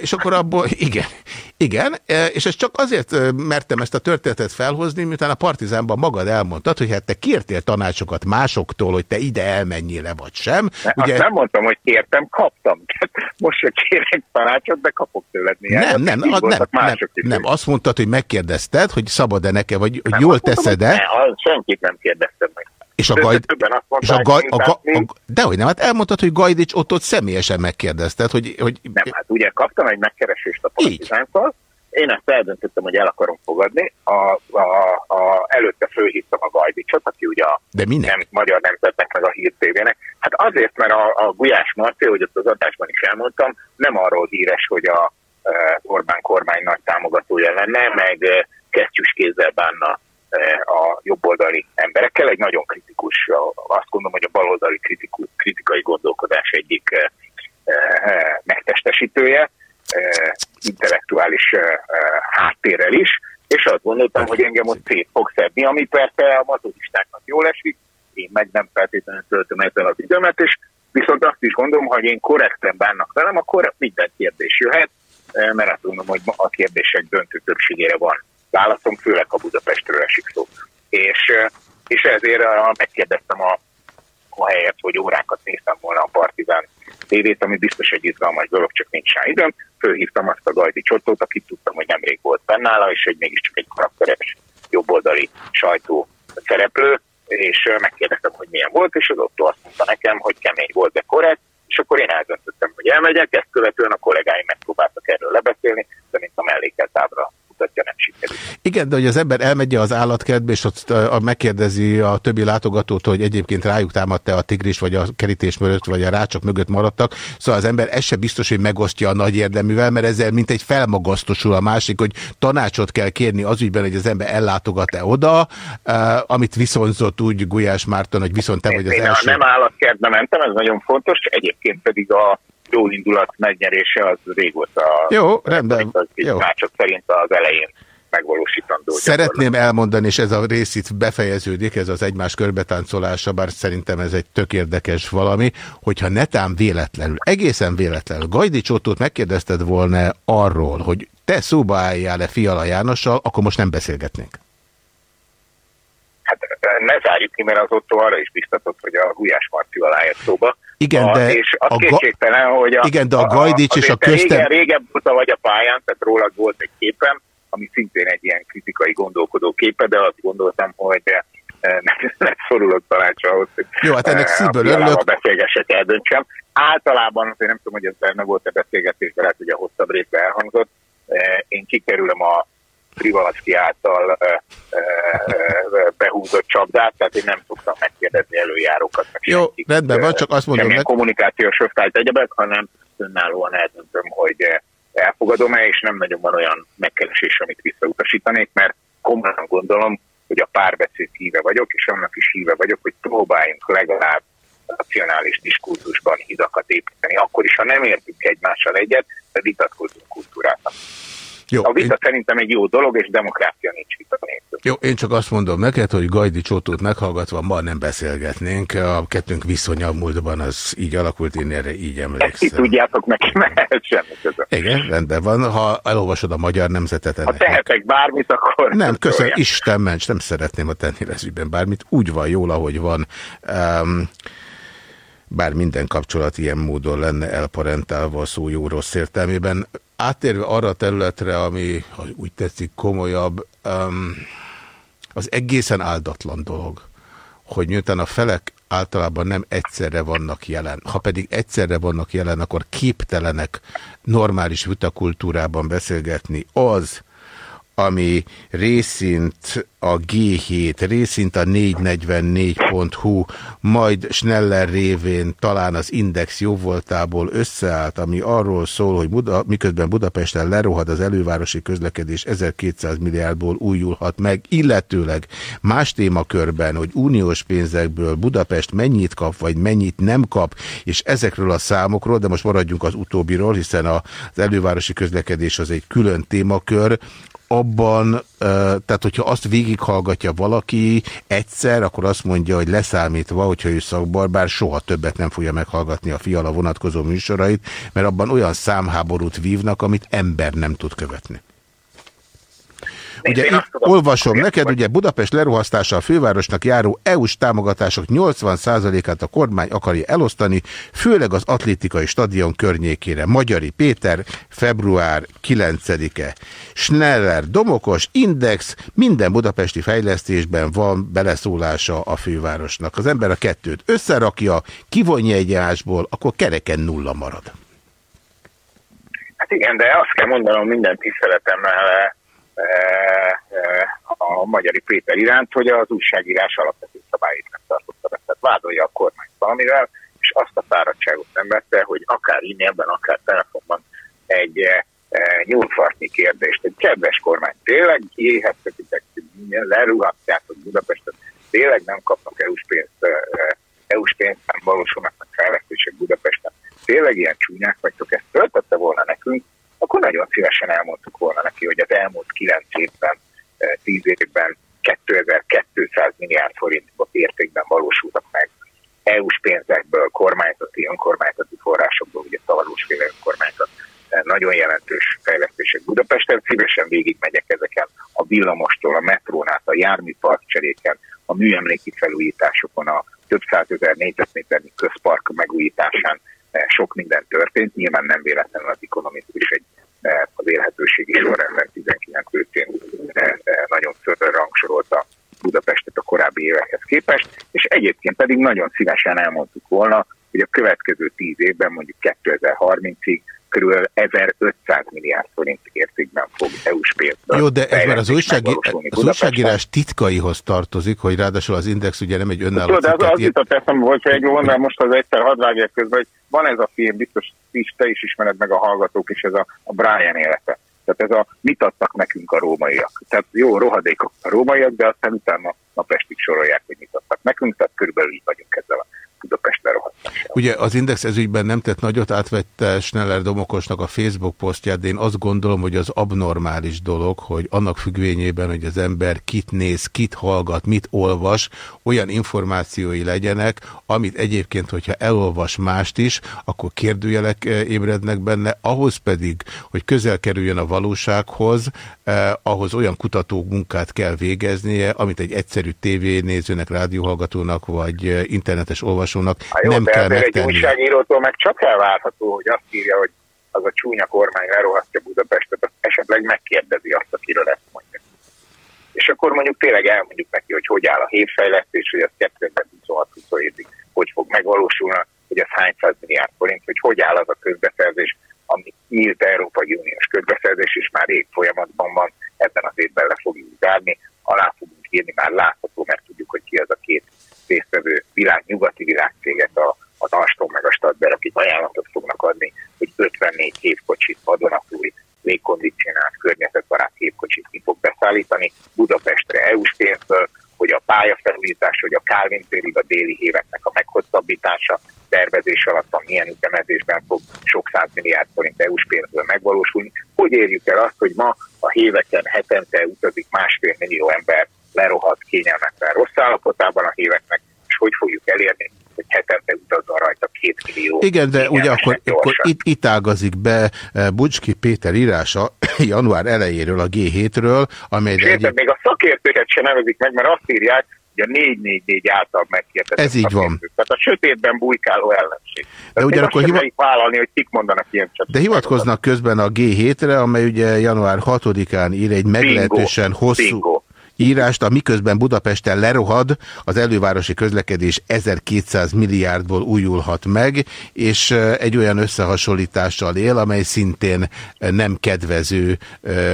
És akkor abból, igen, igen, e, és ez csak azért e, mertem ezt a történetet felhozni, miután a Partizánban magad elmondtad, hogy hát te kértél tanácsokat másoktól, hogy te ide elmenjél le, vagy sem. Ugye... Azt nem mondtam, hogy kértem, kaptam. Most se kérek tanácsot, de kapok tőled néhány. Nem, nem, nem, nem, nem, azt mondtad, hogy megkérdezted, hogy szabad-e neke, vagy hogy jól teszed-e. Senkit nem kérdeztem meg. És a Gajd... És a Gajd... A ga... a... Dehogy nem, hát elmondtad, hogy Gajdics ott személyesen megkérdezted, hogy, hogy... Nem, hát ugye kaptam egy megkeresést a partizánszal, én ezt eldöntöttem, hogy el akarom fogadni. A, a, a, előtte fölhívtam a Gajdicsot, aki ugye a De nem, magyar nemzetnek, meg a hírtévének. Hát azért, mert a, a Gulyás Marci, hogy ott az adásban is elmondtam, nem arról híres, hogy a e, Orbán kormány nagy támogatója lenne, meg e, kesztyűs kézzel bánna a jobboldali emberekkel. Egy nagyon kritikus, azt gondolom, hogy a baloldali kritikai gondolkodás egyik eh, eh, megtestesítője, eh, intellektuális háttérrel is, és azt gondoltam, hogy engem ott szét fog szedni, ami persze a matodistáknak jól esik, én meg nem feltétlenül töltöm ezzel az időmet, és viszont azt is gondolom, hogy én korrekten bánnak velem, akkor minden kérdés jöhet, mert azt gondolom, hogy a kérdések döntő többségére van válaszom, főleg a Budapestről esik szó. És, és ezért megkérdeztem a, a helyet, hogy órákat néztem volna a Partizán tévét, ami biztos egy izgalmas dolog, csak nincs rá időm. Fölhívtam azt a Gajdi Csotót, akit tudtam, hogy nemrég volt bennála, és hogy mégiscsak egy karakteres jobboldali sajtó szereplő, és megkérdeztem, hogy milyen volt, és az ottó azt mondta nekem, hogy kemény volt, de korrekt, és akkor én eldöntöttem, hogy elmegyek, ezt követően a kollégáim megpróbáltak erről lebeszélni, de mint a mellékelt ábra mutatja, nem sikerült. Igen, de hogy az ember elmegy az állatkertbe, és ott megkérdezi a többi látogatót, hogy egyébként rájuk támadta a tigris, vagy a kerítés mögött, vagy a rácsok mögött maradtak. Szóval az ember ez se biztos, hogy megosztja a nagy érdeművel, mert ezzel mint egy felmagasztosul a másik, hogy tanácsot kell kérni az ügyben, hogy az ember ellátogat-e oda, amit viszonzott úgy Gulyás Márton, hogy viszont te vagy az Én első. Nem állatkertbe mentem, ez nagyon fontos, egyébként pedig a jó indulat megnyerése az régóta jó, rendben. Jó. szerint az elején megvalósítandó. Szeretném elmondani, és ez a rész itt befejeződik, ez az egymás körbetáncolása, bár szerintem ez egy tök érdekes valami, hogyha netán véletlenül, egészen véletlenül, Gajdi Csótót megkérdezted volna arról, hogy te szóba álljál-e Fiala Jánossal, akkor most nem beszélgetnénk. Hát ne zárjuk ki, mert az Otto arra is biztatott, hogy a Gulyás Marti alá szóba. Igen, a, de és az a kétségtelen, hogy a, igen, de a Gajdics és a köztem... Régen, régebb vagy a pályán, tehát rólad volt egy képem, ami szintén egy ilyen kritikai gondolkodó képe, de azt gondoltam, hogy eh, nem szorulok tanácsra ahhoz, hogy Jó, hát ennek eh, szívből örülök. A beszélgesek eldöntsem. Általában, azért nem tudom, hogy ez benne volt a beszélgetés, de lehet, hogy a hosszabb részben elhangzott. Eh, én kikerülöm a Privalaszki által behúzott csapdát, tehát én nem szoktam megkérdezni előjárókat. Meg Jó, senkit, rendben van, csak azt mondom. Meg... kommunikációs öftájt egyebek, hanem önállóan eldöntöm, hogy elfogadom-e, és nem nagyon van olyan megkeresés, amit visszautasítanék, mert komolyan gondolom, hogy a párbeszéd híve vagyok, és annak is híve vagyok, hogy próbáljunk legalább nacionális diskurzusban hidakat építeni, akkor is, ha nem értünk egymással egyet, de vitatkozunk kultúrában. Jó, a vita én... szerintem egy jó dolog, és demokrácia nincs vita nélkül. Jó, én csak azt mondom neked, hogy Gajdi Csótót meghallgatva ma nem beszélgetnénk. A kettőnk viszonya a múltban az így alakult, én erre így emlékszem. Ezt tudjátok neki, mert semmi között. Igen, rendben van. Ha elolvasod a magyar nemzetet. Ha tehetek bármit, akkor... Nem, köszönöm, Isten ments, nem szeretném, a tenni lesz bármit. Úgy van jól, ahogy van. Um, bár minden kapcsolat ilyen módon lenne elparentálva a szó jó-rossz értelmében. Átérve arra a területre, ami ha úgy tetszik komolyabb, um, az egészen áldatlan dolog, hogy miután a felek általában nem egyszerre vannak jelen. Ha pedig egyszerre vannak jelen, akkor képtelenek normális vitakultúrában beszélgetni az, ami részint a G7, részint a 444.hu, majd Schneller révén talán az Index jóvoltából összeállt, ami arról szól, hogy Buda, miközben Budapesten lerohad az elővárosi közlekedés 1200 milliárdból újulhat meg, illetőleg más témakörben, hogy uniós pénzekből Budapest mennyit kap, vagy mennyit nem kap, és ezekről a számokról, de most maradjunk az utóbbiról, hiszen az elővárosi közlekedés az egy külön témakör, abban, tehát hogyha azt végighallgatja valaki egyszer, akkor azt mondja, hogy leszámítva, hogyha ő szakbarbár, soha többet nem fogja meghallgatni a fiala vonatkozó műsorait, mert abban olyan számháborút vívnak, amit ember nem tud követni. Ugye itt olvasom neked, ugye Budapest leruhasztása a fővárosnak járó EU-s támogatások 80%-át a kormány akarja elosztani, főleg az atlétikai stadion környékére. Magyari Péter, február 9-e. Schneller, Domokos, Index, minden budapesti fejlesztésben van beleszólása a fővárosnak. Az ember a kettőt összerakja, kivonja egy ásból, akkor kereken nulla marad. Hát igen, de azt kell mondanom minden tiszteletemmel a Magyari Péter iránt, hogy az újságírás alapvető szabályait nem tartotta be. Tehát vádolja a kormány valamivel, és azt a fáradtságot nem vette, hogy akár e-mailben, akár telefonban egy nyúlfartni kérdést. Egy kedves kormány, tényleg éheztetitek, leruhatjátok Budapestet, tényleg nem kapnak EU-s pénzt, EU-s pénzben valósulnak a fejlesztések Budapesten. Tényleg ilyen csúnyák vagytok, ezt töltötte volna nekünk, akkor nagyon szívesen elmondtuk volna neki, hogy az elmúlt kilenc évben, eh, tíz évben 2200 milliárd forint értékben valósultak meg EU-s pénzekből, kormányzati, önkormányzati forrásokból, ugye szavalósféle önkormányzat, eh, nagyon jelentős fejlesztések Budapesten. Szívesen végigmegyek ezeken a villamostól, a metrónát, a járműparkcseréken, a műemléki felújításokon, a több százezer négyzetméternyi közpark megújításán, sok minden történt, nyilván nem véletlenül az ekonomikus egy az élhetőségi sorrendben 19 őszén nagyon fölön rangsorolta Budapestet a korábbi évekhez képest, és egyébként pedig nagyon szívesen elmondtuk volna, hogy a következő tíz évben, mondjuk 2030-ig kb. 1500 milliárd forint értékben fog EU-s pénzből. Jó, de ez már az, újsági, az újságírás titkaihoz tartozik, hogy ráadásul az Index ugye nem egy önálló Jó, de az, az jutott eszembe, hogyha egy mondom, most az egyszer hadd vágják közben, hogy van ez a film, biztos is, te is ismered meg a hallgatók is, ez a, a Brian élete. Tehát ez a mit adtak nekünk a rómaiak. Tehát jó, rohadékok a rómaiak, de aztán utána napestig sorolják, hogy mit adtak nekünk, tehát körülbelül így vagyunk ezzel a Budapest lerohatása. Ugye az Index ezügyben nem tett nagyot, átvette Schneller Domokosnak a Facebook posztját, de én azt gondolom, hogy az abnormális dolog, hogy annak függvényében, hogy az ember kit néz, kit hallgat, mit olvas, olyan információi legyenek, amit egyébként, hogyha elolvas mást is, akkor kérdőjelek eh, ébrednek benne, ahhoz pedig, hogy közel kerüljön a valósághoz, eh, ahhoz olyan kutató munkát kell végeznie, amit egy egyszerű tévénézőnek, rádióhallgatónak vagy eh, internetes olvasónak olvasónak jó, nem kell megtenni. egy újságírótól meg csak elvárható, hogy azt írja, hogy az a csúnya kormány lerohasztja Budapestet, azt esetleg megkérdezi azt, akiről ezt mondja. És akkor mondjuk tényleg elmondjuk neki, hogy hogy áll a hétfejlesztés, hogy az 2026-27-ig hogy fog megvalósulni, hogy az hány milliárd forint, hogy hogy áll az a közbeszerzés, ami nyílt Európai Uniós közbeszerzés, és már rég folyamatban van, ebben az évben le fogjuk zárni, alá fogunk írni, már látható, mert tudjuk, hogy ki az a két résztvevő világ, nyugati világcégek, a, a Alstom meg a Stadler, akik ajánlatot fognak adni, hogy 54 hévkocsit vadonatúj légkondicionált környezetbarát hévkocsit ki fog beszállítani Budapestre EU-s pénzből, hogy a pályafelújítás, hogy a Calvin térig a déli héveknek a meghosszabbítása tervezés alatt van, milyen ütemezésben fog sok milliárd forint EU-s pénzből megvalósulni. Hogy érjük el azt, hogy ma a héveken hetente utazik másfél millió ember lerohadt kényelmetlen rossz állapotában a híveknek, és hogy fogjuk elérni, hogy hetente utazzon rajta két millió. Igen, de ugye akkor, akkor itt, itt ágazik be eh, Bucski Péter írása január elejéről a G7-ről, amely... Egy... még a szakértőket se nevezik meg, mert azt írják, hogy a 444 által megkérdezett. Ez így van. Tehát a sötétben bujkáló ellenség. De ugyanakkor hiva... vállalni, hogy kik mondanak ilyen. De hivatkoznak közben a G7-re, amely ugye január 6-án ír egy meglehetősen Bingo. hosszú... Bingo írást, miközben Budapesten lerohad, az elővárosi közlekedés 1200 milliárdból újulhat meg, és egy olyan összehasonlítással él, amely szintén nem kedvező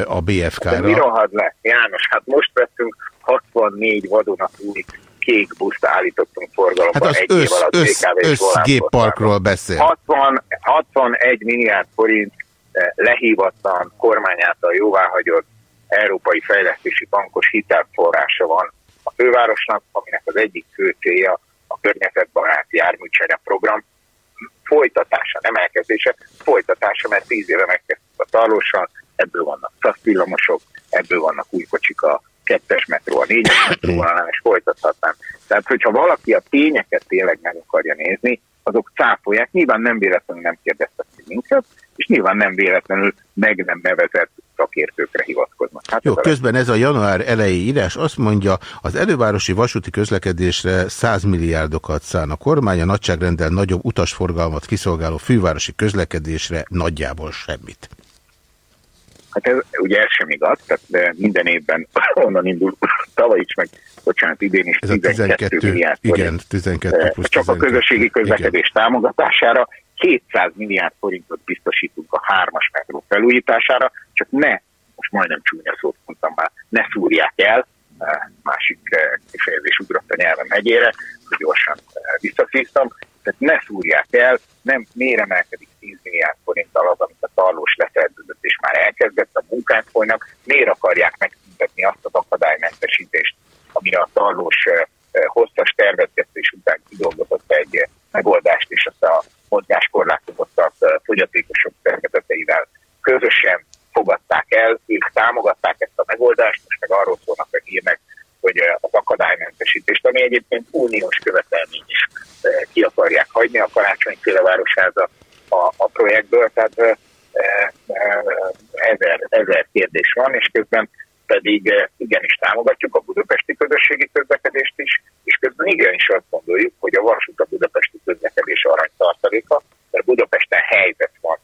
a BFK-ra. Mi rohad le? János, hát most vettünk 64 vadonatúj kék buszt állítottunk forgalomba hát az egy össz, év alatt össz, össz gépparkról beszél. 60, 61 milliárd forint lehívatlan kormány által jóváhagyott Európai Fejlesztési Bankos hitelforrása van a fővárosnak, aminek az egyik fő célja a környezetbarát járműcsere program folytatása, nem elkezdése, folytatása, mert tíz éve megkezdtük a tarlósan, ebből vannak szaszvillamosok, ebből vannak új kocsik a kettes metró, a négyes metró, és folytathatnám. Tehát, hogyha valaki a tényeket tényleg meg akarja nézni, azok cáfolják. Nyilván nem véletlenül nem kérdeztek minket, és nyilván nem véletlenül meg nem nevezett szakértőkre hivatkoznak. Hát Jó, közben ez a január elejé írás azt mondja, az elővárosi vasúti közlekedésre 100 milliárdokat szán a kormány, a nagyságrendel nagyobb utasforgalmat kiszolgáló fővárosi közlekedésre nagyjából semmit. Hát ez ugye ez sem igaz, tehát de minden évben onnan indul, tavaly is, meg bocsánat, idén is ez 12, 12 milliárd igen, 12 plusz Csak 12, a közösségi közlekedés igen. támogatására 200 milliárd forintot biztosítunk a hármas metró felújítására, csak ne, most majdnem csúnya szót mondtam már, ne szúrják el, másik kifejezés ugrott a nyelven megyére, hogy gyorsan visszaszívtam, tehát ne szúrják el, nem miért emelkedik 10 milliárd forinttal az, amit a tarlós leszerződött, és már elkezdett a munkát folynak, miért akarják megszüntetni azt az akadálymentesítést, amire a tarlós hosszas tervezgetés után kidolgozott egy megoldást, és azt a mozgáskorlátozottak fogyatékosok szervezeteivel közösen fogadták el, ők támogatták ezt a megoldást, most meg arról szólnak a hírnek, hogy az akadálymentesítést, ami egyébként uniós követelmény is ki akarják hagyni a karácsony félrevárosáza a, a projektből, tehát ezer, ezer kérdés van, és közben pedig igenis támogatjuk a budapesti közösségi közlekedést is, és közben igenis azt gondoljuk, hogy a vasút a budapesti közlekedés aranytartaléka, mert Budapesten helyzet van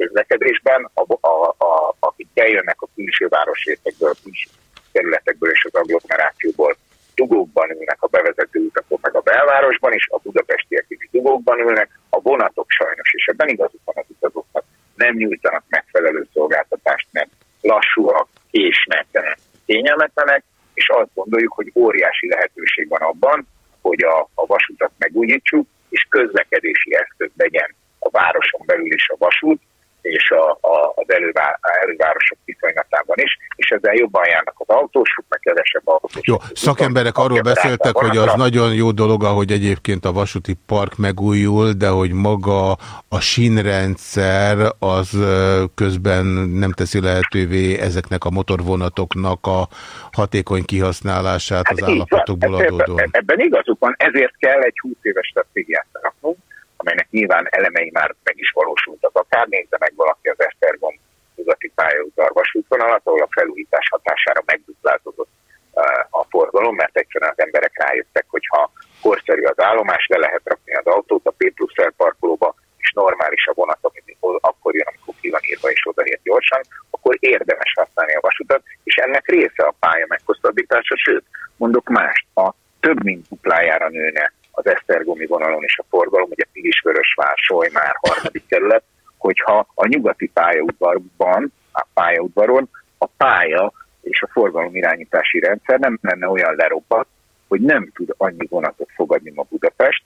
közlekedésben, a, a, a, akik eljönnek a külső városrészekből, a külső területekből és az agglomerációból dugókban ülnek a bevezető utakon, meg a belvárosban is, a budapestiek is dugókban ülnek, a vonatok sajnos, és ebben igazuk van az utazóknak, nem nyújtanak megfelelő szolgáltatást, mert lassúak, késnek, kényelmetlenek, és azt gondoljuk, hogy óriási lehetőség van abban, hogy a, a vasutat megújítsuk, és közlekedési eszköz legyen a városon belül is a vasút, és a, a, az elővá, elővárosok viszonylatában is, és ezzel jobban járnak az autósok, meg kevesebb autós. Jó, szakemberek arról beszéltek, hogy az nagyon jó dolog, ahogy egyébként a vasúti park megújul, de hogy maga a sínrendszer az közben nem teszi lehetővé ezeknek a motorvonatoknak a hatékony kihasználását hát az állapotokból adódóan. Ebben igazuk van, ezért kell egy 20 éves stratégiát raknunk, amelynek nyilván elemei már meg is valósultak. Akár nézze meg valaki az Esztergom nyugati pályaudvar vasútvonalat, ahol a felújítás hatására megduplázódott eh, a forgalom, mert egyszerűen az emberek rájöttek, hogy ha korszerű az állomás, le lehet rakni az autót a P plusz parkolóba, és normális a vonat, amit akkor jön, amikor ki van írva és odaért gyorsan, akkor érdemes használni a vasutat, és ennek része a pálya meghosszabbítása, sőt, mondok mást, a több mint duplájára nőne az Esztergomi vonalon is a forgalom, ugye Pilisvörösvár, Solymár, harmadik kerület, hogyha a nyugati pályaudvarban, a pályaudvaron a pálya és a forgalom irányítási rendszer nem lenne olyan lerobbat, hogy nem tud annyi vonatot fogadni ma Budapest,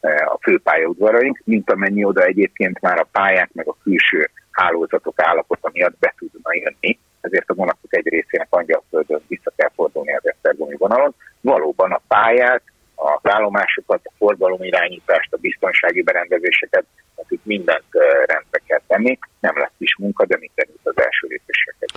eh, a főpályaudvaraink, mint amennyi oda egyébként már a pályák meg a külső hálózatok állapota miatt be tudna jönni, ezért a vonatok egy részének Angyalföldön vissza kell fordulni az Esztergomi vonalon. Valóban a pályák az állomásokat, a forgalomirányítást, a biztonsági berendezéseket, tehát mindent rendbe kell tenni. Nem lesz is munka, de mindenütt az első lépéseket.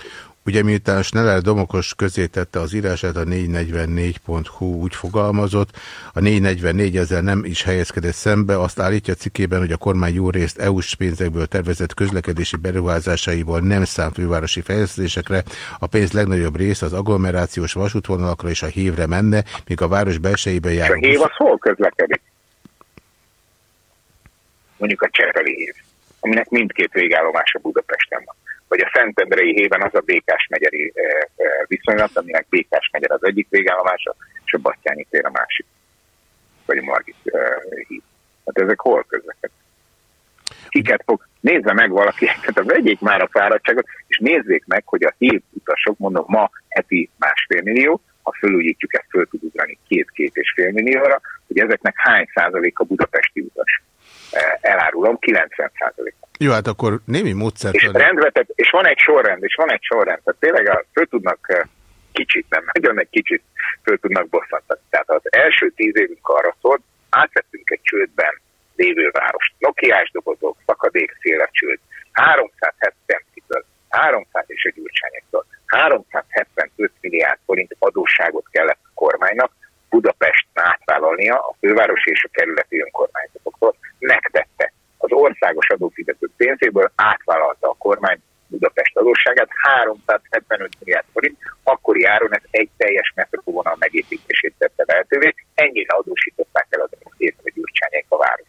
Ugye miután Sneller Domokos közé tette az írását, a 444.hu úgy fogalmazott, a 444 ezzel nem is helyezkedett szembe, azt állítja cikkében, hogy a kormány jó részt EU-s pénzekből tervezett közlekedési beruházásaiból nem szám fővárosi fejlesztésekre, a pénz legnagyobb része az agglomerációs vasútvonalakra és a hívre menne, míg a város belsejében jár. A hív az hol közlekedik? Mondjuk a Csereli hív, aminek mindkét végállomása Budapesten van vagy a Szentendrei héven az a Békás megyeri eh, eh, viszonylat, aminek Békás megyer az egyik végállomása, és a Batyányi tér a másik, vagy a Margit eh, híd. Hát ezek hol közlekednek? Kiket fog? Nézze meg valaki, tehát vegyék már a fáradtságot, és nézzék meg, hogy a hív utasok, mondom, ma heti másfél millió, ha fölújítjuk, ezt föl tud ugrani két-két és fél millióra, hogy ezeknek hány százalék a budapesti utas. Elárulom, 90 százalék. Jó, hát akkor némi módszert... És, rendvetet, és van egy sorrend, és van egy sorrend. Tehát tényleg a, föl tudnak eh, kicsit, nem nagyon egy kicsit föl tudnak bosszantani. Tehát az első tíz évünk arra szólt, átvettünk egy csődben lévő várost. Nokiás dobozok, szakadék széle csőd, 370 től, 300 és egy gyurcsányoktól, 375 milliárd forint adósságot kellett a kormánynak Budapest átvállalnia a fővárosi és a kerületi önkormányzatoktól. Megtette. Az országos adófizetők pénzéből átvállalta a kormány Budapest adósságát, 375 milliárd forint, akkori áron ez egy teljes metróvonal megépítését tette lehetővé, ennyire adósították el az szép a gyurcsányék a város.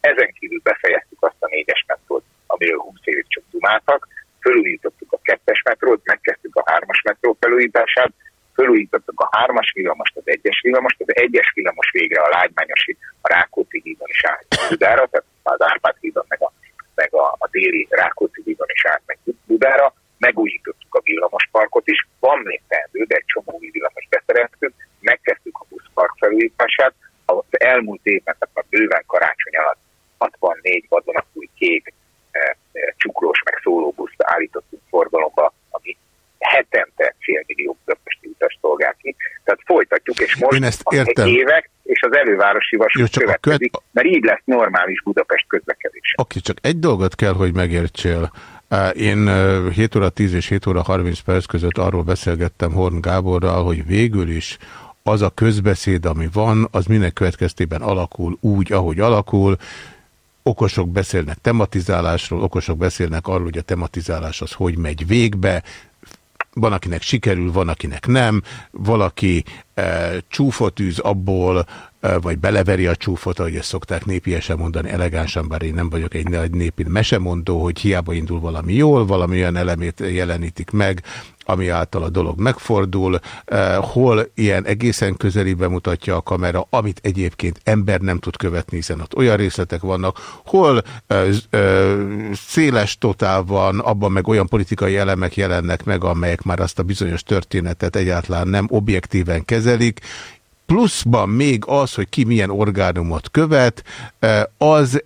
Ezen kívül befejeztük azt a négyes metrót, amiről 20 évig csak dumáltak, fölújítottuk a kettes metrót, megkezdtük a hármas metró felújítását, fölújítottuk a hármas villamost, az egyes villamost, az egyes villamos végre a lágymányosi, a Rákóczi hídon is állt Budára, tehát az Árpád hídon, meg a, meg a, a déli Rákóczi hídon is állt meg Budára, megújítottuk a villamosparkot is, van még teendő, de egy csomó új villamos beszereztünk, megkezdtük a buszpark felújítását, az elmúlt évben, tehát a bőven karácsony alatt 64 vadonatúj kék csuklós meg szólóbuszt állítottunk forgalomba, ami hetente fél millió budapesti utas szolgál ki. Tehát folytatjuk, és most Én ezt értem. évek, és az elővárosi vasút következik, követ... mert így lesz normális Budapest közlekedés. Oké, csak egy dolgot kell, hogy megértsél. Én 7 óra 10 és 7 óra 30 perc között arról beszélgettem Horn Gáborral, hogy végül is az a közbeszéd, ami van, az minek következtében alakul úgy, ahogy alakul. Okosok beszélnek tematizálásról, okosok beszélnek arról, hogy a tematizálás az hogy megy végbe, van, akinek sikerül, van, akinek nem, valaki e, csúfot űz abból, vagy beleveri a csúfot, ahogy ezt szokták népiesen mondani, elegánsan, bár én nem vagyok egy nagy népi mesemondó, hogy hiába indul valami jól, valami olyan elemét jelenítik meg, ami által a dolog megfordul, hol ilyen egészen közeli bemutatja a kamera, amit egyébként ember nem tud követni, hiszen ott olyan részletek vannak, hol széles totál van, abban meg olyan politikai elemek jelennek meg, amelyek már azt a bizonyos történetet egyáltalán nem objektíven kezelik, pluszban még az, hogy ki milyen orgánumot követ, az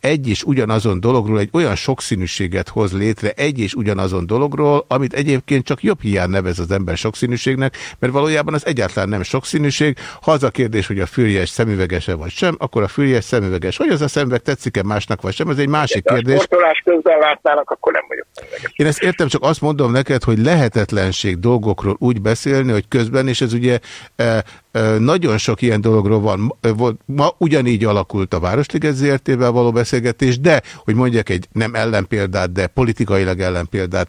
egy és ugyanazon dologról egy olyan sokszínűséget hoz létre egy és ugyanazon dologról, amit egyébként csak jobb hiány nevez az ember sokszínűségnek, mert valójában az egyáltalán nem sokszínűség. Ha az a kérdés, hogy a fürjes szemüvegese vagy sem, akkor a fürjes szemüveges. Hogy az a szemüveg tetszik-e másnak vagy sem, ez egy másik De kérdés. Ha közben látnának, akkor nem vagyok szemüveges. Én ezt értem, csak azt mondom neked, hogy lehetetlenség dolgokról úgy beszélni, hogy közben, és ez ugye nagyon sok ilyen dologról van. Ma ugyanígy alakult a Városliget ZRT-vel való beszélgetés, de, hogy mondjak egy nem ellenpéldát, de politikailag ellenpéldát,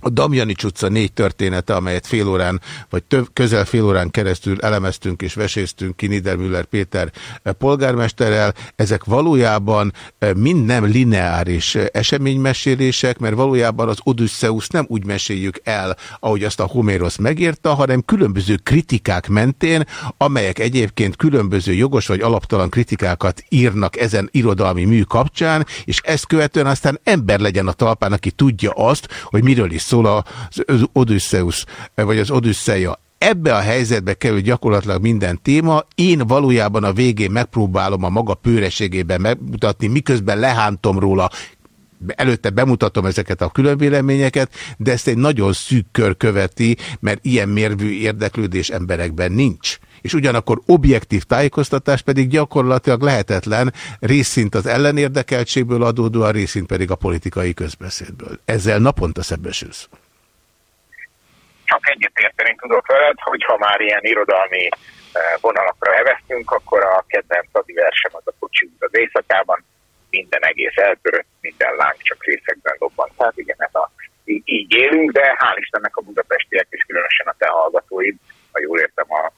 a Damjanics utca négy története, amelyet fél órán, vagy több, közel fél órán keresztül elemeztünk és veséztünk ki Niedermüller Péter eh, polgármesterrel, ezek valójában eh, mind nem lineáris eh, eseménymesélések, mert valójában az Odysseus nem úgy meséljük el, ahogy azt a Homérosz megírta, hanem különböző kritikák mentén, amelyek egyébként különböző jogos vagy alaptalan kritikákat írnak ezen irodalmi mű kapcsán, és ezt követően aztán ember legyen a talpán, aki tudja azt, hogy miről is szól az Odysseus, vagy az Odüsszeja. Ebbe a helyzetbe kerül gyakorlatilag minden téma. Én valójában a végén megpróbálom a maga pőreségében megmutatni, miközben lehántom róla előtte bemutatom ezeket a különvéleményeket, de ezt egy nagyon szűk kör követi, mert ilyen mérvű érdeklődés emberekben nincs és ugyanakkor objektív tájékoztatás pedig gyakorlatilag lehetetlen, részint az ellenérdekeltségből adódóan, részint pedig a politikai közbeszédből. Ezzel naponta szembesülsz. Csak egyet érteni tudok veled, hogy ha már ilyen irodalmi eh, vonalakra heveztünk, akkor a kedvenc adi versem az a kocsi az éjszakában, minden egész eltörött, minden láng csak részekben lobban. Tehát igen, ez a, így, így élünk, de hál' Istennek a budapestiek, és különösen a te hallgatóid, ha jól értem a,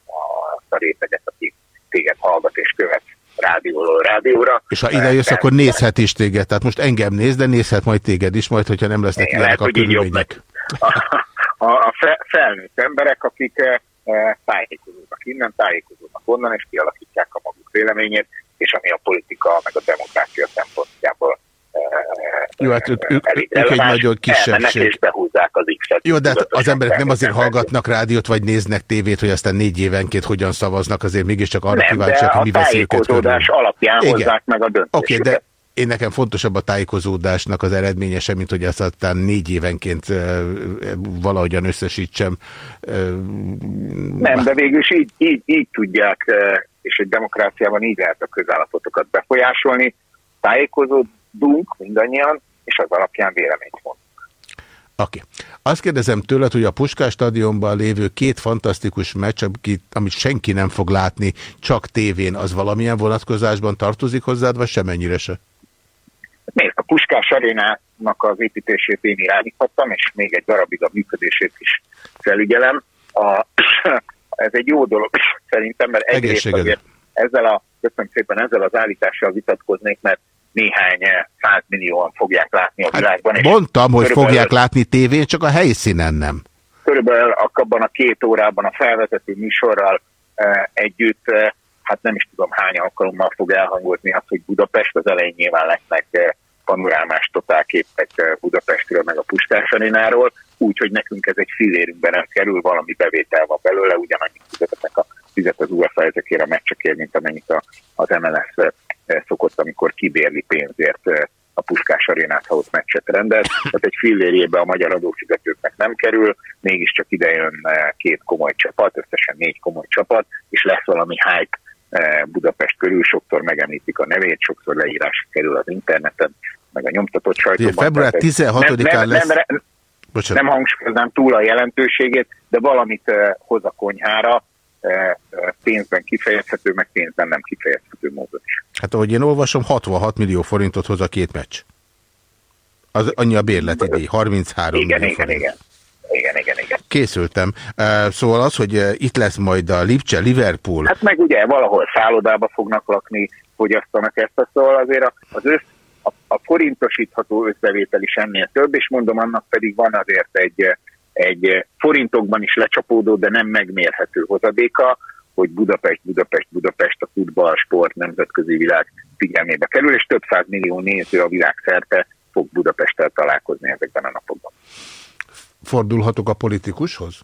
a, réteget, aki téged hallgat és követ rádióról rádióra. És ha ide jössz, akkor nézhet is téged. Tehát most engem néz, de nézhet majd téged is, majd, hogyha nem lesznek ilyenek a körülmények. A, a, a felnőtt emberek, akik e, tájékozódnak innen, tájékozódnak onnan, és kialakítják a maguk véleményét, és ami a politika, meg a demokrácia szempontjából jó, hát ők, ők, ők egy nagyon kisebbség. és behúzzák az X-et. Jó, de hát az emberek nem azért hallgatnak rádiót, vagy néznek tévét, hogy aztán négy évenként hogyan szavaznak, azért mégiscsak arra kíváncsiak, hogy mi veszi őket körül. alapján Igen. hozzák meg a döntésüket. Oké, de én nekem fontosabb a tájékozódásnak az eredményese, mint hogy ezt aztán négy évenként valahogyan összesítsem. Nem, de végül is így, így, így tudják, és egy demokráciában így lehet a közállapotokat befolyásolni. Tájékozód, dunk mindannyian, és az alapján véleményt mondunk. Oké. Okay. Azt kérdezem tőled, hogy a Puskás stadionban lévő két fantasztikus meccs, amit senki nem fog látni, csak tévén, az valamilyen vonatkozásban tartozik hozzád, vagy semennyire se? Nézd, a Puskás arénának az építését én irányítottam, és még egy darabig a működését is felügyelem. A, ez egy jó dolog szerintem, mert egyrészt azért ezzel a, köszönöm szépen, ezzel az állítással vitatkoznék, mert néhány százmillióan fogják látni a hát világban. Hát mondtam, hogy fogják látni tévén, csak a helyszínen nem. Körülbelül abban a két órában a felvezető műsorral e, együtt, e, hát nem is tudom hány alkalommal fog elhangozni az, hogy Budapest az elején nyilván lesznek e, panorámás totálképek Budapestről, meg a Puskás Arénáról, úgyhogy nekünk ez egy fillérünkben nem kerül, valami bevétel van belőle, ugyanannyit fizetetek a fizet az UEFA ezekért a meccsekért, mint amennyit a, az MLS szokott, amikor kibérli pénzért eh, a Puskás arénát, ha ott meccset rendez. Tehát egy fillérjébe a magyar adófizetőknek nem kerül, mégiscsak ide jön eh, két komoly csapat, összesen négy komoly csapat, és lesz valami hype Budapest körül, sokszor megemlítik a nevét, sokszor leírás kerül az interneten, meg a nyomtatott sajtóban. Február 16-án lesz... Nem, nem, nem hangsúlyoznám túl a jelentőségét, de valamit hoz a konyhára, pénzben kifejezhető, meg pénzben nem kifejezhető módon is. Hát ahogy én olvasom, 66 millió forintot hoz a két meccs. Az annyi a bérleti díj, 33 igen, millió igen, forint. Igen, igen, igen, igen. Készültem. Szóval az, hogy itt lesz majd a Lipcse, Liverpool. Hát meg ugye valahol szállodába fognak lakni, fogyasztanak ezt, a szóval azért az össz, a, a forintosítható összbevétel is ennél több, és mondom, annak pedig van azért egy, egy forintokban is lecsapódó, de nem megmérhető hozadéka, hogy Budapest, Budapest, Budapest a futball, sport, nemzetközi világ figyelmébe kerül, és több száz millió néző a világ szerte fog Budapesttel találkozni ezekben a napokban. Fordulhatok a politikushoz?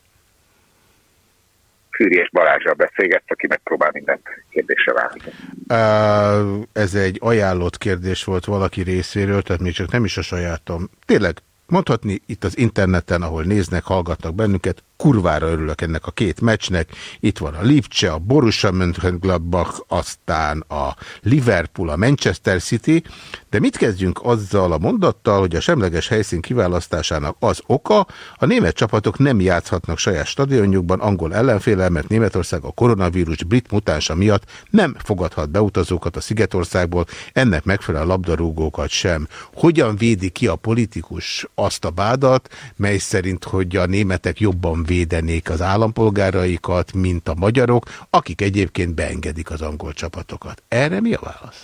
Fűri Balázsral beszélgetsz, aki megpróbál mindent kérdésre válaszolni. Ez egy ajánlott kérdés volt valaki részéről, tehát még csak nem is a sajátom. Tényleg mondhatni itt az interneten, ahol néznek, hallgatnak bennünket, kurvára örülök ennek a két meccsnek. Itt van a Lipcse, a Borussia Mönchengladbach, aztán a Liverpool, a Manchester City, de mit kezdjünk azzal a mondattal, hogy a semleges helyszín kiválasztásának az oka, a német csapatok nem játszhatnak saját stadionjukban angol ellenfélel, mert Németország a koronavírus brit mutánsa miatt nem fogadhat beutazókat a Szigetországból, ennek megfelel a labdarúgókat sem. Hogyan védi ki a politikus azt a bádat, mely szerint, hogy a németek jobban védenék az állampolgáraikat, mint a magyarok, akik egyébként beengedik az angol csapatokat. Erre mi a válasz?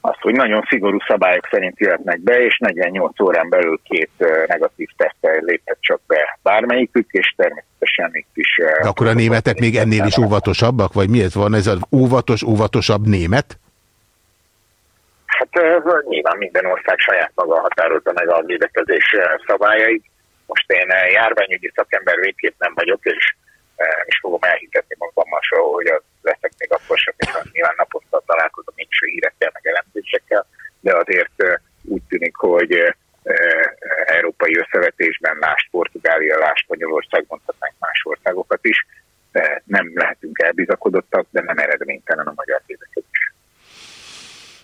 Azt, hogy nagyon szigorú szabályok szerint jöhetnek be, és 48 órán belül két negatív tesztel lépett csak be bármelyikük, és természetesen itt is... De akkor a németek még ennél is óvatosabbak, vagy mi ez van? Ez az óvatos, óvatosabb német? Hát nyilván minden ország saját maga határozza meg a védekezés szabályait. Most én járványügyi szakember végképp nem vagyok, és nem is fogom elhitetni magammal soha, hogy az leszek még akkor sem, és nyilván naponta találkozom én is hírekkel, meg elemzésekkel, de azért úgy tűnik, hogy európai összevetésben lást Portugália, lást Spanyolország, mondhatnánk más országokat is, nem lehetünk elbizakodottak, de nem eredménytelen a magyar védekezés.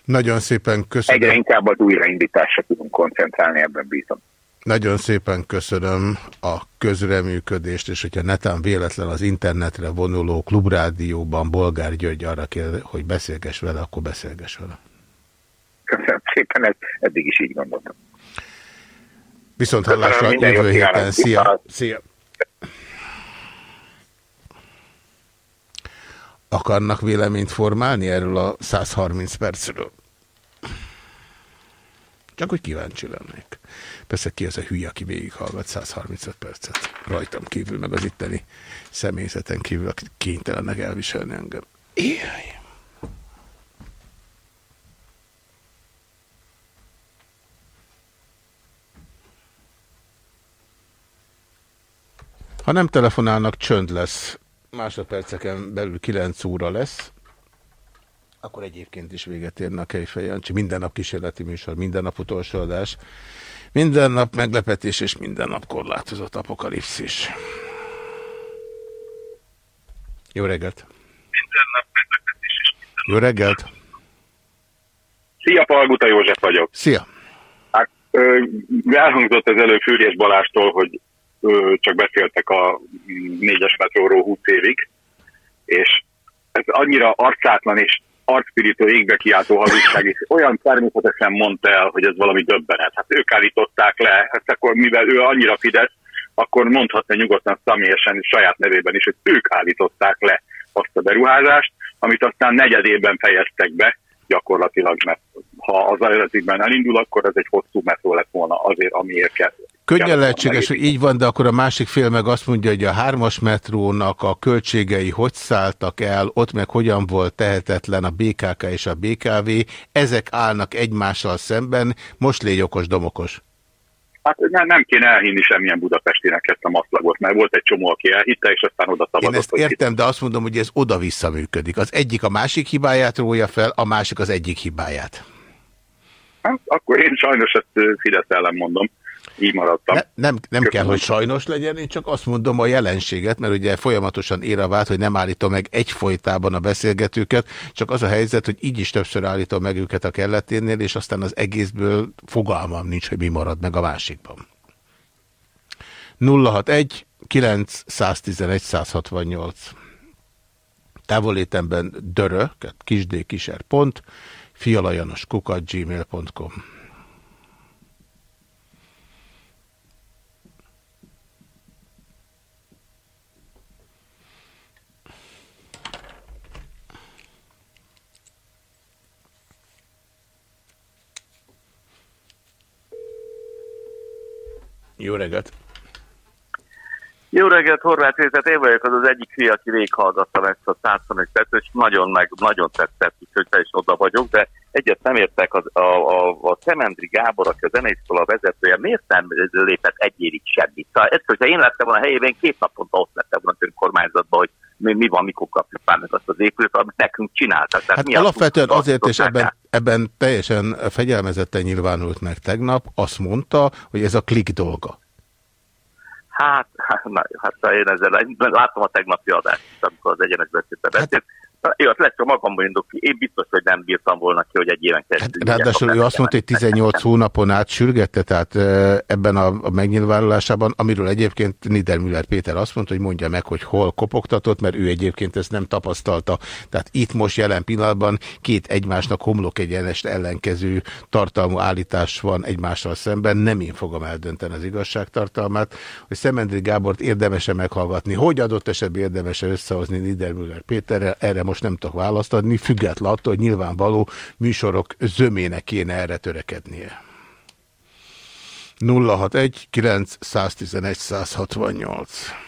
Nagyon szépen köszönöm. Egyre inkább az újraindításra tudunk koncentrálni, ebben bízom. Nagyon szépen köszönöm a közreműködést, és hogyha netán véletlen az internetre vonuló klubrádióban Bolgár György arra kér, hogy beszélges vele, akkor beszélges vele. Köszönöm szépen, ez eddig is így gondoltam. Viszont hallásra jövő héten. Szia! Szia! Akarnak véleményt formálni erről a 130 percről? Csak hogy kíváncsi lennék. Persze ki az a hülye, aki végighallgat 135 percet. Rajtam kívül, meg az itteni személyzeten kívül, akik kénytelenek elviselni engem. Éjjj! Ha nem telefonálnak, csönd lesz. Másodperceken belül 9 óra lesz. Akkor egyébként is véget érne a Kejfej Jancsi. Minden nap kísérleti műsor, minden nap utolsó adás. Minden nap meglepetés és minden nap korlátozott apokalipszis. Jó reggelt! Minden nap meglepetés és minden Jó reggelt! Szia, Palguta József vagyok. Szia! Hát, ö, elhangzott az előbb Fűrjes Balástól, hogy ö, csak beszéltek a négyes metróról 20 évig, és ez annyira arcátlan és arcpirító égbe kiáltó hazugság, és olyan természetesen mondta el, hogy ez valami döbbenet. Hát ők állították le, hát akkor mivel ő annyira Fidesz, akkor mondhatna nyugodtan személyesen saját nevében is, hogy ők állították le azt a beruházást, amit aztán negyedében fejeztek be, gyakorlatilag, mert ha az eredetiben elindul, akkor ez egy hosszú metró lett volna azért, amiért kell. Könnyen lehetséges, hogy így van, de akkor a másik fél meg azt mondja, hogy a hármas metrónak a költségei hogy szálltak el, ott meg hogyan volt tehetetlen a BKK és a BKV, ezek állnak egymással szemben, most légy okos, domokos. Hát nem, nem kéne elhinni semmilyen budapestinek ezt a maszlagot, mert volt egy csomó, aki elhitte, és aztán oda szavazott. Én ezt értem, de azt mondom, hogy ez oda-vissza működik. Az egyik a másik hibáját rója fel, a másik az egyik hibáját. Hát, akkor én sajnos ezt Fidesz ellen mondom így maradtam. Ne, nem nem kell, hogy sajnos legyen, én csak azt mondom a jelenséget, mert ugye folyamatosan ér a vált, hogy nem állítom meg egyfolytában a beszélgetőket, csak az a helyzet, hogy így is többször állítom meg őket a kelleténél, és aztán az egészből fogalmam nincs, hogy mi marad meg a másikban. 061 911 168 Távolétemben dörö, kisdkiser pont, fialajanos kukat gmail.com Jó reggelt! Jó reggelt, Horváth Rézet, én vagyok az az egyik fia, aki végighallgattam ezt a 121 percet, és nagyon, meg, nagyon tetszett, úgyhogy te is oda vagyok, de egyet nem értek, az, a, a, a Szemendri Gábor, aki a zeneiskola vezetője, miért nem lépett egy évig semmit? Szóval ezt, hogyha én lettem volna a helyében, két naponta ott lettem volna a kormányzatban, hogy mi, mi van, mikor kapjuk már meg azt az épületet, amit nekünk csináltak. Tehát hát mi alapvetően azért, és ebben, ebben teljesen fegyelmezetten nyilvánult meg tegnap, azt mondta, hogy ez a klik dolga. Hát, hát, na, hát én ezzel látom a tegnapi adást, amikor az egyenes beszéltem. Hát, jó, az lesz, hogy magamban indul ki. Én biztos, hogy nem bírtam volna ki, hogy egy éven keresztül. Hát, ráadásul ő azt mondta, hogy 18 hónapon át sürgette, tehát ebben a, a megnyilvánulásában, amiről egyébként Niedermüller Péter azt mondta, hogy mondja meg, hogy hol kopogtatott, mert ő egyébként ezt nem tapasztalta. Tehát itt most jelen pillanatban két egymásnak homlok egyenest ellenkező tartalmú állítás van egymással szemben. Nem én fogom eldönteni az igazságtartalmát, hogy Szemendri Gábort érdemese meghallgatni. Hogy adott esetben érdemese összehozni Niedermüller Péterrel, erre most most nem tudok választ adni, független attól, hogy nyilvánvaló műsorok zömének kéne erre törekednie. 061 911 168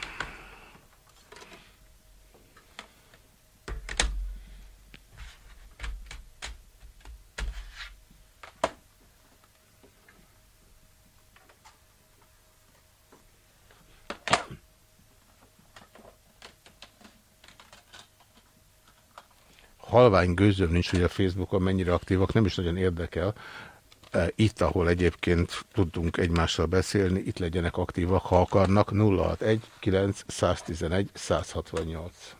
halvány gőzöm nincs, hogy a Facebookon mennyire aktívak, nem is nagyon érdekel. E, itt, ahol egyébként tudunk egymással beszélni, itt legyenek aktívak, ha akarnak. 061 9 111 168.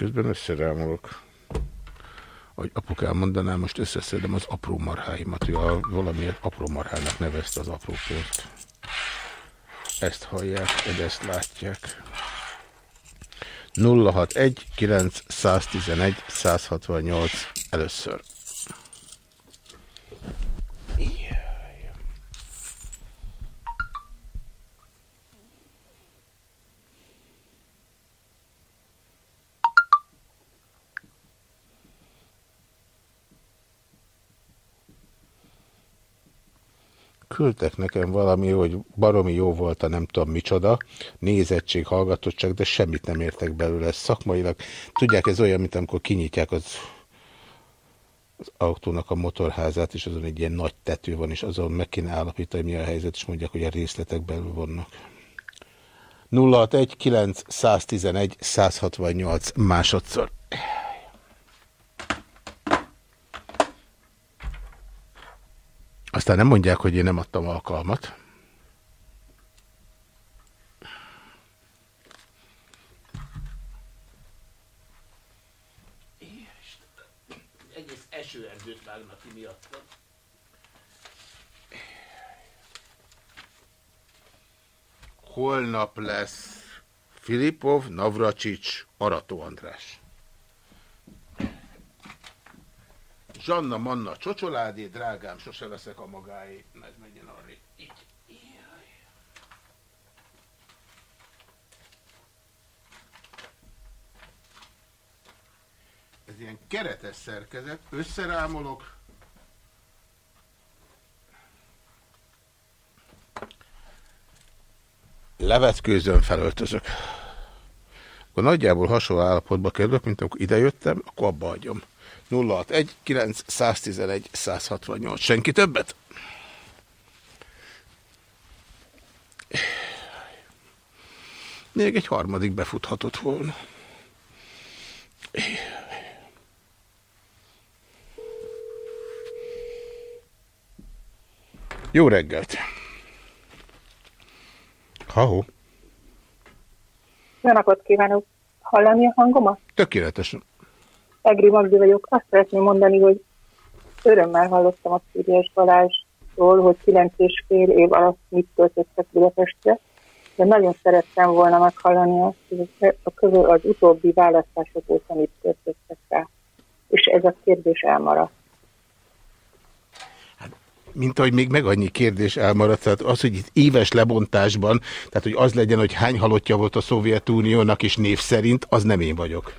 Közben összerámolok. Ahogy apukám mondaná, most összeszedem az apró marháimat. Ő a valamiért apró marhának nevezte az apró pénzt. Ezt hallják, ezt látják. 061 911 168 először. Küldtek nekem valami, hogy baromi jó volt a nem tudom micsoda, nézettség, hallgatottság, de semmit nem értek belőle szakmailag. Tudják, ez olyan, mint amikor kinyitják az, az autónak a motorházát, és azon egy ilyen nagy tető van, és azon meg kéne állapítani, mi a helyzet, és mondják, hogy a részletek belül vannak. 061 9 111 168 másodszor. Aztán nem mondják, hogy én nem adtam alkalmat. Esőerdőt vágnak ki miattam. Holnap lesz Filipov, Navracsics, Arató András. Zsanna Manna csocsoládé, drágám, sose veszek a magáé. Na ez menjen arra. Ez ilyen keretes szerkezet, összerámolok. Levetkőzön felöltözök. Akkor nagyjából hasonló állapotba kerülök, mint amikor idejöttem, akkor abba hagyom. 061 911 168. Senki többet? Még egy harmadik befuthatott volna. Jó reggelt! Ha-ho! Jó napot kívánok! Hallani a hangomat? Tökéletesen. Egri Magdi vagyok. Azt szeretném mondani, hogy örömmel hallottam a Szíriás Balázsról, hogy 9 és fél év alatt mit töltöttek Budapestre, de nagyon szerettem volna meghallani azt, hogy a közül az utóbbi választások óta mit töltöttek rá. És ez a kérdés elmaradt. Mint ahogy még meg annyi kérdés elmaradt, tehát az, hogy itt éves lebontásban, tehát hogy az legyen, hogy hány halottja volt a Szovjetuniónak is név szerint, az nem én vagyok.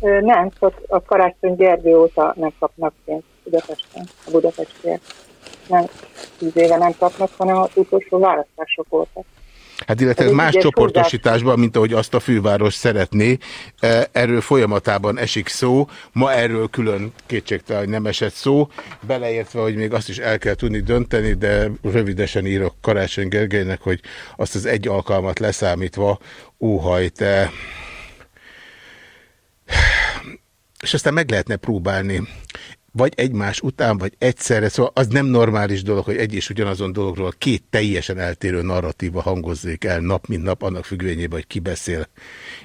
Nem, a Karácsony Gergő óta nem kapnak pénzt Budapesten, a Budapestiek. Nem tíz éve nem kapnak, hanem az utolsó választások voltak. Hát illetve ez más csoportosításban, mint ahogy azt a főváros szeretné. E, erről folyamatában esik szó. Ma erről külön kétségtelen, hogy nem esett szó. Beleértve, hogy még azt is el kell tudni dönteni, de rövidesen írok Karácsony Gergelynek, hogy azt az egy alkalmat leszámítva, óhaj, te... És aztán meg lehetne próbálni vagy egymás után, vagy egyszerre. Szóval az nem normális dolog, hogy egy és ugyanazon dologról két teljesen eltérő narratíva hangozzék el nap, mint nap, annak függvényében, hogy ki beszél,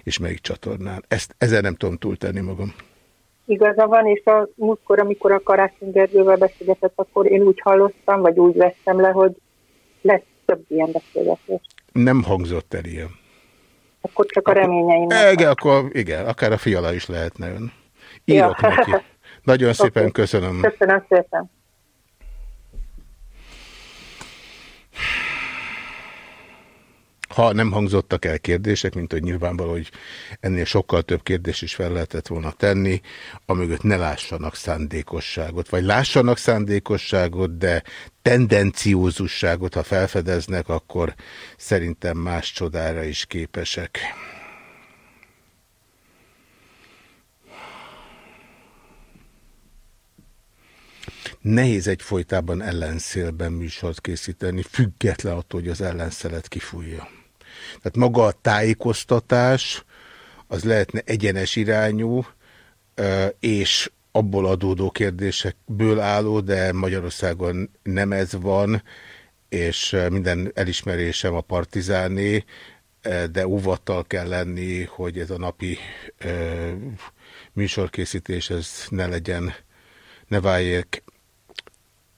és melyik csatornán. Ezt, ezzel nem tudom túltenni magam. Igaza van, és a múltkor, amikor a Karácsony Gergővel beszélgetett, akkor én úgy hallottam, vagy úgy vettem le, hogy lesz több ilyen beszélgetés. Nem hangzott el ilyen. Akkor csak a reményeim. Igen, akkor igen, akár a fiala is lehetne ön. Írok ja. neki. Nagyon szépen okay. köszönöm. Köszönöm szépen. Ha nem hangzottak el kérdések, mint hogy nyilvánvaló, hogy ennél sokkal több kérdés is fel lehetett volna tenni, amögött ne lássanak szándékosságot, vagy lássanak szándékosságot, de tendenciózusságot, ha felfedeznek, akkor szerintem más csodára is képesek. Nehéz egyfolytában ellenszélben műsort készíteni, független attól, hogy az ellenszelet kifújja. Tehát maga a tájékoztatás, az lehetne egyenes irányú, és abból adódó kérdésekből álló, de Magyarországon nem ez van, és minden elismerésem a partizáné, de óvattal kell lenni, hogy ez a napi műsorkészítés ez ne legyen, ne váljék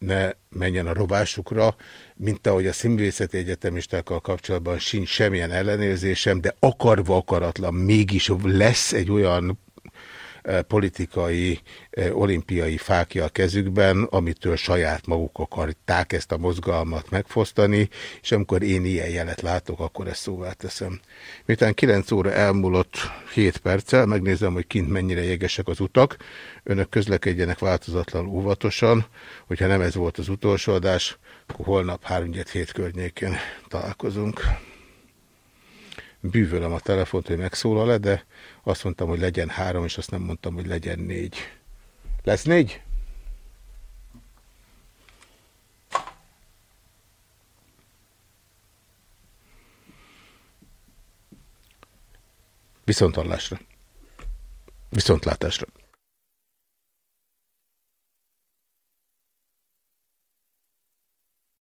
ne menjen a robásukra, mint ahogy a színvészeti egyetemistákkal kapcsolatban sincs semmilyen ellenérzésem, de akarva akaratlan mégis lesz egy olyan politikai, eh, olimpiai fákja a kezükben, amitől saját maguk akarták ezt a mozgalmat megfosztani, és amikor én ilyen jelet látok, akkor ezt szóvá teszem. Miután 9 óra elmúlott 7 perccel, megnézem, hogy kint mennyire jegesek az utak, önök közlekedjenek változatlan óvatosan, hogyha nem ez volt az utolsó adás, akkor holnap 3-7 környékén találkozunk. Bűvölöm a telefont, hogy megszólal-e, de azt mondtam, hogy legyen három, és azt nem mondtam, hogy legyen négy. Lesz négy? Viszonthallásra. Viszontlátásra.